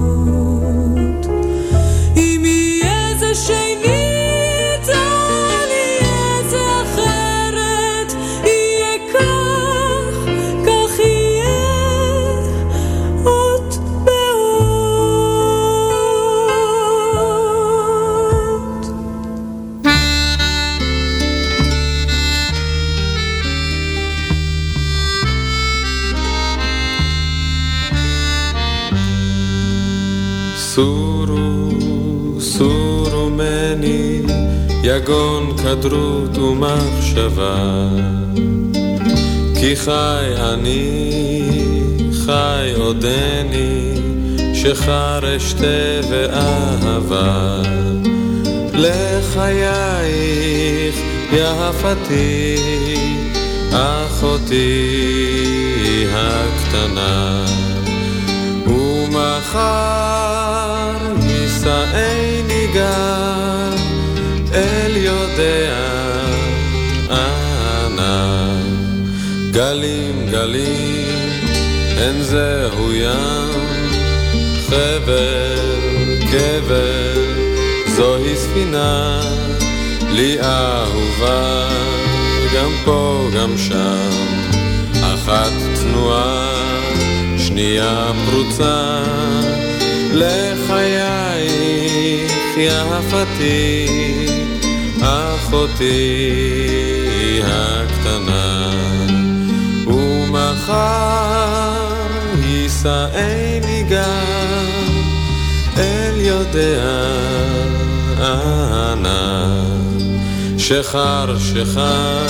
כדרות ומחשבה. כי חי אני, חי עודני, שחרשתי ואהבה. לחייך יפתי, אחותי הקטנה. ומחר יישאני גם יודע אנה. גלים גלים אין זהו ים, חבל קבר זוהי ספינה, לי אהובה גם פה גם שם, אחת תנועה שנייה פרוצה לחייך יפתי, אחותי הקטנה, ומחר יישאני גם אל יודע אנה, שחר שחר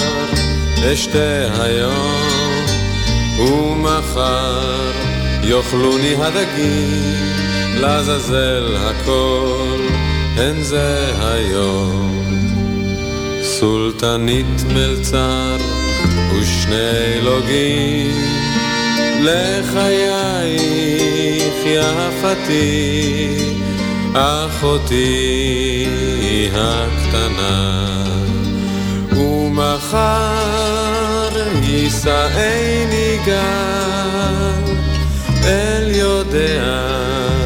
אשתה היום, ומחר יאכלוני הדגים, לעזאזל הכל, הן זה היום. סולטנית מלצר ושני לוגים, לחייך יפתי, אחותי הקטנה. ומחר יישאני גל אל יודע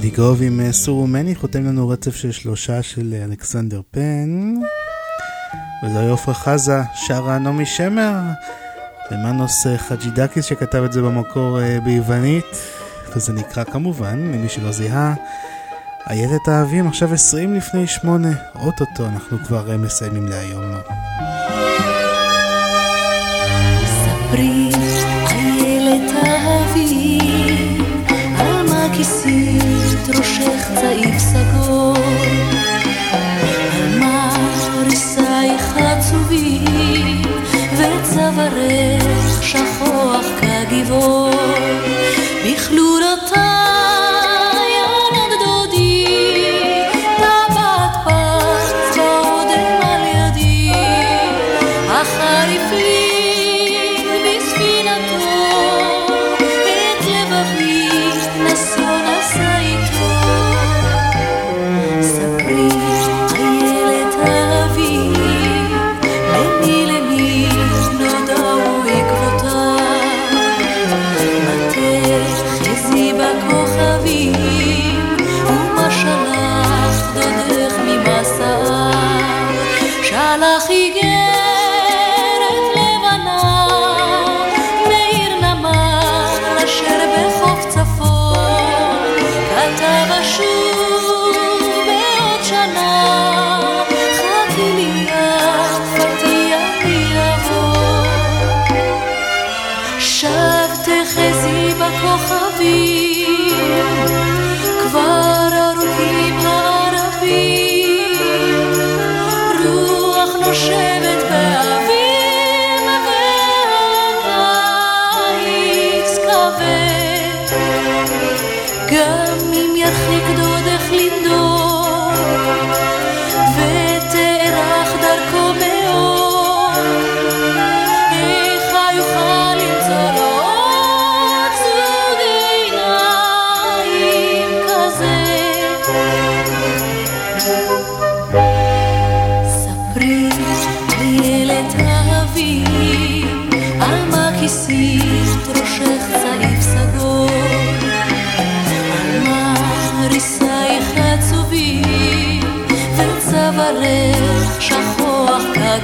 גידיגוב עם אה, סורו מני חותם לנו רצף של שלושה של אה, אלכסנדר פן. וזוהי עופרה חזה, שרה נעמי שמר, ומנוס אה, חג'ידקיס שכתב את זה במקור ביוונית, וזה נקרא כמובן, למי שלא זיהה, איילת האבים, עכשיו עשרים לפני שמונה, אוטוטו, אנחנו כבר מסיימים להיום. ספרי, ראשך צעיף מה ריסייך עצובים, וצווארך שכוח כגיבור, בכלולותיי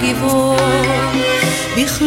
יװאָר, מיך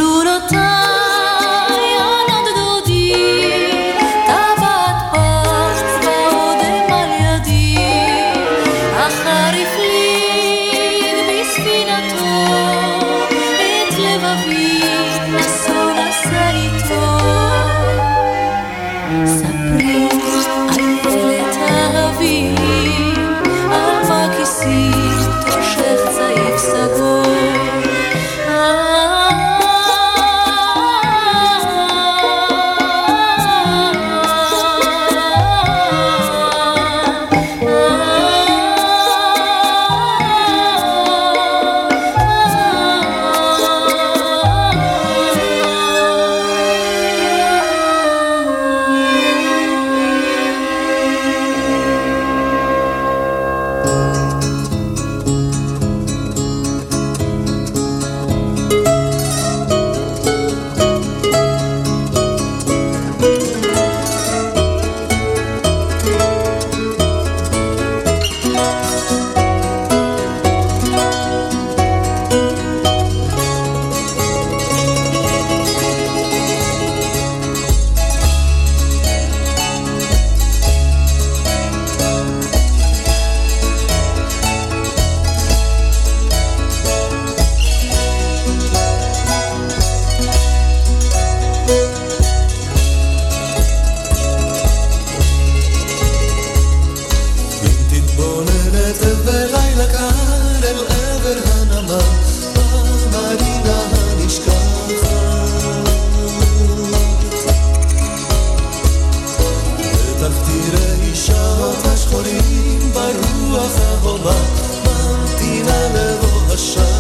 בתוך ההומה, ממתינה לבוא השחר.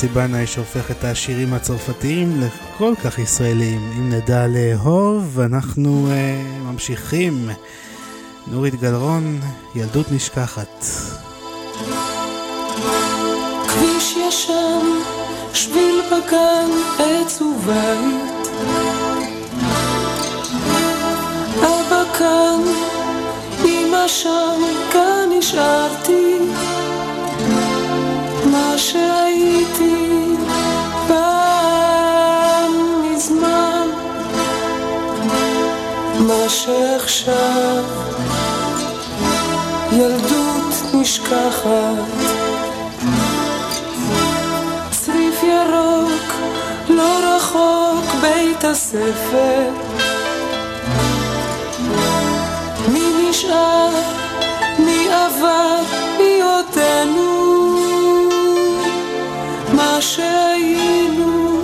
סיבנאי שהופך את השירים הצרפתיים לכל כך ישראלים. אם נדע לאהוב, אנחנו uh, ממשיכים. נורית גלרון, ילדות נשכחת. כביש ישן, שביל בגן, עץ ובית. אבא כאן, אמא שם, כאן נשארתי. מה שהיית שעכשיו ילדות נשכחת צריף ירוק, לא רחוק בית הספר מי נשאר? מי עבר? מי אותנו? מה שהיינו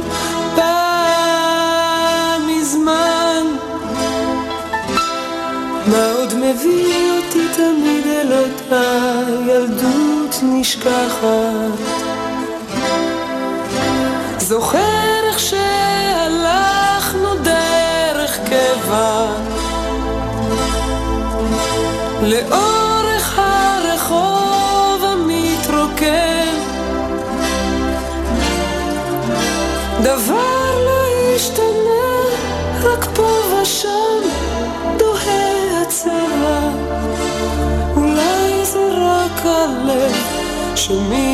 הילדות נשכחת. זוכר איך שהלכנו דרך קבע. לאור 生命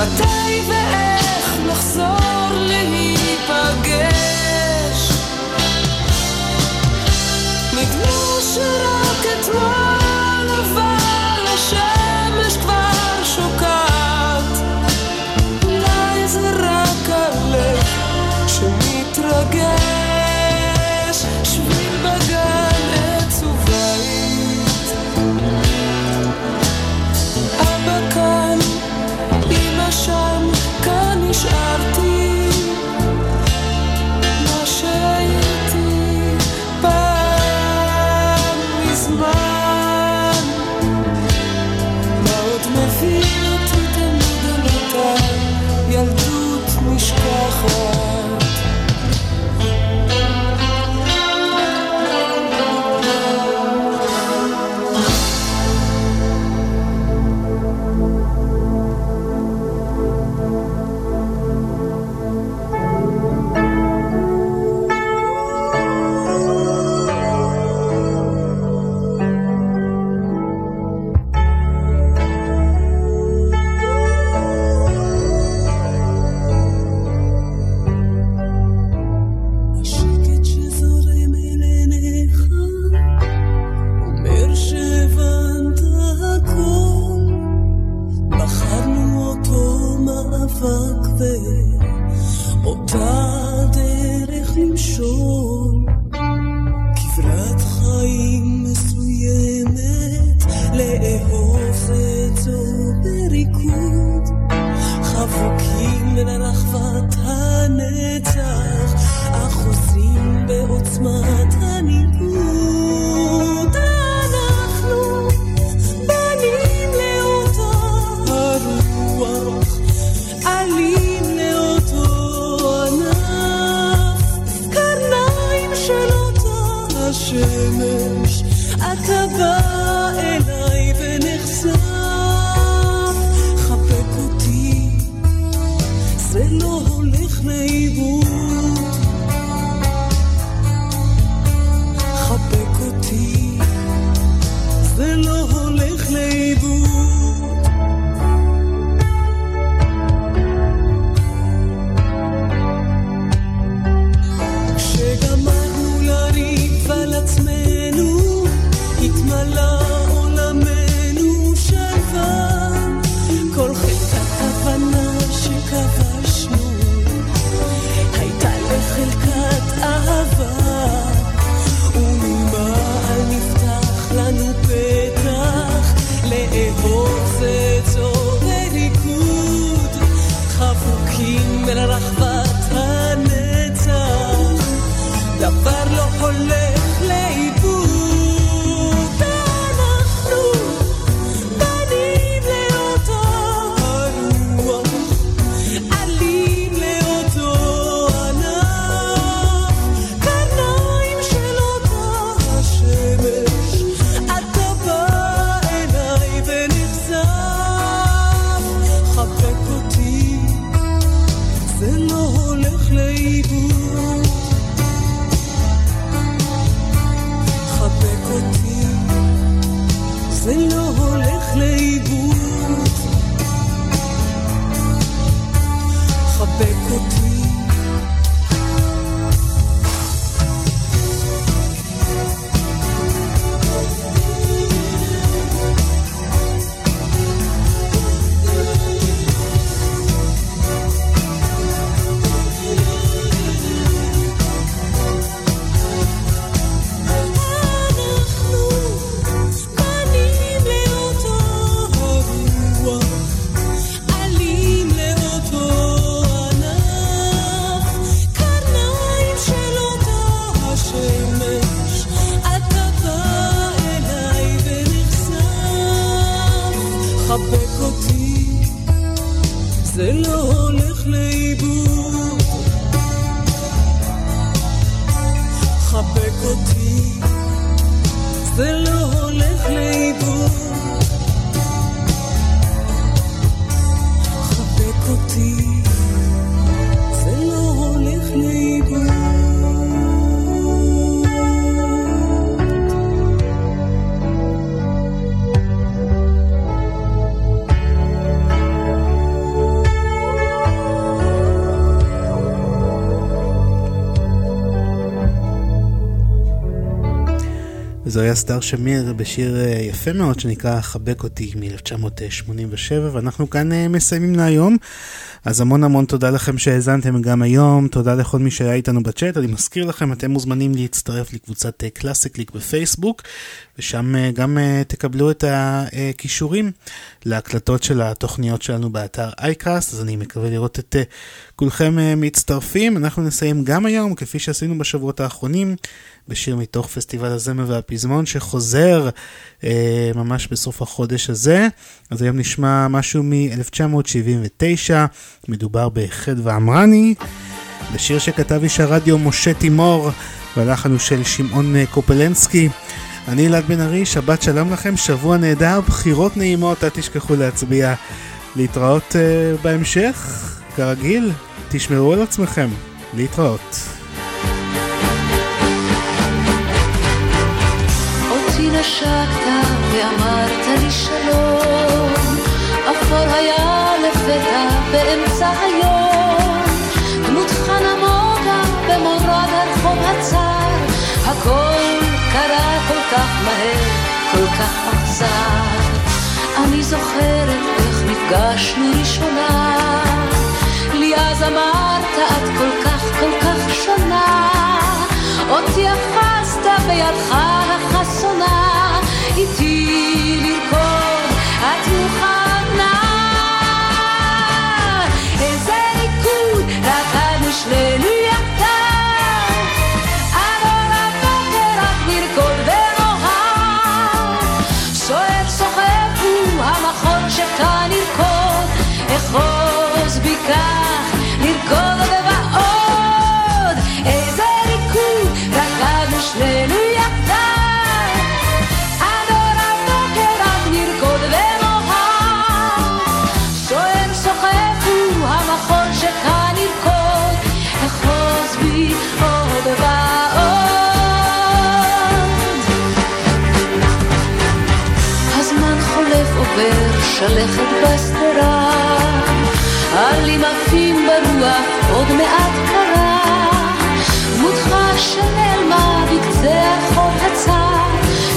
מתי ואיך. היה סטאר שמיר בשיר אה, יפה מאוד שנקרא חבק אותי מ-1987 ואנחנו כאן אה, מסיימים להיום. אז המון המון תודה לכם שהאזנתם גם היום, תודה לכל מי שהיה איתנו בצ'אט, אני מזכיר לכם, אתם מוזמנים להצטרף לקבוצת קלאסיק ליק בפייסבוק, ושם אה, גם אה, תקבלו את הכישורים להקלטות של התוכניות שלנו באתר אייקאסט, אז אני מקווה לראות את אה, כולכם אה, מצטרפים. אנחנו נסיים גם היום, כפי שעשינו בשבועות האחרונים, בשיר מתוך פסטיבל הזמר והפזמון שחוזר אה, ממש בסוף החודש הזה. אז היום נשמע משהו מ-1979, מדובר בחד ועמרני, בשיר שכתב איש הרדיו משה תימור, והלחן הוא של שמעון אה, קופלנסקי. אני אלעד בן ארי, שבת שלום לכם, שבוע נהדר, בחירות נעימות, אל תשכחו להצביע. להתראות uh, בהמשך, כרגיל, תשמרו על עצמכם, להתראות. נשקת ואמרת לי שלום, אפור היה לפתע באמצע היום, דמותך נמוגה במורד הרחוב הצר, הכל קרה כל כך מהר, כל כך אכזר. אני זוכרת איך נפגשנו ראשונה, לי אז אמרת את כל כך כל כך שונה, אותי אחזת בידך החסונה, שנינו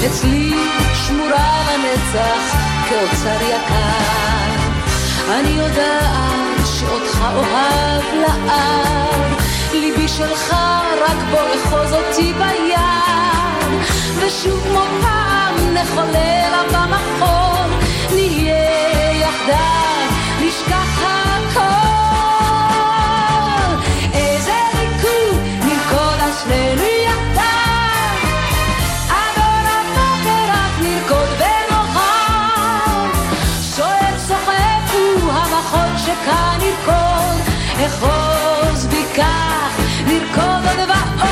אצלי שמורה לנצח כאוצר יקר. אני יודעת שאותך אוהב לעד, ליבי שלך רק בוא אחוז אותי ביד, ושוב כמו פעם נחולל במחול, נהיה יחדיו, נשכח הכל. איזה ריקוד נרקוד על שכאן ירקוד, אחוז בי כך, נרקוד עוד ועוד.